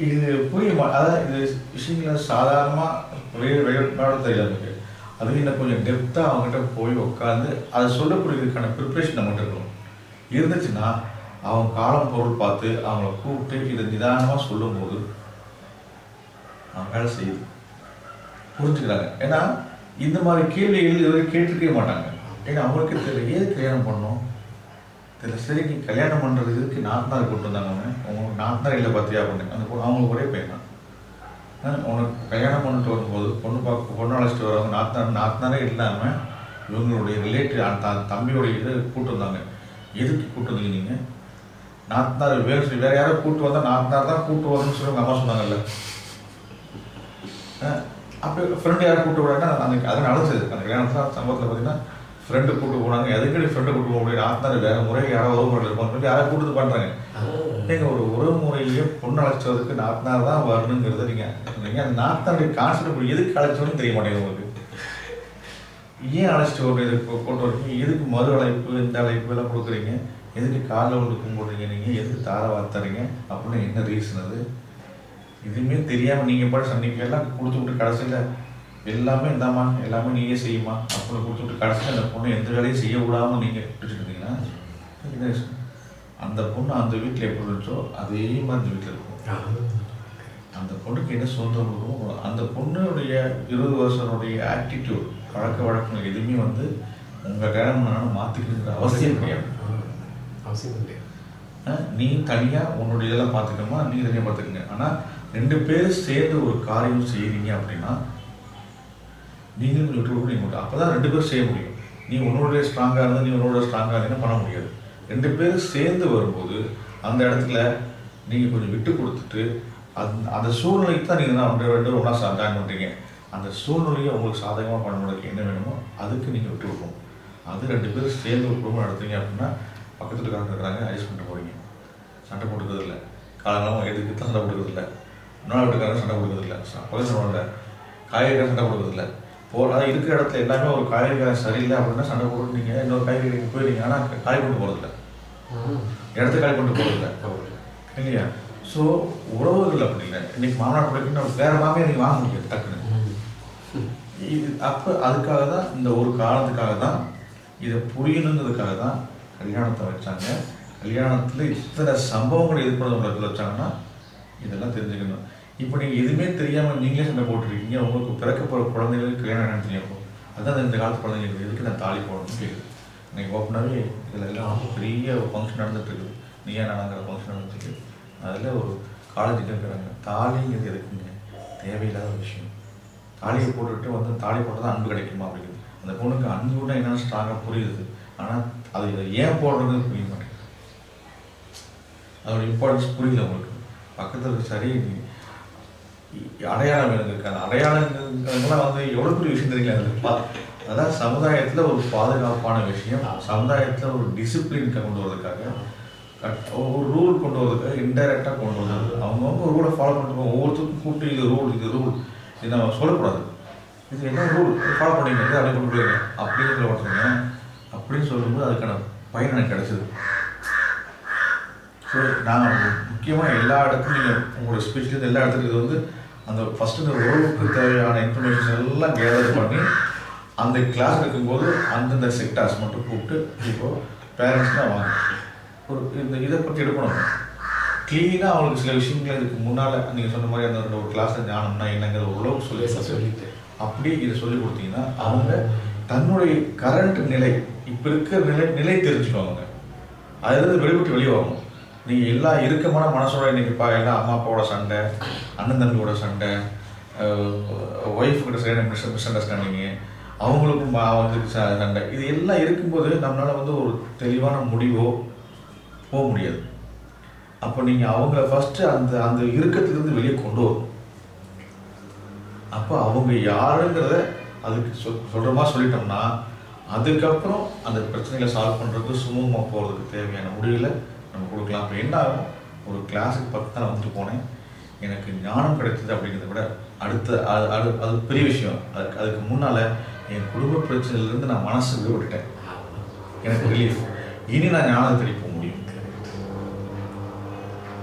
இது புரிய மா அதான் இது விஷயங்களை சாதாரணமாக வெளியே வெளிநாடு தெரியல எனக்கு அது இன்னும் கொஞ்சம் டெப்த்தாக அவங்ககிட்ட போய் உட்காந்து அதை சொல்லக்கூடியதுக்கான ப்ரிப்ரேஷன் நம்மகிட்ட இருக்கணும். இருந்துச்சுன்னா அவங்க காலம் பொருள் பார்த்து அவங்கள கூப்பிட்டு இதை நிதானமாக சொல்லும்போது அவங்க வேலை செய்யுது. புரிஞ்சுக்கிறாங்க. ஏன்னா இந்த மாதிரி கேள்விகள் இதுவரை கேட்டிருக்கவே மாட்டாங்க. ஏன்னா அவங்களுக்கு தெரியல ஏது கல்யாணம் பண்ணோம் தெரியல சரி நீ கல்யாணம் பண்ணுறது இதுக்கு நாத்தனார் கூட்டு வந்தாங்க அவங்க உங்களுக்கு நாத்தனார் இல்லை பார்த்தியா? அப்படின்னு. அந்த பொண்ணு அவங்களுக்கு ஒரே பையன் தான். உனக்கு கல்யாணம் பண்ணிட்டு வரும்போது பொண்ணு பார்க்க பொண்ணு அழைச்சிட்டு வரவங்க நாத்தனார் நாத்தனாரே இல்லாமல் இவங்களுடைய ரிலேட்டிவ் அந்த தம்பியோடைய இது கூட்டு வந்தாங்க. எதுக்கு கூட்டு வந்தீங்க நீங்கள் நாத்தனார் வேறு வேறு யாரோ கூட்டு வந்தால் நாத்தனார் தான் கூட்டு வரணும்னு சொல்லி உங்க அம்மா சொன்னாங்கல்ல. அப்படி ஃப்ரெண்டு யாரும் கூட்டு போனாங்கன்னா அந்த அது நடந்தது அந்த கல்யாணம் சம்பவத்தில் பார்த்தீங்கன்னா ஃப்ரெண்டு கூட்டு போனாங்க. எதுக்கடி ஃப்ரெண்டு கூட்டு போக முடியும் ஆத்தாரு வேறு முறை யாரோ உறவு முறையில் இருப்பாங்க சொல்லி கூட்டு பண்ணுறாங்க நீங்க ஒரு உறவு முறையிலேயே பொண்ணு அழைச்சதுக்கு நாத்தனார் தான் வரணுங்கிறத நீங்க நீங்க அந்த நாத்தனுடைய கான்செப்ட் எதுக்கு அழைச்சோன்னு தெரிய மாட்டேங்குது உங்களுக்கு? ஏன் அழைச்சிட்டு வரணும்? இதுக்கு கொண்டு வரீங்க எதுக்கு மறு அழைப்பு இந்த அழைப்பு எல்லாம் கொடுக்குறீங்க? எதுக்கு காலில் வந்து கும்பிடுறீங்க நீங்கள் எதுக்கு தாரை வார்த்தறீங்க அப்படின்னு என்ன ரீசன் அது? எதுவுமே தெரியாம நீங்க பாட்டு சொன்னீங்க எல்லாம் கொடுத்து விட்டு கடைசியில எல்லாமே இந்தாம்மா எல்லாமே நீயே செய்யுமா அப்படின்னு கொடுத்து விட்டு கடைசியில் அந்த பொண்ணு எந்த வேலையும் செய்ய விடாம நீங்க விட்டுட்டு இருந்தீங்கன்னா என்ன reason? அந்த பொண்ணு அந்த வீட்டில் எப்படி இருந்துச்சோ அதே மாதிரி இந்த வீட்டில் இருக்கும். அந்த பொண்ணுக்கு என்ன சுதந்திரம் கொடுக்கணும் அந்த பொண்ணுடைய இருபது வருஷனுடைய ஆட்டிடியூட் பழக்க வழக்கங்கள் எதுவுமே வந்து உங்கள் கல்யாணம் மாற்றிக்கணுங்கிற அவசியம் கிடையாது. அவசியம் கிடையாது. நீ தனியாக உன்னுடைய இதெல்லாம் பார்த்துக்கணுமா? நீ தனியாக பார்த்துக்கங்க. ஆனால் ரெண்டு பேர் சேர்ந்து ஒரு காரியம் செய்கிறீங்க அப்படின்னா நீங்களும் விட்டு கொடுக்க நீங்கள் அப்போ தான் ரெண்டு பேரும் செய்ய முடியும். நீ உன்னுடைய ஸ்ட்ராங்காக இருந்தால் நீ உன்னோட ஸ்ட்ராங்காக இருந்தீங்கன்னா பண்ண முடியாது. ரெண்டு பேரும் சேர்ந்து வரும்போது அந்த இடத்துல நீங்கள் கொஞ்சம் விட்டு கொடுத்துட்டு அந்த அந்த சூழ்நிலைக்கு தான் நீங்கள் தான் ரெண்டு ரெண்டு ஒன்றா ஜாயின் பண்ணுறீங்க அந்த சூழ்நிலையை உங்களுக்கு சாதகமாக பண்ண முடியாது என்ன வேணுமோ அதுக்கு நீங்கள் விட்டு கொடுக்கணும். அது ரெண்டு பேரும் சேர்ந்து ஒரு குடும்பம் நடத்துறீங்க அப்படின்னா பக்கத்தில் இருக்காங்க இருக்கிறாங்க ஐஸ் பண்ணிட்டு போகிறீங்க சண்டை போட்டுக்கிறது இல்லை காலங்காலம் எதுக்கு சண்டை போட்டுக்கிறது இல்லை இன்னொரு வீட்டுக்காரங்க சண்டை இல்லை பக்கத்தில் சொல்லுவாங்க காய்கறி சண்டை போடுறது இல்லை போ அதாவது இருக்கிற இடத்துல எல்லாமே ஒரு காய்கறிக்காரன் சரியில்லை அப்படின்னா சண்டை போட்டு நீங்கள் இன்னொரு காய்கறிக்கு போயிருங்க ஆனால் காய் கொண்டு போகிறதில்ல இடத்த காய் கொண்டு போகிறதில்ல இல்லையா? ஸோ உறவுகள் அப்படி இல்லை. இன்னைக்கு மாமனார் பிடிக்குன்னு வேற மாமியை நீங்கள் வாங்க முடியாது டக்குன்னு. இது அப்போ அதுக்காக தான் இந்த ஒரு காரணத்துக்காக தான் இதை புரியணுங்கிறதுக்காக தான் கல்யாணத்தை வச்சாங்க. கல்யாணத்தில் இத்தனை சம்பவங்கள் பண்ண வச்சாங்கன்னா இதெல்லாம் தெரிஞ்சுக்கணும். இப்போ நீங்கள் எதுவுமே தெரியாமல் நீங்களே சண்டை போட்டுருக்கீங்க. உங்களுக்கு பிறக்க போகிற குழந்தைகளுக்கு கல்யாணம் நினைச்சிருக்கோம் அதுதான் அதான் இந்த காலத்து குழந்தைங்களுக்கு எதுக்கு நான் தாலி போடணும்னு கேட்குது நீங்கள் ஓப்பனாகவே இதில் எல்லாம் பெரிய ஃபங்க்ஷன் நடந்துட்டு இருக்குது நீயா நானாங்கிற ஃபங்க்ஷன் நடந்துருக்கு அதில் ஒரு காலேஜ் இருக்கிறாங்க. தாலிங்கிறது எதுக்குங்க? தேவையில்லாத ஒரு விஷயம். தாலியை போட்டுட்டு வந்து தாலி போட்டால் தான் அன்பு கிடைக்குமா அப்படிங்கிறது அந்த பொண்ணுக்கு அன்பு கூட என்னென்ன ஸ்ட்ராங்காக புரியுது. ஆனால் அது ஏன் போடுறதுன்னு புரிய மாட்டேங்குது அதோட இம்பார்ட்டன்ஸ் புரியல உங்களுக்கு. பக்கத்தில் சரி அடையாளம் இருக்கு அடையாளங்கள்லாம் வந்து எவ்வளோ பெரிய விஷயம் தெரியல அது அதான் சமுதாயத்தில் ஒரு பாதுகாப்பான விஷயம் சமுதாயத்தில் ஒரு டிசிப்ளின் கொண்டு வரதுக்காக கட்- ஒரு ரூல் கொண்டு வரதுக்காக இன்டைரக்டாக கொண்டு வந்தது அவங்கவுங்க ஒரு ரூலை ஃபாலோ பண்ணிட்டு ஒவ்வொருத்தருக்கும் கூப்பிட்டு இது ரூல் இது ரூல் இது நம்ம சொல்லக்கூடாது. இது என்ன ரூல் ஃபாலோ பண்ணிக்கிறது அப்படி கொண்டு போயிருங்க அப்படின்னு சொல்ல மாட்டேங்க அப்படின்னு சொல்லும்போது அதுக்கான பயன் எனக்கு கிடைச்சது. ஸோ நான் முக்கியமாக எல்லா இடத்துலையும் நீங்கள் உங்களோட ஸ்பீச்லேருந்து எல்லா இடத்துலையும் இது வந்து அந்த ஃபஸ்ட்டு இந்த உறவுக்கு தேவையான இன்ஃபர்மேஷன் எல்லாம் கேதர் பண்ணி அந்த கிளாஸ் இருக்கும்போது அந்தந்த செக்டார்ஸ் மட்டும் கூப்பிட்டு இப்போது பேரண்ட்ஸ்லாம் வாங்க. ஒரு இந்த இதை பற்றி எடுக்கணும். க்ளீனாக அவங்களுக்கு சில விஷயங்கள் இதுக்கு முன்னால் நீங்கள் சொன்ன மாதிரி அந்த ஒரு கிளாஸில் ஞானம்னா என்னங்கிற ஓரளவுக்கு சொல்லி சொல்லிட்டு அப்படி இதை சொல்லி கொடுத்தீங்கன்னா அவங்க தன்னுடைய கரண்ட் நிலை இப்போ இருக்கிற நிலை நிலை தெரிஞ்சுக்குவாங்க. அதுலேருந்து வெளிவிட்டு வெளியே வரணும். நீங்கள் எல்லா இறுக்கமான மனசோட இன்றைக்கி பா எல்லாம் அம்மா அப்பாவோட சண்டை அண்ணன் தம்பியோட சண்டை ஒய்ஃப் கிட்ட சரியான மிஸ் மிஸ் அண்டர்ஸ்டாண்டிங்கு அவங்களுக்கும் வந்து ச- சண்டை. இது எல்லாம் இருக்கும்போது நம்மளால வந்து ஒரு தெளிவான முடிவோ போக முடியாது. அப்போ நீங்கள் அவங்கள ஃபஸ்ட்டு அந்த அந்த இறுக்கத்திலிருந்து வெளியே கொண்டு வரும். அப்போ அவங்க யாருங்கிறத அதுக்கு சொல் சொல்கிற மாதிரி சொல்லிட்டோம்னா அதுக்கப்புறம் அந்த பிரச்சனைகளை சால்வ் பண்ணுறதுக்கு சுமூகமாக போகிறதுக்கு தேவையான முடிவில் நம்ம கொடுக்கலாம். அப்போ என்ன ஆகும் ஒரு கிளாஸுக்கு பத்து தான் வந்துட்டு போனேன். எனக்கு ஞானம் கிடைத்தது அப்படிங்கிறத விட அடுத்த அது அது அது பெரிய விஷயம். அதுக்கு அதுக்கு முன்னால் என் குடும்ப பிரச்சனையிலேருந்து நான் மனசு விட்டுட்டேன். எனக்கு ரிலீஃப் இனி நான் ஞானத்தை தேடி போக முடியும்.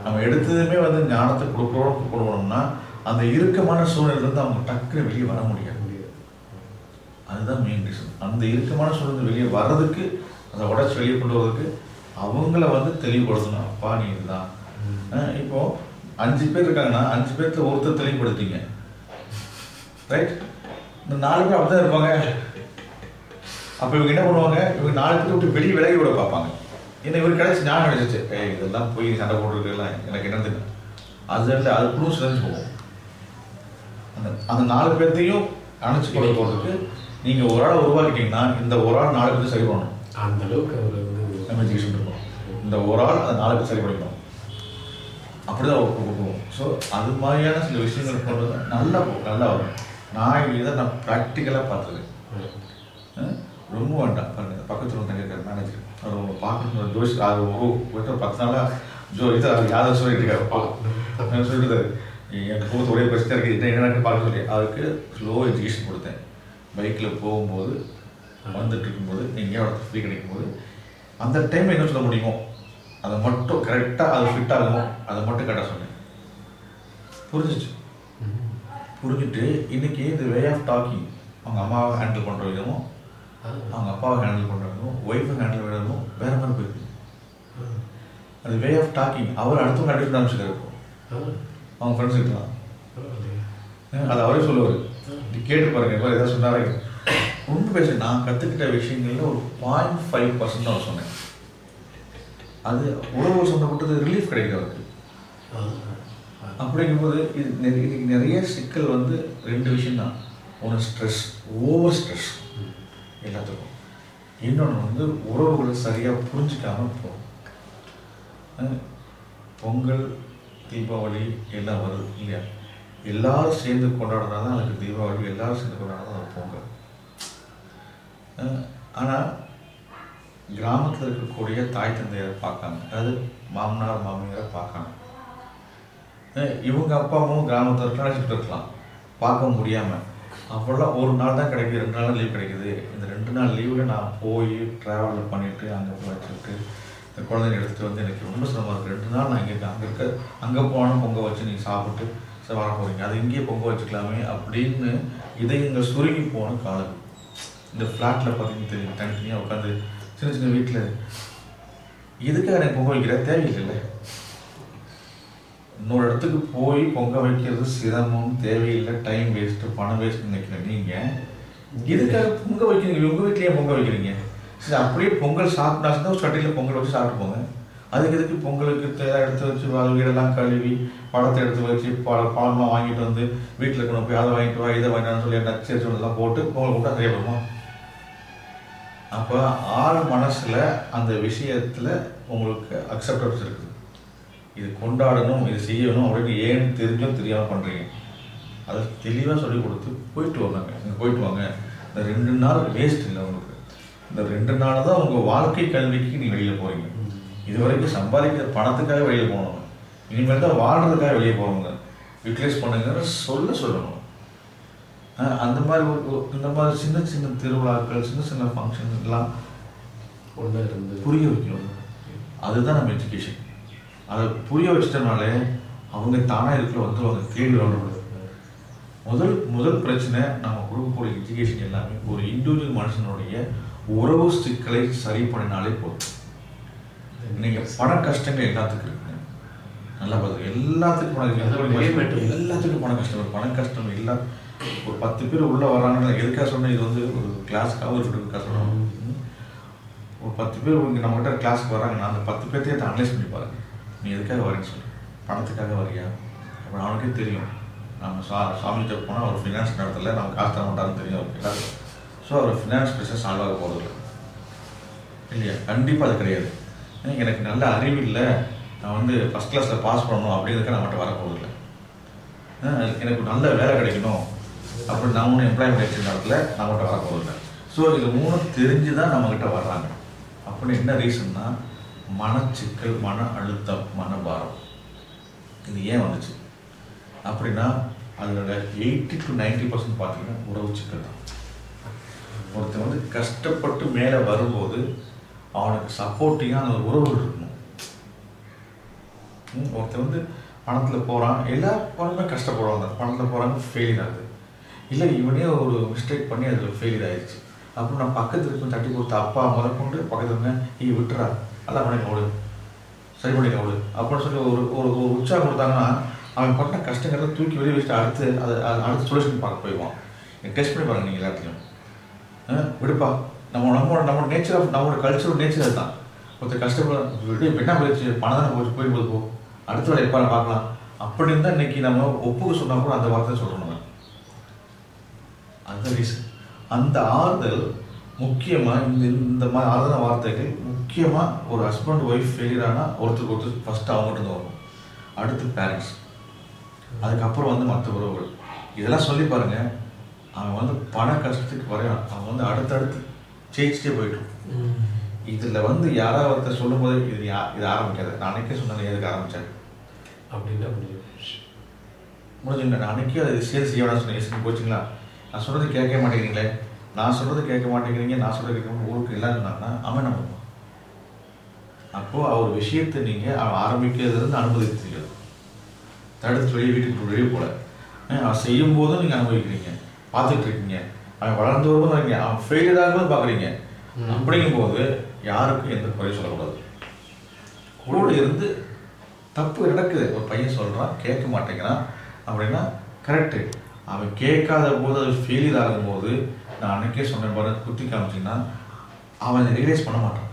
நம்ம எடுத்ததுமே வந்து ஞானத்தை கொடுக்குறோம் கொடுக்கணும்னா அந்த இறுக்கமான சூழ்நிலையிலேருந்து அவங்க டக்குன்னு வெளியே வர முடியாது. அதுதான் மெயின் ரீசன் அந்த இறுக்கமான சூழ்நிலை வெளியே வர்றதுக்கு அதை உடச்சி வெளியே கொண்டு வரதுக்கு அவங்கள வந்து தெளிவுபடுத்தணும். அப்பா நீ இதுதான் இப்போ அஞ்சு பேர் இருக்காங்கன்னா அஞ்சு பேர்த்துல ஒருத்தர் தெளிவுபடுத்தீங்க. ரைட் இந்த நாலு பேர் அப்படிதான் இருப்பாங்க. அப்ப இவங்க என்ன பண்ணுவாங்க? இவங்க நாலு பேர் விட்டு வெளியே விலகி விட பார்ப்பாங்க. என்ன இவர் கிடைச்சி ஞானம் கிடைச்சிச்சு ஏய் இதெல்லாம் போய் சண்டை போட்டுருக்கலாம் எனக்கு என்ன தெரியும் அது அது குழு சிறந்து போகும். அந்த அந்த நாலு பேர்த்தையும் அணைச்சு கொண்டு போகிறதுக்கு நீங்க ஒரு ஆளை உருவாக்கிட்டீங்கன்னா இந்த ஒரு ஆள் நாலு பேர் சரி பண்ணணும். அந்த அளவுக்கு அவர் வந்து நம்ம எஜுகேஷன் இந்த ஒரு ஆள் அந்த நாலு பேர் சரி பண்ணிக்கணும் அப்படிதான் கொடுக்கும் ஸோ அது மாதிரியான சில விஷயங்கள் வந்தா நல்லா போகும் நல்லா வரும். நான் இதை நான் ப்ராக்டிக்கலாக பார்த்துருக்கேன். ரொம்ப வேண்டாம். பாருங்க பக்கத்தில் வந்து இருக்கார் மேனேஜர் அவர் உங்களை பார்க்கணும் ஜோஷ் அது ஒரு பத்து நாளாக ஜோ இது அவர் யாரும் சொல்லிட்டு இருக்காரு. சொல்லிட்டு என் போது ஒரே பிரச்சனை இருக்குது என்ன என்னன்னு பார்க்க சொல்லி. அவருக்கு ஸ்லோ எஜுகேஷன் கொடுத்தேன். பைக்கில் போகும்போது வந்துட்டு இருக்கும்போது எங்கேயோ இடத்துல ஃப்ரீ கிடைக்கும் போது அந்த டைம் என்ன சொல்ல முடியுமோ? அதை மட்டும் கரெக்டாக அது ஃபிட் ஆகுமோ அதை மட்டும் கரெக்டாக சொன்னேன். புரிஞ்சிச்சு? புரிஞ்சுட்டு இன்னைக்கு இந்த வே ஆஃப் டாக்கிங் அவங்க அம்மாவை ஹேண்டில் பண்ணுற விதமும் அவங்க அப்பாவை ஹேண்டில் பண்ணுற விதமும் ஒய்ஃபை ஹேண்டில் விதமும் வேற மாதிரி போயிருக்கு அது வே ஆஃப் டாக்கிங் அவர் அடுத்தவங்க அடிச்சு ஆரம்பிச்சுக்காரு இப்போ. அவங்க ஃப்ரெண்ட்ஸ் இருக்கலாம் அது அவரே சொல்லுவார். நீ கேட்டு பாருங்க மாதிரி ஏதாவது சொன்னாரு உண்மை பேச நான் கற்றுக்கிட்ட விஷயங்கள்ல ஒரு பாயிண்ட் ஃபைவ் பர்சன்ட் தான் சொன்னேன் அது உறவு சம்மந்தப்பட்டது ரிலீஃப் கிடைக்குது. அவருக்கு அப்படிங்கும்போது இது இன்னைக்கு நிறைய சிக்கல் வந்து ரெண்டு விஷயம் தான் ஒன்று ஸ்ட்ரெஸ் ஓவர் ஸ்ட்ரெஸ் எல்லாத்துக்கும். இன்னொன்று வந்து உறவுகளை சரியாக புரிஞ்சிக்காமல் போகும். பொங்கல் தீபாவளி எல்லாம் வருது இல்லையா? எல்லாரும் சேர்ந்து கொண்டாடினா தான் அதுக்கு தீபாவளி எல்லாரும் சேர்ந்து கொண்டாடுறதா அது பொங்கல். ஆனால் கிராமத்தில் இருக்கக்கூடிய தாய் தந்தையரை பார்க்காங்க அதாவது மாமனார் மாமியாரை பார்க்காங்க இவங்க அப்பாவும் கிராமத்தில் இருக்கலாம் இருக்கலாம். பார்க்க முடியாமல் அப்போல்லாம் ஒரு நாள் தான் கிடைக்குது ரெண்டு நாள் லீவ் கிடைக்குது. இந்த ரெண்டு நாள் லீவில் நான் போய் ட்ராவல் பண்ணிவிட்டு அங்கே போய் வச்சுட்டு இந்த குழந்தைங்க எடுத்துகிட்டு வந்து எனக்கு ரொம்ப சிரமமாக இருக்குது ரெண்டு நாள் நான் இங்கே இருக்கேன். அங்கே இருக்க அங்கே போனால் பொங்கல் வச்சு நீங்கள் சாப்பிட்டு சார் வர போகிறீங்க அது இங்கேயே பொங்கல் வச்சுக்கலாமே அப்படின்னு இதை இங்கே சுருங்கி போன காலம். இந்த ஃப்ளாட்டில் பார்த்தீங்கன்னா தெரியும் தனித்தனியாக உட்காந்து சின்ன சின்ன வீட்டில் எதுக்காக எனக்கு பொங்கல் வைக்கிற? தேவையில்லைல்ல. இன்னொரு இடத்துக்கு போய் பொங்க வைக்கிறது சிரமம் தேவையில்லை. டைம் வேஸ்ட்டு பணம் வேஸ்ட் நினைக்கிறேன் நீங்கள் எதுக்காக பொங்க வைக்கிறீங்க? உங்கள் வீட்லேயே பொங்க வைக்கிறீங்க. சரி அப்படியே பொங்கல் சாப்பிட்டாச்சுன்னா ஒரு சட்டியில் பொங்கல் வச்சு சாப்பிட்டு போங்க. அதுக்கு எதுக்கு பொங்கலுக்கு தேவை எடுத்து வச்சு அது வீடெல்லாம் கழுவி பழத்தை எடுத்து வச்சு பழ பழம்லாம் வாங்கிட்டு வந்து வீட்டில் கொண்டு போய் அதை வாங்கிட்டு வா இதை வாங்கிட்டு சொல்லி நச்சு சொல்லலாம் போட்டு பொங்கல் போட்டால் சரியா போகுமா? அப்போ ஆள் மனசுல அந்த விஷயத்துல உங்களுக்கு அக்செப்டன்ஸ் இருக்குது. இது கொண்டாடணும் இது செய்யணும் அப்படின்னு ஏன்னு தெரிஞ்சும் தெரியாம பண்றீங்க. அதை தெளிவா சொல்லி கொடுத்து போயிட்டு வாங்க இங்க போயிட்டு வாங்க. இந்த ரெண்டு நாள் வேஸ்ட் இல்லை உங்களுக்கு. இந்த ரெண்டு நாள் தான் உங்க வாழ்க்கை கல்விக்கு நீங்க வெளியில போறீங்க. இது வரைக்கும் சம்பாதிக்கிற பணத்துக்காக வெளியே போகணும் இனிமேல் தான் வாழ்றதுக்காக வெளியே போகணுங்க யூட்டிலைஸ் பண்ணுங்க சொல்ல சொல்லணும். அந்த மாதிரி இந்த மாதிரி சின்ன சின்ன திருவிழாக்கள் சின்ன சின்ன ஃபங்க்ஷன் எல்லாம் ஒன்றா இருந்து புரிய வைக்கணும். அதுதான் நம்ம எஜுகேஷன் அதை புரிய வச்சிட்டனாலே அவங்க தானா இருக்கிற வந்துருவாங்க தேடி வரணும் முதல் முதல் பிரச்சனை நம்ம கொடுக்கக்கூடிய எஜுகேஷன் எல்லாமே ஒரு இண்டிவிஜுவல் மனுஷனுடைய உறவு சிக்கலை சரி பண்ணினாலே போதும். நீங்க பண கஷ்டங்கள் எல்லாத்துக்கும் இருக்கு. நல்லா பார்த்து எல்லாத்துக்கும் பண அதான் ஒரே matter. கஷ்டம் எல்லாத்துக்கும் பண கஷ்டம். பண கஷ்டம் இல்ல ஒரு பத்து பேர் உள்ளே வராங்கன்னா எதுக்காக சொன்னேன்? இது வந்து ஒரு கிளாஸ்க்காக ஒரு சொல்றதுக்காக சொன்னோம் ஒரு பத்து பேர் இங்கே நம்மகிட்ட கிளாஸ்க்கு வராங்கன்னா அந்த பத்து பேர்த்தையே அனலைஸ் பண்ணி பாருங்க. நீ எதுக்காக வரேன்னு சொல்லு. பணத்துக்காக வரியா? அப்புறம் அவனுக்கே தெரியும். நம்ம சா சாமிகிட்ட போனால் அவர் ஃபினான்ஸ் நடத்தல நம்ம காசு தர மாட்டாருன்னு தெரியும் அவருக்கு ஸோ அவர் ஃபினான்ஸ் பிரச்சனை சால்வ் ஆக போகிறது இல்லையா? கண்டிப்பாக அது கிடையாது. எனக்கு நல்ல அறிவு இல்லை. நான் வந்து ஃபஸ்ட் கிளாஸில் பாஸ் பண்ணணும் அப்படிங்கிறதுக்கு நம்மகிட்ட வரப்போகிறது இல்லை. எனக்கு நல்ல வேலை கிடைக்கணும். அப்படி நம்ம ஒன்றும் எம்ப்ளாய்மெண்ட் எக்ஸ்சேஞ்ச் நடத்தல நம்மகிட்ட வர ஸோ இது மூணும் தெரிஞ்சு தான் நம்மக்கிட்ட வர்றாங்க. அப்படின்னு என்ன ரீசன்னா மனச்சிக்கல் மன அழுத்தம் மனபாரம். இது ஏன் வந்துச்சு? அப்படின்னா அதோட எயிட்டி டு நைன்டி பர்சன்ட் பார்த்தீங்கன்னா உறவு சிக்கல் தான். ஒருத்தன் வந்து கஷ்டப்பட்டு மேலே வரும்போது அவனுக்கு சப்போர்ட்டிங்காக அந்த உறவுகள் இருக்கணும். ஒருத்தன் வந்து பணத்தில் போகிறான் எல்லா பணமே கஷ்டப்படுவாங்க பணத்தில் போகிறாங்க ஃபெயிலியர் ஆகுது இல்லை இவனே ஒரு மிஸ்டேக் பண்ணி அதில் ஃபெயில் ஆயிடுச்சு அப்புறம் நான் பக்கத்தில் இருக்கும் தட்டி கொடுத்த அப்பா முதற்கொண்டு பக்கத்தில் இருந்தேன் நீ விட்டுறா. அதான் பண்ணி அவளு சரி பண்ணி அவளு அப்படின்னு சொல்லி ஒரு ஒரு ஒரு உற்சாகம் கொடுத்தாங்கன்னா அவன் பட்ட கஷ்டங்களை தூக்கி வெளியே வச்சுட்டு அடுத்து அதை அதை அடுத்த சொல்யூஷன் பார்க்க போயிடுவான். டெஸ்ட் பண்ணி பாருங்க நீங்கள் எல்லாத்தையும் ஆ, விடுப்பா. நம்ம நம்மளோட நம்மளோட நேச்சர் ஆஃப் நம்மளோட கல்ச்சரோட நேச்சர் அதுதான். ஒருத்தர் கஷ்டப்பட விடு என்ன போயிடுச்சு? பணம் தானே போச்சு போயிடும்போது போ. அடுத்த வேலை எப்போ பார்க்கலாம். அப்படின்னு தான் இன்னைக்கு நம்ம ஒப்புக்க சொன்னால் கூட அந்த வார்த்தை சொல்லணும். அந்த ரீசன் அந்த ஆறுதல் முக்கியமா இந்த இந்த மாதிரி ஆறுதல் வார்த்தைகள் முக்கியமா ஒரு ஹஸ்பண்ட் ஒய்ஃப் ஃபெயிலியர் ஆனா ஒருத்தருக்கு ஒருத்தர் ஃபர்ஸ்ட் அவங்ககிட்ட வரும். அடுத்து பேரண்ட்ஸ் அதுக்கப்புறம் வந்து மற்ற உறவுகள். இதெல்லாம் சொல்லி பாருங்க. அவன் வந்து பண கஷ்டத்துக்கு வரையான் அவன் வந்து அடுத்தடுத்து ஜெயிச்சுட்டே போயிட்டான் இதுல வந்து யாராவது ஒருத்தர் சொல்லும்போது இது யா இது ஆரம்பிக்காது. நான் அன்னைக்கே சொன்னேன் எதுக்கு ஆரம்பிச்சாரு அப்படின்னா முடிஞ்சுங்க நான் அன்னைக்கே அது சேல் செய்ய வேணாம் சொன்னேன். போச்சுங்களா? நான் சொல்றது கேட்க மாட்டேங்கிறீங்களே? நான் சொல்றது கேட்க மாட்டேங்கிறீங்க நான் சொல்றது கேட்க ஊருக்கு எல்லாம் இருந்தாங்கன்னா அவன் பண்ணுவான் அப்போ அவர் விஷயத்தை நீங்க அவன் ஆரம்பிக்கிறதுல இருந்து அனுமதித்தீங்க தடுத்து வெளியே வீட்டுக்கு வெளியே போல அவன் செய்யும் போதும் நீங்க அனுபவிக்கிறீங்க. பார்த்துட்டு இருக்கீங்க அவன் வளர்ந்து வரும்போது அவன் ஃபெயிலியர் ஆகும்போது பாக்குறீங்க ம். அப்படிங்கும்போது யாருக்கும் எந்த குறையும் சொல்லக்கூடாது. கூட இருந்து தப்பு நடக்குது. ஒரு பையன் சொல்றான் கேட்க மாட்டேங்கிறான். அப்படின்னா கரெக்டு அவன் கேட்காத போது அது ஃபெயிலியர் ஆகும்போது நான் அன்னைக்கே சொன்னேன் பாரு குத்தி காமிச்சிங்கன்னா அவன் ரியலைஸ் பண்ண மாட்டான்.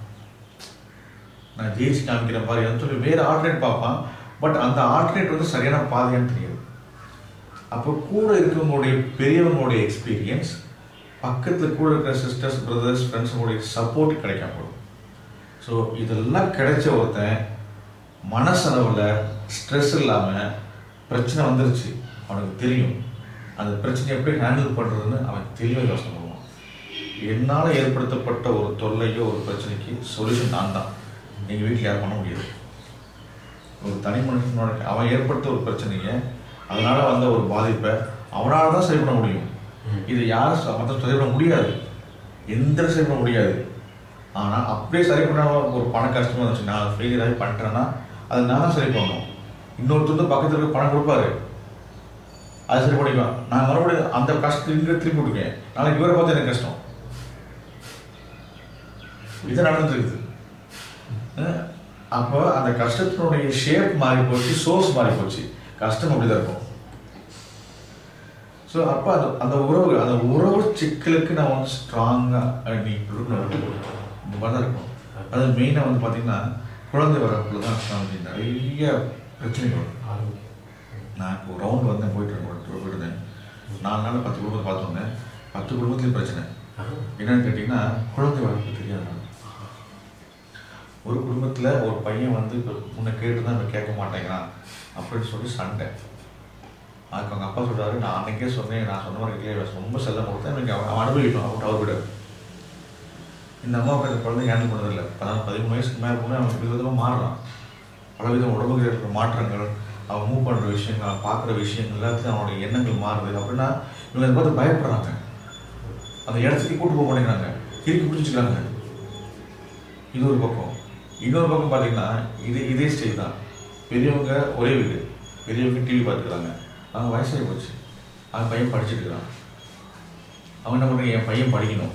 நான் ஜெயிச்சு காமிக்கிறேன் பாரு எதுவும் சொல்லி வேறு ஆல்டர்னேட் பார்ப்பான். பட் அந்த ஆல்டர்னேட் வந்து சரியான பாதையான்னு தெரியாது. அப்போ கூட இருக்கவங்களுடைய பெரியவங்களுடைய எக்ஸ்பீரியன்ஸ் பக்கத்தில் கூட இருக்கிற சிஸ்டர்ஸ் பிரதர்ஸ் ஃப்ரெண்ட்ஸுங்களுடைய சப்போர்ட் கிடைக்காம போடும் ஸோ இதெல்லாம் கிடைச்ச ஒருத்தன் மனசளவில் ஸ்ட்ரெஸ் இல்லாமல் பிரச்சனை வந்துருச்சு. அவனுக்கு தெரியும். அந்த பிரச்சனை எப்படி ஹேண்டில் பண்ணுறதுன்னு அவன் தெளிவாக யோசனை பண்ணுவான். என்னால் ஏற்படுத்தப்பட்ட ஒரு தொல்லையோ ஒரு பிரச்சனைக்கு சொல்யூஷன் நான் தான். எங்கள் வீட்டில் யாரும் பண்ண முடியாது. ஒரு தனி மனுஷனோட அவன் ஏற்படுத்த ஒரு பிரச்சனையை அதனால வந்த ஒரு பாதிப்பை அவனால தான் சரி பண்ண முடியும். இது யாரும் மத்த சரி பண்ண முடியாது. எந்த சரி பண்ண முடியாது. ஆனா அப்படியே சரி பண்ண ஒரு பண கஷ்டமா இருந்துச்சு. நான் ஃபெயிலியர் ஆகி பண்ணிட்டேன்னா அதை நான் தான் சரி பண்ணணும். இன்னொருத்தர் பக்கத்துல இருக்க பணம் கொடுப்பாரு. அதை சரி பண்ணிக்குவேன் நான் மறுபடியும் அந்த கஷ்டத்தை இங்கே திருப்பி கொடுக்கேன். நாளைக்கு இவரை பார்த்து எனக்கு கஷ்டம். இது அஹ் அப்போ அந்த கஷ்டத்தினுடைய ஷேப் மாறி போச்சு சோர்ஸ் மாறி போச்சு. கஷ்டம் அப்படிதான் இருக்கும். ஸோ அப்போ அந்த அந்த உறவு அந்த உறவு சிக்கலுக்கு நான் வந்து ஸ்ட்ராங்காக நீ தான் இருக்கும். அது மெயினாக வந்து பார்த்தீங்கன்னா குழந்தை வரப்புல தான் வந்து நிறைய பிரச்சனைகள் நான் இப்போ ரவுண்ட் வந்தேன் போயிட்டு இருந்தேன் இருந்தேன் நாலு நாள் பத்து குடும்பத்தை பார்த்து வந்தேன் பத்து குடும்பத்துலேயும் பிரச்சனை. என்னன்னு கேட்டிங்கன்னா குழந்தை வளர்ப்பு தெரியாது? ஒரு குடும்பத்தில் ஒரு பையன் வந்து இப்போ முன்ன கேட்டு தான் இப்போ கேட்க மாட்டேங்கிறான் அப்படின்னு சொல்லி சண்டை. அதுக்கு அவங்க அப்பா சொல்றாரு நான் அன்னைக்கே சொன்னேன் நான் சொன்ன மாதிரி இல்லையே ரொம்ப செல்லம் கொடுத்தேன் எனக்கு அவன் அனுபவிக்கணும் அவன் அவர் விட இந்த அம்மாவுக்கு அந்த குழந்தை ஹேண்டில் பண்ணதில்லை. பதிமூணு வயசுக்கு மேலே போனால் அவன் வித விதமாக மாறுறான். பல வித உடம்புக்கு இருக்கிற மாற்றங்கள் அவன் மூவ் பண்ணுற விஷயங்கள் அவன் பார்க்குற விஷயங்கள் எல்லாத்தையும் அவனுடைய எண்ணங்கள் மாறுது. அப்படின்னா இவங்க பார்த்து பயப்படுறாங்க. அந்த இடத்துக்கு கூட்டு போக மாட்டேங்கிறாங்க. திருப்பி பிடிச்சிக்கிறாங்க. இது ஒரு பக்கம். இன்னொரு பக்கம் பார்த்தீங்கன்னா இது இதே ஸ்டேஜ் தான். பெரியவங்க ஒரே வீடு. பெரியவங்க டிவி பார்த்துக்கிறாங்க. அவங்க வயசாகி போச்சு. அவன் பையன் படிச்சுட்டு இருக்கிறான். அவன் என்ன பண்ணுறாங்க என் பையன் படிக்கணும்.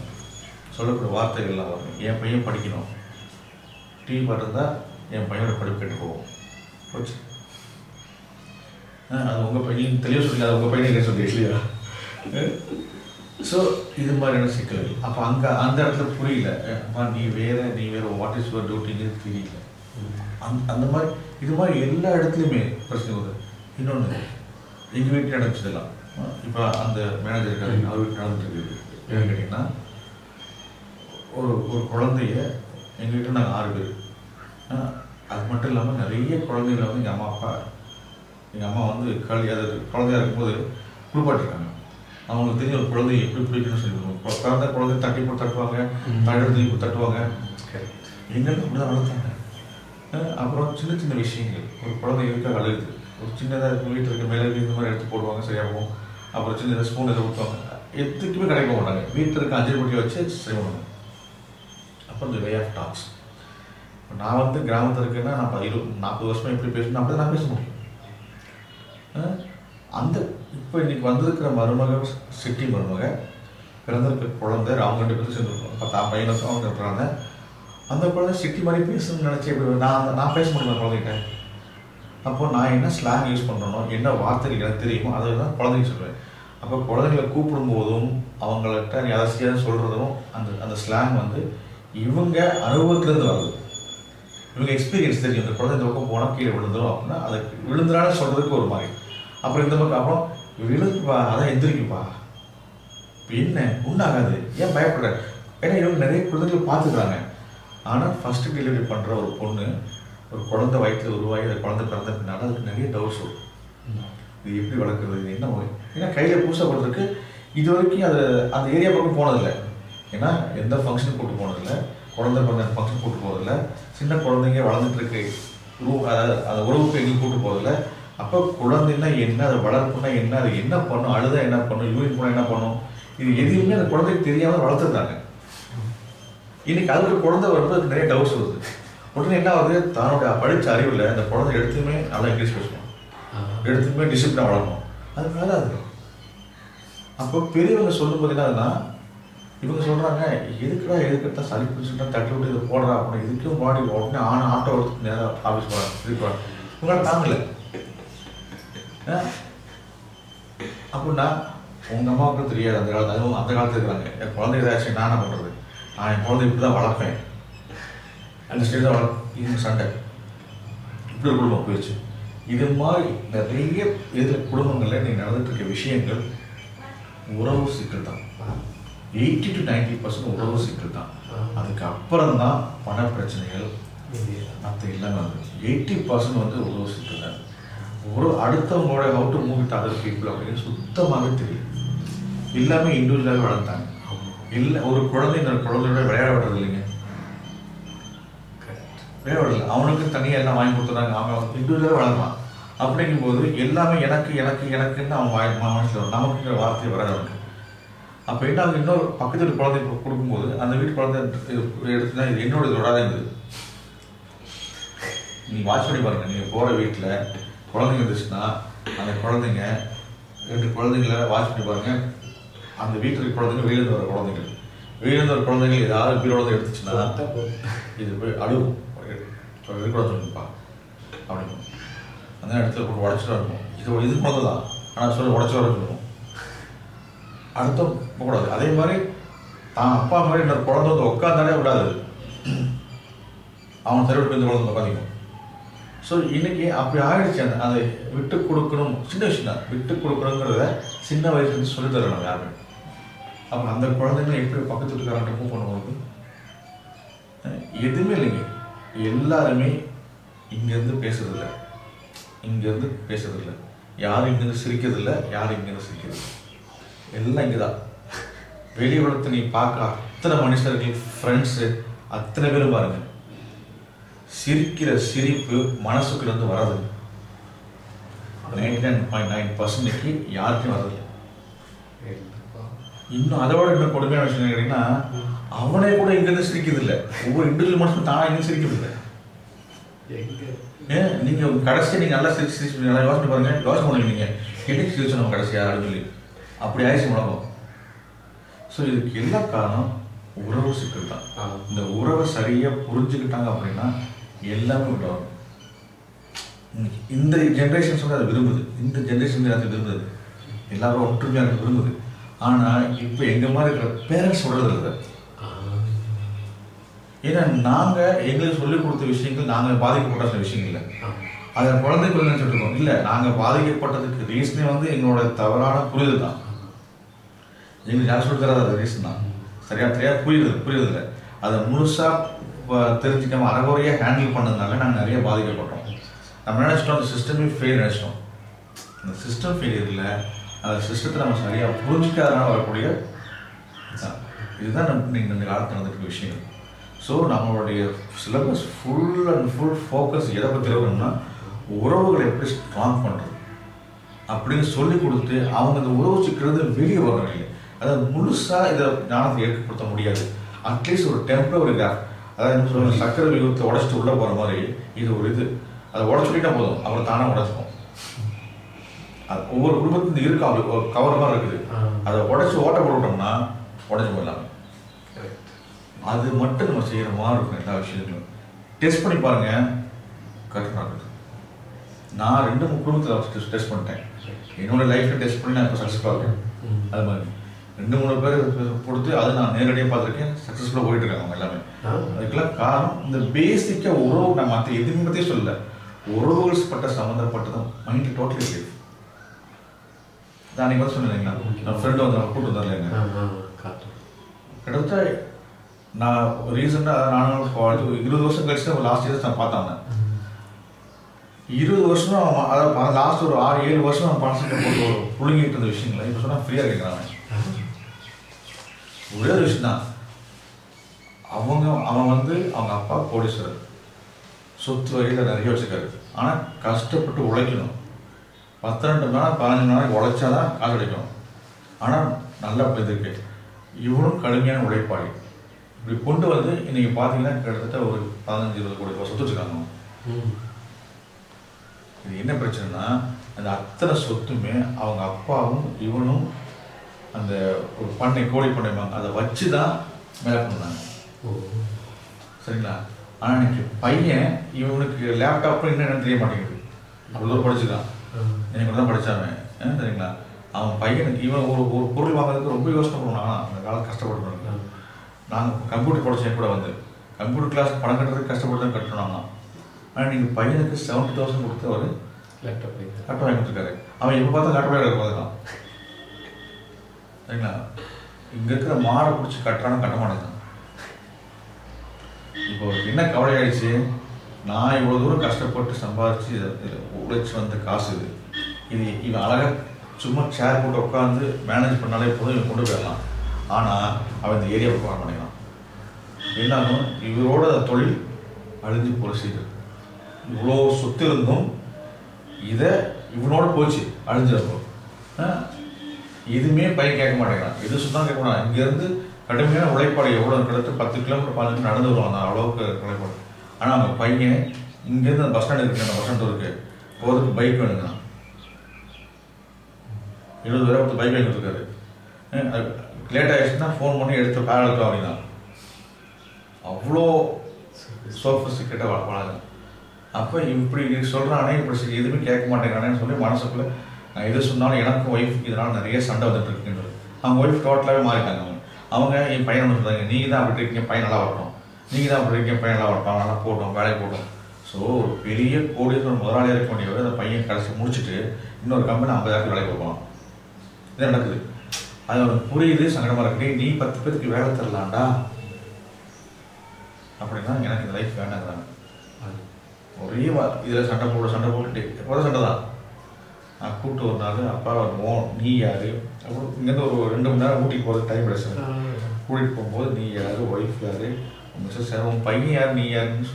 சொல்லக்கூடிய வார்த்தைகள்லாம் வரும். என் பையன் படிக்கணும். டிவி பார்த்துருந்தா என் பையனோட படிப்பு கெட்டு போகும். போச்சு. அது உங்கள் பையன் தெளிவாக சொல்லி அது உங்கள் பையன் என்ன சொல்லி இல்லையா? ஸோ இது மாதிரியான சிக்கல்கள் அப்போ அங்கே அந்த இடத்துல புரியல. அப்பா நீ வேற நீ வேற வாட் இஸ் யுவர் டியூட்டிங்கிறது தெரியல. அந்த அந்த மாதிரி இது மாதிரி எல்லா இடத்துலையுமே பிரச்சனை வருது. இன்னொன்று எங்கள் வீட்டில் நடந்துச்சதெல்லாம். இப்போ அந்த மேனேஜர் இருக்காரு அவர் வீட்டில் நடந்துட்டு என்னன்னு கேட்டிங்கன்னா ஒரு ஒரு குழந்தைய எங்கள் வீட்டில் நாங்கள் ஆறு பேர். அது மட்டும் இல்லாமல் நிறைய குழந்தைகளை வந்து எங்கள் அம்மா அப்பா எங்கள் அம்மா வந்து களி அது குழந்தையா இருக்கும்போது குளிப்பாட்டிருக்காங்க அவங்களுக்கு தெரியும் ஒரு குழந்தைய எப்படி பிடிக்கணும்னு சொல்லி பிறந்த குழந்தை தட்டி போட்டு தட்டுவாங்க. தடுத்து தூக்கி தட்டுவாங்க. எங்களுக்கு அப்படி தான் வளர்த்தாங்க? அப்புறம் சின்ன சின்ன விஷயங்கள். ஒரு குழந்தை இருக்க அழுகுது? ஒரு சின்னதாக இருக்க வீட்டில் இருக்க மேலே இந்த மாதிரி எடுத்து போடுவாங்க சரியாகும். அப்புறம் சின்னதாக ஸ்பூன் இதை ஊற்றுவாங்க எதுக்குமே கிடைக்க மாட்டாங்க. வீட்டில் இருக்க அஞ்சு குட்டியை வச்சு சரி பண்ணுவாங்க அப்போ இந்த வே ஆஃப் டாக்ஸ் நான் வந்து கிராமத்தில் இருக்கேன்னா நான் இரு நாற்பது வருஷமா எப்படி பேசணும் அப்படி நான் பேச முடியும். அந்த இப்போ இன்னைக்கு வந்திருக்கிற மருமக சிட்டி மருமக பிறந்திருக்க குழந்தை அவங்க ரெண்டு பேரும் சேர்ந்துருக்கோம் பத்தாம் பையனுக்கும் அவங்க இருக்கிறாங்க அந்த குழந்தை சிட்டி மாதிரி பேசணும்னு நினச்சி எப்படி நான் அந்த- நான் பேச முடியல குழந்தைகிட்ட? அப்போ நான் என்ன ஸ்லாங் யூஸ் பண்ணணும் என்ன வார்த்தைகள் எனக்கு தெரியுமோ அதை தான் குழந்தைங்க சொல்லுவேன். அப்போ குழந்தைங்களை கூப்பிடும் போதும் அவங்கள்ட்ட நீ அதை சொல்கிறதும் அந்த அந்த ஸ்லாங் வந்து இவங்க அனுபவத்திலேருந்து வருது. இவங்க எக்ஸ்பீரியன்ஸ் தெரியும். இந்த குழந்தை இந்த பக்கம் போனால் கீழே விழுந்துரும் அப்படின்னா அதை விழுந்துறான்னு சொல்கிறதுக்கு ஒரு மாதிரி. அப்புறம் இந்த பக்கம் அப்புறம் விழுந்துப்பா அதான் எந்திரிக்குப்பா என்ன உண்டாகாது. ஏன் பயப்படுற ஏன்னா இவங்க நிறைய குழந்தைகள் பார்த்துக்கிறாங்க. ஆனால் ஃபர்ஸ்ட் டெலிவரி பண்ணுற ஒரு பொண்ணு ஒரு குழந்தை வயிற்றில் உருவாகி அந்த குழந்தை பிறந்த பின்னால் அதுக்கு நிறைய டவுட்ஸ் வரும். இது எப்படி வளர்க்குறது? இது என்ன வகை? ஏன்னா கையில் பூசப்படுறதுக்கு இது வரைக்கும் அது அந்த ஏரியா பக்கம் போனதில்லை. ஏன்னா எந்த ஃபங்க்ஷனும் கூட்டு போனதில்லை. குழந்தை பிறந்த ஃபங்க்ஷன் கூட்டு போகிறதில்ல சின்ன குழந்தைங்க வளர்ந்துட்டு இருக்கு. உருவ அதாவது அந்த உறவுக்கு எங்கேயும் கூட்டு போகிறதில்ல அப்போ குழந்தைன்னா என்ன அது வளர்ப்புனா என்ன அது என்ன பண்ணும் அழுதா என்ன பண்ணும் யூரின் போனால் என்ன பண்ணும்? இது எதுவுமே அந்த குழந்தைக்கு தெரியாமல் வளர்த்துருந்தாங்க. இன்னைக்கு அதுக்கு குழந்தை வரும்போது நிறைய டவுட்ஸ் வருது. உடனே என்ன ஆகுது? தன்னோட படிச்ச அறிவில் அந்த குழந்தை எடுத்துமே நல்லா இங்கிலீஷ் பேசணும் எடுத்துமே டிசிப்ளின் வளரணும். அது வராது அப்போ பெரியவங்க சொல்லும்போது என்ன ஆகுதுன்னா இவங்க சொல்றாங்க எதுக்குடா எதுக்கிட்ட சளி பிடிச்சிட்டா தட்டி விட்டு இதை போடுறா? அப்படின்னு இதுக்கும் பாடி உடனே ஆன ஆட்டோ எடுத்து நேராக ஆஃபீஸ் போகிறாங்க இதுக்கு போகிறாங்க உங்களால் தாங்கல? அப்படின்னா உங்க அம்மாவுக்கு தெரியாது அந்த காலத்து அதுவும் அந்த காலத்துல இருக்கிறாங்க. என் குழந்தை ஏதாச்சும் நான் என்ன பண்றது. நான் என் குழந்தை இப்படி தான் வளர்ப்பேன். அந்த ஸ்டேஜ் தான் வளர்ப்பேன் இது சண்டை. இப்படி ஒரு குடும்பம் போயிடுச்சு. இது மாதிரி நிறைய இதில் குடும்பங்களில் நீ நடந்துட்டு இருக்க விஷயங்கள் உறவு சிக்கல் தான். எயிட்டி டு நைன்டி பர்சன்ட் உறவு சிக்கல் தான். அதுக்கு அப்புறம் தான் பண பிரச்சனைகள் மற்ற எல்லாமே எயிட்டி பர்சன்ட் வந்து உறவு சிக்கல் தான். ஒரு அடுத்தவங்களோட how to move with other people அப்படின்னு சுத்தமாகவே தெரியும். எல்லாமே இண்டிவிஜுவலாகவே வளர்த்தாங்க இல்லை ஒரு குழந்தை இன்னொரு குழந்தையோட விளையாட விடுறது இல்லைங்க விளையாட விடல அவனுக்கு தனியாக எல்லாம் வாங்கி கொடுத்துறாங்க அவன் இண்டிவிஜுவலாக வளர்றான் அப்படிங்கும்போது எல்லாமே எனக்கு எனக்கு எனக்குன்னு அவன் வாய் மனசில் நமக்குங்கிற வார்த்தை வராது அவனுக்கு. அப்போ என்ன இன்னொரு பக்கத்து வீட்டு குழந்தை கொடுக்கும்போது அந்த வீட்டு குழந்தை எடுத்து தான் இது என்னோட இதோட இருந்தது. நீ வாட்ச் பண்ணி பாருங்க. நீங்கள் போகிற வீட்டில் குழந்தைங்க இருந்துச்சுன்னா அந்த குழந்தைங்க ரெண்டு குழந்தைங்கள வாட்ச் பண்ணி பாருங்க. அந்த வீட்டில் இருக்க குழந்தைங்க வெளியிருந்து வர குழந்தைங்க. வெளியிருந்து வர குழந்தைங்க ஏதாவது பீரோட எடுத்துச்சுன்னா இது போய் அழுவும். இருக்கக்கூடாது சொல்லுப்பா அப்படின்னு. அந்த இடத்துல போட்டு உடச்சிட்டு இருக்கும் இது இது குழந்தை தான் ஆனால் சொல்லி உடச்சி வர சொல்லுவோம். அர்த்தம் போகக்கூடாது. அதே மாதிரி தான் அப்பா மாதிரி இன்னொரு குழந்தை வந்து உட்காந்தாலே விடாது. அவன் தெருவுக்கு இந்த குழந்தை உட்காந்துக்கும் ஸோ இன்னைக்கு அப்படி ஆயிடுச்சு அந்த அதை விட்டு கொடுக்கணும். சின்ன விஷயம் தான் விட்டு கொடுக்கணுங்கிறத சின்ன வயசுலேருந்து சொல்லி தரணும் யாருமே. அப்போ அந்த குழந்தைங்க எப்படி பக்கத்து வீட்டுக்காரன் மூவ் பண்ணும்போது எதுவுமே இல்லைங்க. எல்லாருமே இங்கேருந்து பேசுறதில்ல. இங்கேருந்து பேசுறதில்ல. யாரும் இங்கேருந்து சிரிக்கிறதில்ல. யாரும் இங்கேருந்து சிரிக்கிறது எல்லாம் இங்கே தான் வெளி உலகத்தை நீ பார்க்க அத்தனை மனுஷர்கள் ஃப்ரெண்ட்ஸு அத்தனை பேரும் பாருங்கள் சிரிக்கிற சிரிப்பு மனசுக்குள்ள இருந்து வராது. Ninety nine point nine percentage யாருக்கும் வரதில்லை இன்னும் அதோட இன்னும் கொடுமையான விஷயம் என்ன கேட்டீங்கன்னா அவனே கூட இங்கிருந்து சிரிக்கிறது இல்லை ஒவ்வொரு இண்டிவிஜுவல் மனுஷன் தானா இங்கே சிரிக்கிறது இல்லை ஏன்? நீங்க கடைசியா நீங்க நல்லா சிரிச்சு சிரிச்சு நல்லா யோசனை பாருங்க. யோசனை பண்ணுங்க நீங்க. என்னைக்கு சிரிச்சு நம்ம கடைசியா அப்படின்னு சொல்லி. அப்படி ஆயிடுச்சு உலகம். ஸோ இதுக்கு எல்லா காரணம் உறவு சிக்கல் தான். இந்த உறவை சரியா புரிஞ்சுக்கிட்டாங்க அப்படின்னா எல்லாமே விட்டோம் இந்த ஜென்ரேஷன் சொல்ல அதை விரும்புது. இந்த ஜென்ரேஷன் அதை விரும்புது. எல்லாரும் ஒற்றுமையாக இருக்க விரும்புது. ஆனால் இப்போ எங்கள் மாதிரி இருக்கிற பேரண்ட்ஸ் சொல்கிறது இல்லை ஏன்னா நாங்கள் எங்களுக்கு சொல்லிக் கொடுத்த விஷயங்கள் நாங்கள் பாதிக்கப்பட்ட சில விஷயங்கள் இல்லை. அதை குழந்தை நினைச்சிட்டு இருக்கோம். இல்லை நாங்கள் பாதிக்கப்பட்டதுக்கு ரீசனே வந்து எங்களோட தவறான புரிதல் தான். எங்களுக்கு யார் சொல்லி அது ரீசன் தான். சரியா? தெரியா புரியுது புரியுது இல்லை. அதை முழுசாக தெரிஞ்சுக்காம அறகுறையாக ஹேண்டில் பண்ணதுனால நாங்கள் நிறைய பாதிக்கப்பட்டோம். நம்ம நினச்சிட்டோம்? அந்த சிஸ்டமே ஃபெயில் நினச்சிட்டோம். அந்த சிஸ்டம் ஃபெயிலியரில் இல்லை அந்த சிஸ்டத்தை நம்ம சரியாக புரிஞ்சிக்காதனால வரக்கூடிய இதுதான். நம்ம இந்த காலத்தில் நடந்துட்டு விஷயம் ஸோ நம்மளுடைய syllabus full and full focus எதை பற்றி இருக்கணும்னா உறவுகளை எப்படி ஸ்ட்ராங் பண்ணுறது அப்படின்னு சொல்லி கொடுத்து அவங்க அந்த உறவு சிக்கிறது வெளியே வர்றாங்க அதை அதாவது முழுசாக இதை ஞானத்தை ஏற்படுத்த முடியாது. அட்லீஸ்ட் ஒரு டெம்பரவரி கேப் அதாவது என்ன சொல்லுவாங்க சக்கரை வியூகத்தை உடச்சிட்டு உள்ளே போகிற மாதிரி இது ஒரு இது. அதை உடச்சுக்கிட்டா போதும். அவர் தானே உடச்சுக்கும் அது ஒவ்வொரு குடும்பத்துக்கு இருக்கு? அவங்களுக்கு ஒரு கவர் மாதிரி இருக்குது. அதை உடச்சி ஓட்ட போட்டோம்னா உடச்சி போயிடலாம். அது மட்டும் நம்ம செய்கிற மாதிரி இருக்கும் எல்லா விஷயத்துலையும் டெஸ்ட் பண்ணி பாருங்க. கரெக்டாக இருக்குது. நான் ரெண்டு மூணு குடும்பத்தில் டெஸ்ட் பண்ணிட்டேன். என்னோட லைஃப்பில் டெஸ்ட் பண்ணி நான் இப்போ சக்ஸஸ்ஃபுல்லாக இருக்கேன். அது மாதிரி. ரெண்டு மூணு பேர் கொடுத்து அதை நான் நேரடியாக பார்த்துருக்கேன். சக்ஸஸ்ஃபுல்லாக போயிட்டு இருக்காங்க அவங்க எல்லாமே. அதுக்கெல்லாம் காரணம் இந்த பேசிக்காக உறவு நான் மற்ற எதுவுமே பற்றியே சொல்லல. உறவுகள் பட்ட சம்மந்தப்பட்டதும் மைண்ட் டோட்டலி சேஃப் நான் அன்னைக்கு வந்து சொன்னேன் நான் ஃப்ரெண்டு வந்து கூட்டு வந்தார் இல்லைங்க. கிட்டத்தட்ட நான் ரீசெண்டாக நானும் college இருபது வருஷம் கழிச்சு லாஸ்ட் இயர்ஸ் நான் பார்த்தேன். இருபது வருஷம் அதாவது லாஸ்ட் ஒரு ஆறு ஏழு வருஷம் போட்டு ஒரு புழுங்கிட்டு இருந்த விஷயங்களை இப்போ சொன்னால் ஃப்ரீயாக கேட்குறான் அவன். ஒரே ஒரு விஷயம் தான். அவங்க அவன் வந்து அவங்க அப்பா கோடீஸ்வரர். சொத்து வகையில் நிறைய வச்சுருக்காரு. ஆனால் கஷ்டப்பட்டு உழைக்கணும். பத்திரெண்டு மணி நேரம் பதினஞ்சு மணி நேரம் உழைச்சாதான் காசு கிடைக்கும். ஆனால் நல்ல இருக்கு. இவனும் கடுமையான உழைப்பாளி. இப்படி கொண்டு வந்து இன்னைக்கு பார்த்தீங்கன்னா கிட்டத்தட்ட ஒரு பதினஞ்சு இருபது கோடி ரூபாய் சொத்து வச்சுருக்காங்க. இது என்ன பிரச்சனைனா அந்த அத்தனை சொத்துமே அவங்க அப்பாவும் இவனும் அந்த ஒரு பண்ணை கோழி பண்ணைமாங்க அதை வச்சு தான் மேலே பண்ணாங்க ஓ. சரிங்களா? ஆனால் இன்னைக்கு பையன் இவனுக்கு லேப்டாப் என்னன்னு தெரிய மாட்டேங்குது. அவ்வளோ ஆ. எனக்கு தான் படிச்சாவன். ஏன் சரிங்களா? அவன் பையனுக்கு இவன் ஒரு ஒரு பொருள் வாங்குறதுக்கு ரொம்ப யோசனை பண்ணுவான். அந்த காலம் கஷ்டப்பட்டு. நாங்கள் கம்ப்யூட்டர் படிச்சேன் கூட வந்து கம்ப்யூட்டர் கிளாஸ் பணம் கட்டுறதுக்கு கஷ்டப்பட்டு தான் கட்டணும் ஆனால் நீங்கள் பையனுக்கு செவன்ட்டி தௌசண்ட் கொடுத்து அவர் லேப்டாப். லேப்டாப் வாங்கி கொடுத்துருக்காரு. அவன் எப்போ பார்த்தா லேப்டாப் வாங்கி பார்த்துக்கான் சரிங்களா இங்கே இருக்கிற மாடை பிடிச்சி கட்டுறான்னு கட்ட மாட்டேங்கிறான் இப்போ அவருக்கு என்ன கவலை ஆயிடுச்சு நான் இவ்வளோ தூரம் கஷ்டப்பட்டு சம்பாதிச்சு இதை உழைச்சி வந்த காசு இது. இது இவன் அழகாக சும்மா சேர் போட்டு உட்காந்து மேனேஜ் பண்ணாலே போதும் இவன் கொண்டு போயிடலாம். ஆனால் அவன் இந்த ஏரியாவுக்கு வர மாட்டேங்கிறான். என்னாலும் இவரோட தொழில் அழிஞ்சு போல செய்யுது இவ்வளோ சொத்து இருந்தும் இதை இவனோட போச்சு அழிஞ்சிருக்கும் இதுவுமே பையன் கேட்க மாட்டேங்கிறான். இது சொன்னா கேட்க மாட்டான் இங்கேருந்து கடுமையான உழைப்பாடு எவ்வளோ கிட்டத்தட்ட பத்து கிலோமீட்டர் பதினஞ்சு நடந்து வருவாங்க அவ்வளோவுக்கு அளவுக்கு உழைப்பாடு ஆனால் அவங்க பையன் இங்கேருந்து அந்த பஸ் ஸ்டாண்ட் இருக்கு அந்த பஸ் ஸ்டாண்ட் இருக்கு. போகிறதுக்கு பைக் வேணுங்கிறான் இருபது பேரை ஒருத்தர் பைக் வேணுருக்காரு லேட் ஆகிடுச்சுன்னா ஃபோன் பண்ணி எடுத்து பேரல் எடுத்தோம் அப்படின்னா. அவ்வளோ சோஃபஸ்டிகேட்டாக வளர்க்குறாங்க அப்போ இப்படி சொல்கிறானே இப்படி எதுவுமே கேட்க மாட்டேங்கிறானேன்னு சொல்லி மனசுக்குள்ளே நான் எது சொன்னாலும் எனக்கும் ஒய்ஃப் இதனால் நிறைய சண்டை வந்துட்டு இருக்குன்றது அவங்க ஒய்ஃப் டோட்டலாகவே மாறிட்டாங்க அவங்க. அவங்க என் பையன் ஒன்று சொல்கிறாங்க நீங்கள் தான் அப்படி இருக்கீங்க பையன் நல்லா வரட்டும். நீங்கள் தான் அப்படி இருக்கீங்க பையன் நல்லா வரட்டும். நல்லா போட்டோம் வேலைக்கு போட்டோம் ஸோ ஒரு பெரிய கோடீஸ்வரர் முதலாளியாக இருக்க வேண்டியவர் அந்த பையன் கடைசி முடிச்சுட்டு இன்னொரு கம்பெனி ஐம்பதாயிரத்துக்கு வேலைக்கு போகலாம் இது நடக்குது? அது அவனுக்கு புரியுது சங்கடமாக இருக்கு. நீ பத்து பேருக்கு வேலை தரலாம்டா. அப்படின்னா எனக்கு இந்த லைஃப் வேண்டாங்கிறாங்க ஒரே இதில் சண்டை போட சண்டை போட்டுட்டு எப்போதும் சண்டை தான். நான் கூப்பிட்டு ஒரு நாள் அப்பா வருவோம் நீ யாரு? அப்புறம் இங்கேருந்து ஒரு ரெண்டு மணி நேரம் ஊட்டிக்கு போகிறது டைம் கிடைச்சு கூட்டிகிட்டு போகும்போது நீ யாரு? ஒய்ஃப் யாரு? மிஸ்ஸஸ் யார்? உன் பையன் யார்? நீ யாருன்னு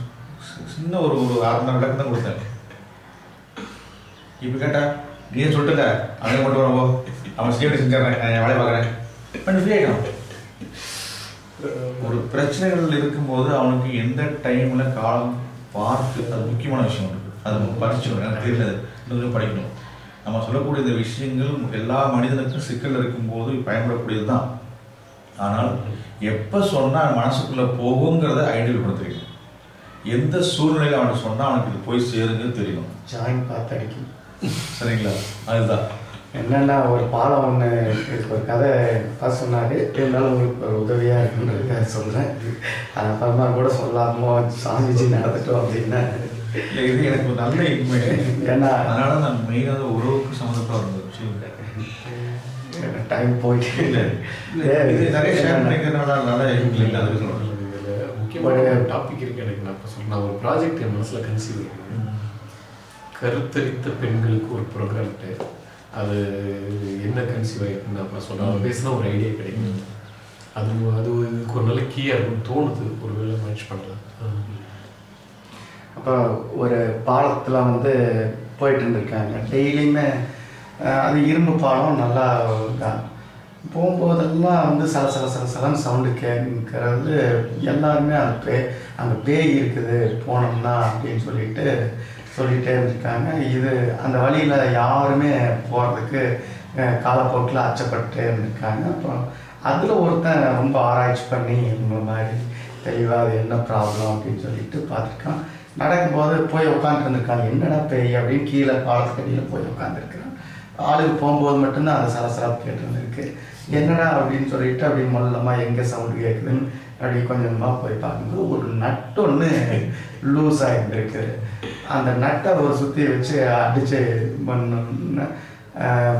சின்ன ஒரு ஒரு அரை மணி விளக்கம் தான் கொடுத்தேன். இப்போ கேட்டா நீ சொல்லிட்டுல அவன் கொண்டு வரவோ அவன் சேஃப்டி செஞ்சிடறேன். நான் வேலையை பார்க்குறேன். பண்ணி ஃப்ரீ ஆகிடும் ஒரு பிரச்சனைகள் இருக்கும்போது அவனுக்கு எந்த டைம்ல காலம் பார்த்து அது முக்கியமான விஷயம் அது நம்ம படிச்சுக்கணும் எனக்கு தெரியல. இன்னும் படிக்கணும். நம்ம சொல்லக்கூடிய இந்த விஷயங்கள் எல்லா மனிதனுக்கும் சிக்கல் இருக்கும்போது பயன்படக்கூடியது தான் ஆனால் எப்போ சொன்னால் மனசுக்குள்ள போகுங்கிறத ஐடியல் படுத்துறீங்க. எந்த சூழ்நிலையில் அவனுக்கு சொன்னால் அவனுக்கு இது போய் சேருங்கிறது தெரியணும் ஜாயின் பார்த்து அடிக்கும். சரிங்களா? அதுதான். என்னன்னா ஒரு பாலம் ஒன்று இதுக்கு ஒரு கதை பார்த்து சொன்னாரு. இருந்தாலும் உங்களுக்கு ஒரு உதவியாக இருக்குன்றதுக்காக சொல்கிறேன் அப்புறமா கூட சொல்லாமோ சாமிஜி நடந்துட்டோம் அப்படின்னா இல்லை இது எனக்கு ஒரு நல்ல இன்மை. ஏன்னா அதனால நான் மெயினாக உறவுக்கு சம்மந்தப்பட்ட ஒரு விஷயம் டைம் போயிட்டு? இல்ல, இது நிறைய ஷேர் பண்ணிக்கிறதுனால இல்லை அதுக்கு சொல்றேன். இதுல முக்கியமான டாபிக் இருக்கு எனக்கு நான் இப்போ சொல்றேன் நான் ஒரு ப்ராஜெக்ட் என் மனசுல கன்சீவ் கருத்தரித்த பெண்களுக்கு ஒரு ப்ரோக்ராம்ட்டு அது என்ன கன்சீவ் ஆகிருக்குன்னு நான் அப்புறம் சொல்கிறேன் பேசினா ஒரு ஐடியா கிடைக்கும். அது அது இதுக்கு ஒரு நல்ல கீயாக இருக்கும்னு தோணுது. ஒரு வேளை மேட்ச் பண்ணலாம். அப்போ ஒரு பாலத்தில் வந்து போயிட்டு இருந்திருக்காங்க டெய்லியுமே அது இரும்பு பாலம் நல்லா தான். போகும்போதெல்லாம் வந்து சல சல சல சலன்னு சவுண்டு கேட்கறது எல்லாருமே அந்த பே அங்கே பேய் இருக்குது போனோம்னா அப்படின்னு சொல்லிட்டு சொல்லிகிட்டே இருந்திருக்காங்க. இது அந்த வழியில் யாருமே போகிறதுக்கு காலப்போக்கில் அச்சப்பட்டு இருந்திருக்காங்க. அப்புறம் அதில் ஒருத்தன் ரொம்ப ஆராய்ச்சி பண்ணி இந்த மாதிரி தெளிவாக அது என்ன ப்ராப்ளம் அப்படின்னு சொல்லிட்டு பார்த்துருக்கான். நடக்கும்போது போய் உட்காந்துருந்துருக்கான் என்னடா பேய்? அப்படின்னு கீழே பாலத்துக்கடியில் போய் உட்காந்துருக்குறான் ஆளுக்கு போகும்போது மட்டும்தான் அந்த சலசலப்பு கேட்டுருந்துருக்கு. என்னடா? அப்படின்னு சொல்லிட்டு அப்படி மொல்லமாக எங்கே சவுண்டு கேட்குதுன்னு அப்படி கொஞ்சமாக போய் பார்க்கும்போது ஒரு நட்டு ஒன்று லூஸ் ஆகிருந்துருக்கு அந்த நட்டை ஒரு சுற்றி வச்சு அடித்து பண்ண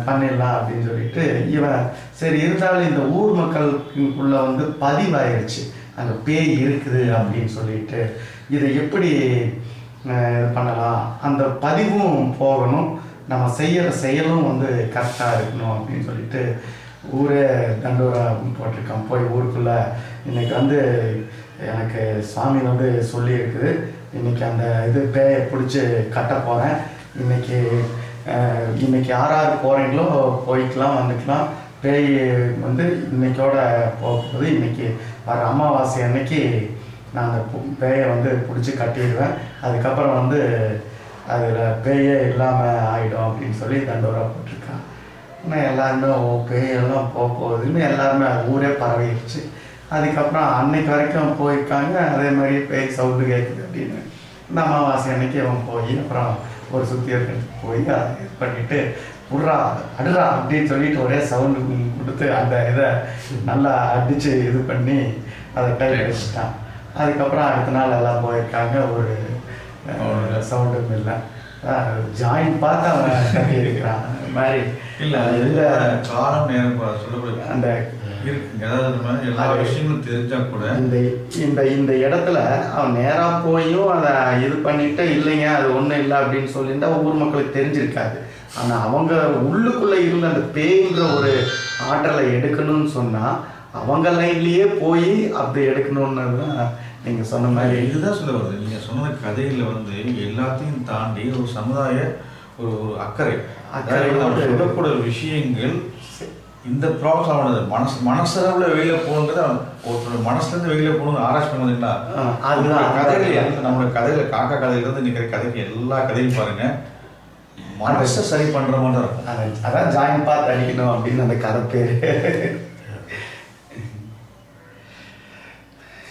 பண்ணிடலாம் அப்படின்னு சொல்லிட்டு இவன் சரி இருந்தாலும் இந்த ஊர் மக்களுக்குள்ள வந்து பதிவாயிருச்சு. அங்கே பேய் இருக்குது அப்படின்னு சொல்லிட்டு இதை எப்படி பண்ணலாம்? அந்த பதிவும் போகணும். நம்ம செய்யற செயலும் வந்து கரெக்டாக இருக்கணும் அப்படின்னு சொல்லிட்டு ஊரே தண்டோரா போட்டிருக்கான். போய் ஊருக்குள்ள இன்னைக்கு வந்து எனக்கு சாமி வந்து சொல்லியிருக்குது. இன்னைக்கு அந்த இது பேயை பிடிச்சி கட்ட போகிறேன் இன்னைக்கு இன்னைக்கு யார் யார் போகிறீங்களோ போய்க்கலாம் வந்துக்கலாம். பேய் வந்து இன்னைக்கோட போகும்போது இன்னைக்கு வர அமாவாசை அன்னைக்கு நான் அந்த பேயை வந்து பிடிச்சி கட்டிடுவேன். அதுக்கப்புறம் வந்து அதில் பேயே இல்லாமல் ஆகிடும் அப்படின்னு சொல்லி தண்டோரா போட்டிருக்கான். ஆனால் எல்லாருமே ஓ பேயெல்லாம் போக போகுதுன்னு எல்லாருமே அது ஊரே பரவிடுச்சு. அதுக்கப்புறம் அன்னைக்கு வரைக்கும் போயிருக்காங்க. அதே மாதிரி பேய் சவுண்டு கேட்குது அப்படின்னு. இந்த அமாவாசை அன்னைக்கு அவன் போய் அப்புறம் ஒரு சுத்தியர் போய் அதை இது பண்ணிட்டு புட்றா அடுறா அப்படின்னு சொல்லிட்டு ஒரே சவுண்டு கொடுத்து அந்த இதை நல்லா அடித்து இது பண்ணி அதை டைம் அடிச்சிட்டான் அதுக்கப்புறம் அடுத்த நாள் எல்லாம் போயிருக்காங்க. ஒரு சவுண்டும் இல்லை. ஜாயின் பார்த்து அவன் கட்டியிருக்கிறான். மாதிரி இல்ல இந்த காலம் நேரம் சொல்லக்கூடாது. அந்த எல்லா விஷயங்களும் தெரிஞ்சா கூட இந்த இந்த இந்த இடத்துல அவன் நேரா போயும் அதை இது பண்ணிட்டு இல்லைங்க அது ஒண்ணும் இல்லை அப்படின்னு சொல்லியிருந்தா ஊர் மக்களுக்கு தெரிஞ்சிருக்காது. ஆனா அவங்க உள்ளுக்குள்ள இருந்த அந்த பேய்ன்ற ஒரு ஆற்றலை எடுக்கணும்னு சொன்னா அவங்க லைன்லயே போய் அப்படி எடுக்கணும்னு தான் நீங்க சொன்ன மாதிரி இதுதான் சொல்ல வருது நீங்க சொன்ன கதையில வந்து எல்லாத்தையும் தாண்டி ஒரு சமுதாய ஒரு ஒரு அக்கறை. அக்கறை சொல்லக்கூடிய விஷயங்கள் இந்த ப்ராப்ளம் ஆனது. மனசு மனசளவுல வெளியில போகணுங்கிறது அவன் ஒருத்தர் மனசுல இருந்து வெளியில போகணும் ஆராய்ச்சி பண்ணதுங்களா? ஆ, அதுதான். எல்லாம் நம்மளோட கதையில காக்கா கதையில இருந்து நிக்கிற கதைக்கு எல்லா கதையும் பாருங்க. மனசை சரி பண்ற மாதிரி இருக்கும். அதான் அதான் ஜாயின் பார்த்து அடிக்கணும் அப்படின்னு அந்த கதை பேரு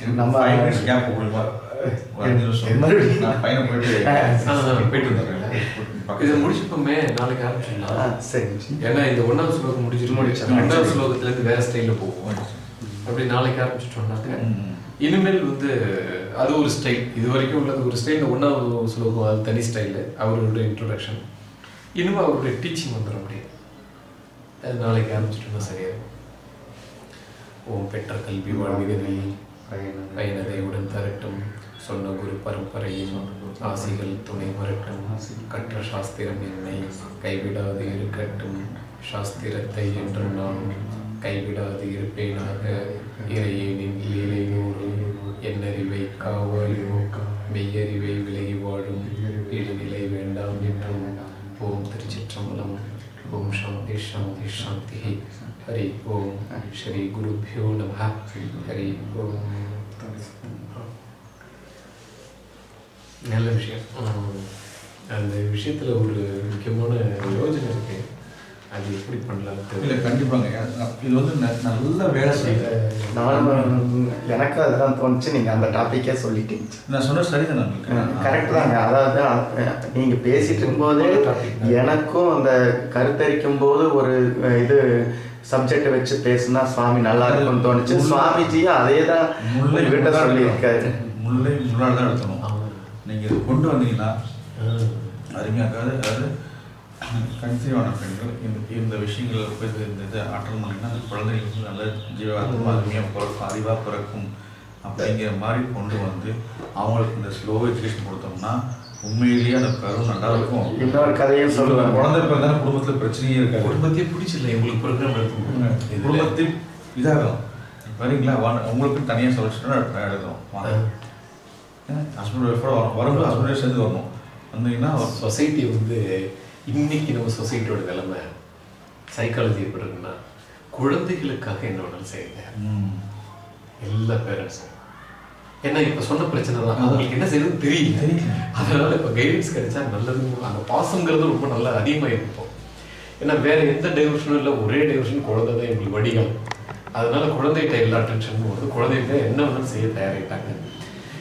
நம்ம. மறுபடியும். நான் பையனை போயிட்டு போயிட்டு வந்துடுறேன். இதை. முடிச்சுப்போமே நாளைக்கு ஆரம்பிச்சிடலாம். சரி ஏன்னா இந்த ஒன்றாவது ஸ்லோகம் முடிச்சிட்டு முடிச்சிடலாம். ரெண்டாவது ஸ்லோகத்துல இருந்து வேற ஸ்டைல்ல போவோம் அப்படி நாளைக்கு ஆரம்பிச்சிட்டோம்னாக்க. இனிமேல் வந்து அது ஒரு ஸ்டைல் இது வரைக்கும் உள்ளது ஒரு ஸ்டைல் ஒன்றாவது ஸ்லோகம் அது தனி ஸ்டைலு அவரோட இன்ட்ரோடக்ஷன் இனிமே அவருடைய டீச்சிங் வந்துடும் அப்படியே. அது நாளைக்கு ஆரம்பிச்சிட்டோம்னா சரியா இருக்கும் ஓம் பெற்ற கல்வி வாழ்விகளில் பயனதை உடன் தரட்டும் சொன்ன குரு பரம்பரையும் ஆசிகள் துணை வரட்டும் கற்ற சாஸ்திரம் என்னை கைவிடாது இருக்கட்டும். சாஸ்திரத்தை என்று நான் கைவிடாது இருப்பேனாக. இறையேனின் லீலை நூறு என்னறிவை காவாயோ மெய்யறிவை விலகி வாழும் இடைநிலை வேண்டாம் என்றும். ஓம் திருச்சிற்றம்பலம். ஓம் சாந்தி சாந்தி சாந்தி. ஹரி ஓம் ஸ்ரீ குருபியோ நம ஹரி ஓம் நல்ல விஷயம். அந்த விஷயத்துல ஒரு முக்கியமான யோஜனை இருக்கு. அது எப்படி பண்ணலாம் இல்ல கண்டிப்பாங்க. இது வந்து ந- நல்ல வேலை செய்யுது. நானும் எனக்கு அதுதான் தோணுச்சு. நீங்க அந்த டாபிக்கே சொல்லிட்டீங்க நான் சொன்ன சரிதான் உங்களுக்கு கரெக்ட் தாங்க. அதாவது அஹ், நீங்க பேசிட்டு இருக்கும்போது எனக்கும் அந்த கருத்தரிக்கும் போது ஒரு இது சப்ஜெக்ட் வச்சு பேசுனா சுவாமி நல்லா இருக்கும்னு தோணுச்சு. சுவாமிஜியும் அதே தான் முல்லை உங்ககிட்ட முன்னாடி சொல்லியிருக்காரு. முல்லை முன்னாடி தான் எடுக்கணும் ஆமா. நீங்க இது கொண்டு வந்தீங்கன்னா உம். அருமையாக்காது. அதாவது கன்சீவான பெண்கள் இந்த இந்த விஷயங்கள் போய் இந்த இதை அட்டன் பண்ணிங்கன்னா அந்த குழந்தைகளுக்கு நல்ல ஜீவாத்மா அருமையாக பிறக்கும் அறிவாக பிறக்கும் அப்படிங்கிற மாதிரி கொண்டு வந்து அவங்களுக்கு இந்த ஸ்லோ எஜுகேஷன் கொடுத்தோம்னா உண்மையிலேயே அந்த கரு நல்லா இருக்கும். இன்னொரு கதையும் சொல்லுவாங்க குழந்தை பிறந்தாலும் குடும்பத்தில் பிரச்சனையே இருக்காது. குடும்பத்தையே பிடிச்சிடல எங்களுக்கு ப்ரோக்ராம் எடுத்து குடும்பத்தில் இதாகும் வரீங்களா உங்களுக்கு தனியாக சொல்லிச்சுன்னா வாங்க. ஹஸ்பண்ட் ஒய்ஃபோட வரும் வரும்போது ஹஸ்பண்ட் சேர்ந்து வரணும். வந்தீங்கன்னா சொசைட்டி வந்து இன்னைக்கு நம்ம சொசைட்டியோட நிலைமை சைக்காலஜி எப்படி இருக்குன்னா குழந்தைகளுக்காக என்ன வேணாலும் செய்யுங்க. ம். எல்லா பேரண்ட்ஸும் ஏன்னா இப்ப சொன்ன பிரச்சனை தான். அவங்களுக்கு என்ன செய்யறது தெரியல. அதனால இப்ப கைடன்ஸ் கிடைச்சா நல்லது. அந்த பாசங்கிறது ரொம்ப நல்லா அதிகமா இருக்கும். ஏன்னா வேற எந்த டைவர்ஷனும் இல்லை. ஒரே டைவர்ஷன் குழந்தை தான் எங்களுக்கு வடிகால். அதனால குழந்தைகிட்ட எல்லா டென்ஷனும் வருது. குழந்தைகிட்ட என்ன வேணாலும் செய்ய தயாராயிட்டாங்க.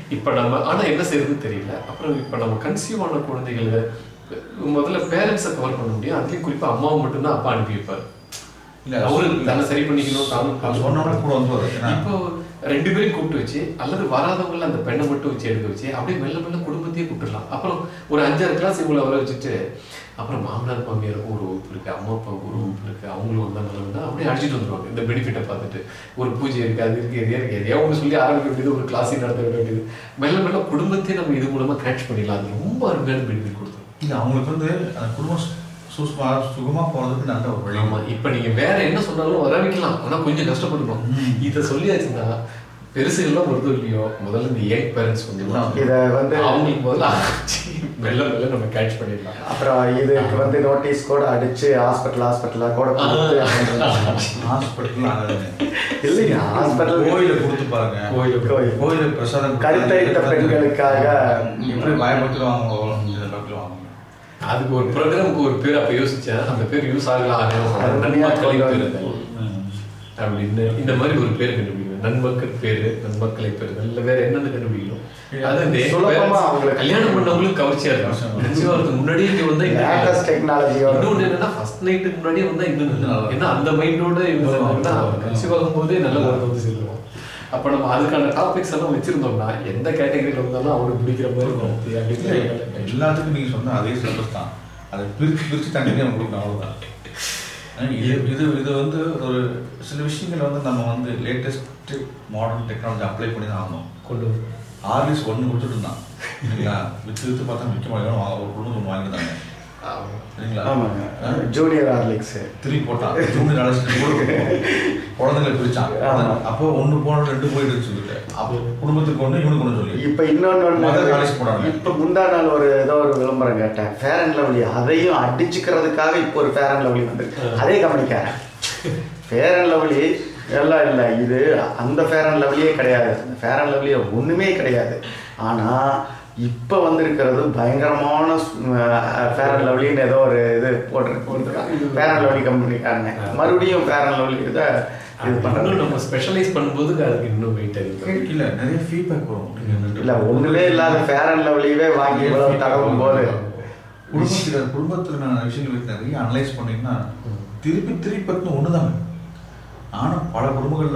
இப்ப நம்ம ஆனா என்ன செய்யறதுன்னு தெரியல. அப்புறம் இப்ப நம்ம கன்சியூம் ஆன குழந்தைகளை முதல்ல பேரண்ட்ஸை கவர் பண்ண முடியும். அதுலயும் குறிப்பா அம்மாவை மட்டும்தான் அப்பா அனுப்பி வைப்பாரு. இல்ல, அவரு. தன்னை சரி பண்ணிக்கணும் இப்போ ரெண்டு பேரையும் கூப்பிட்டு வச்சு அல்லது வராதவங்கள அந்த பெண்ணை மட்டும் வச்சு எடுத்து வச்சு அப்படியே மெல்ல மெல்ல குடும்பத்தையே கூப்பிட்டுலாம் அப்புறம் ஒரு அஞ்சாறு கிளாஸ் இவ்வளோ வர வச்சுட்டு அப்புறம் மாமனார் மாமியாருக்கும் ஒரு வகுப்பு இருக்கு அம்மா அப்பாவுக்கு ஒரு வகுப்பு இருக்கு அவங்களும் வந்தா தான் அப்படியே அழைச்சிட்டு வந்துடுவாங்க இந்த பெனிஃபிட்டை பார்த்துட்டு ஒரு பூஜை இருக்கு அது இருக்கு எதையா இருக்கு எதையா ஒன்று சொல்லி ஆரம்பிக்க வேண்டியது ஒரு கிளாஸையும் நடத்த வேண்டியது. மெல்ல மெல்ல குடும்பத்தையே நம்ம இது மூலமா கனெக்ட் பண்ணிடலாம். அது ரொம்ப அருமையான பெனிஃபிட் கொடுத்துரும். இல்லை அவங்களுக்கு வந்து அந்த குடும்பம் சு- சுஸ்மா சுகமா போறதுக்கு நல்ல ஒரு வழி. ஆமா இப்ப நீங்க வேற என்ன சொன்னாலும் வர வைக்கலாம் ஆனா கொஞ்சம் கஷ்டப்படணும். இத சொல்லியாச்சுன்னா பெருசு எல்லாம் வருதோ இல்லையோ முதல்ல இந்த யங் பேரண்ட்ஸ் வந்து இதை வந்து அவங்களுக்கு முதல்ல மெல்ல மெல்ல நம்ம கேட்ச் பண்ணிடலாம். அப்புறம் இதுக்கு வந்து நோட்டீஸ் கூட அடிச்சு ஹாஸ்பிட்டல் ஹாஸ்பிட்டலா கூட ஹாஸ்பிட்டல். இல்லைங்க ஹாஸ்பிட்டல் கோயில கொடுத்து பாருங்க. கோயிலுக்கு. கோயில் கோயில பிரசாதம் கருத்தரித்த பெண்களுக்காக இப்படி பயப்பட்டுருவாங்க அதுக்கு ஒரு ப்ரோக்ராமுக்கு ஒரு பேர் அப்ப யோசிச்சேன். அந்த பேர் யூஸ் ஆகலாம் அருமையா நன்மக்களை கொண்டு பெறுதல் அப்படின்னு இந்த மாதிரி ஒரு பேர் கண்டுபிடிக்கணும் நன்மக்கள் பேரு நன்மக்களை பெறுதல் இல்ல வேற என்னன்னு கண்டுபிடிக்கணும்? அது இந்த கல்யாணம் பண்ணவங்களுக்கு கவர்ச்சியா இருக்கும். ஆகிறதுக்கு முன்னாடியே இங்க வந்தா நல்லா. டெக்னாலஜியோட இன்னொன்னு என்னன்னா ஃபர்ஸ்ட் நைட்டுக்கு முன்னாடியே வந்தா இன்னும் நல்லா. ஏன்னா அந்த மைண்டோட இருந்தாங்கன்னா கன்சீவ் ஆகும்போதே நல்ல மருந்து வந்து சேர்ந்துருவோம் அப்ப நம்ம அதுக்கான டாபிக்ஸ் எல்லாம் வச்சிருந்தோம்னா எந்த கேட்டகரியில இருந்தாலும் அவனுக்கு பிடிக்கிற மாதிரி இருக்கும். எல்லாத்துக்கும் நீங்க சொன்ன அதே சிலபஸ் தான். அதை பிரிச்சு பிரிச்சு தனியாக உங்களுக்கு அவ்வளவுதான் ஆனா இது இது இது வந்து ஒரு சில விஷயங்கள் வந்து நம்ம வந்து லேட்டஸ்ட் மாடர்ன் டெக்னாலஜி அப்ளை பண்ணி தான் ஆகணும். கொண்டு ஆர்லிஸ் ஒன்று கொடுத்துட்டு இருந்தான். சரிங்களா விற்று விற்று பார்த்தா விற்க மாட்டேங்கிறோம் ஒரு ஒன்று வாங்கிட்டாங்க ஆமாங்க. ஜூனியர் ஹார்லிக்ஸ் திருப்பி போட்டான். ஜூனியர் கூட குழந்தைங்களை பிரிச்சான். ஆமா. அப்போ ஒன்று போன ரெண்டு போயிட்டு சொல்லிட்டு அப்போ குடும்பத்துக்கு ஒன்று இவனுக்கு ஒன்று சொல்லி. இப்ப காலேஜ் போனாங்க. இப்ப முந்தா நாள் ஒரு ஏதோ ஒரு விளம்பரம் கேட்டேன். ஃபேர் அண்ட் லவ்லி அதையும் அடிச்சுக்கிறதுக்காக இப்போ ஒரு ஃபேர் அண்ட் லவ்லி வந்து அதே கவனிக்காரன் ஃபேர் அண்ட் லவ்லி எல்லாம் இல்லை. இது அந்த ஃபேர் அண்ட் லவ்லியே கிடையாது. அந்த ஃபேர் அண்ட் லவ்லியே ஒண்ணுமே கிடையாது. ஆனா இப்போ வந்திருக்கிறது பயங்கரமான ஃபேர் அண்ட் லவ்லின்னு ஏதோ ஒரு இது போட்டிருக்கு? ஃபேர் அண்ட் லவ்லி கம்பெனிக்காரங்க மறுபடியும் ஃபேர் அண்ட் லவ்லி இதை இது பண்ணுறது நம்ம ஸ்பெஷலைஸ் பண்ணும்போது அதுக்கு இன்னும் வெயிட் அதிகம். இல்ல நிறைய ஃபீட்பேக் வரும். இல்ல ஒண்ணுமே இல்லாத ஃபேர் அண்ட் லவ்லியவே வாங்கி இவ்வளவு போது. குடும்பத்தில் குடும்பத்தில் நான் விஷயங்களுக்கு நிறைய அனலைஸ் பண்ணீங்கன்னா திருப்பி திருப்பி பக்கம் ஒண்ணுதாங்க ஆனா பல குடும்பங்கள்ல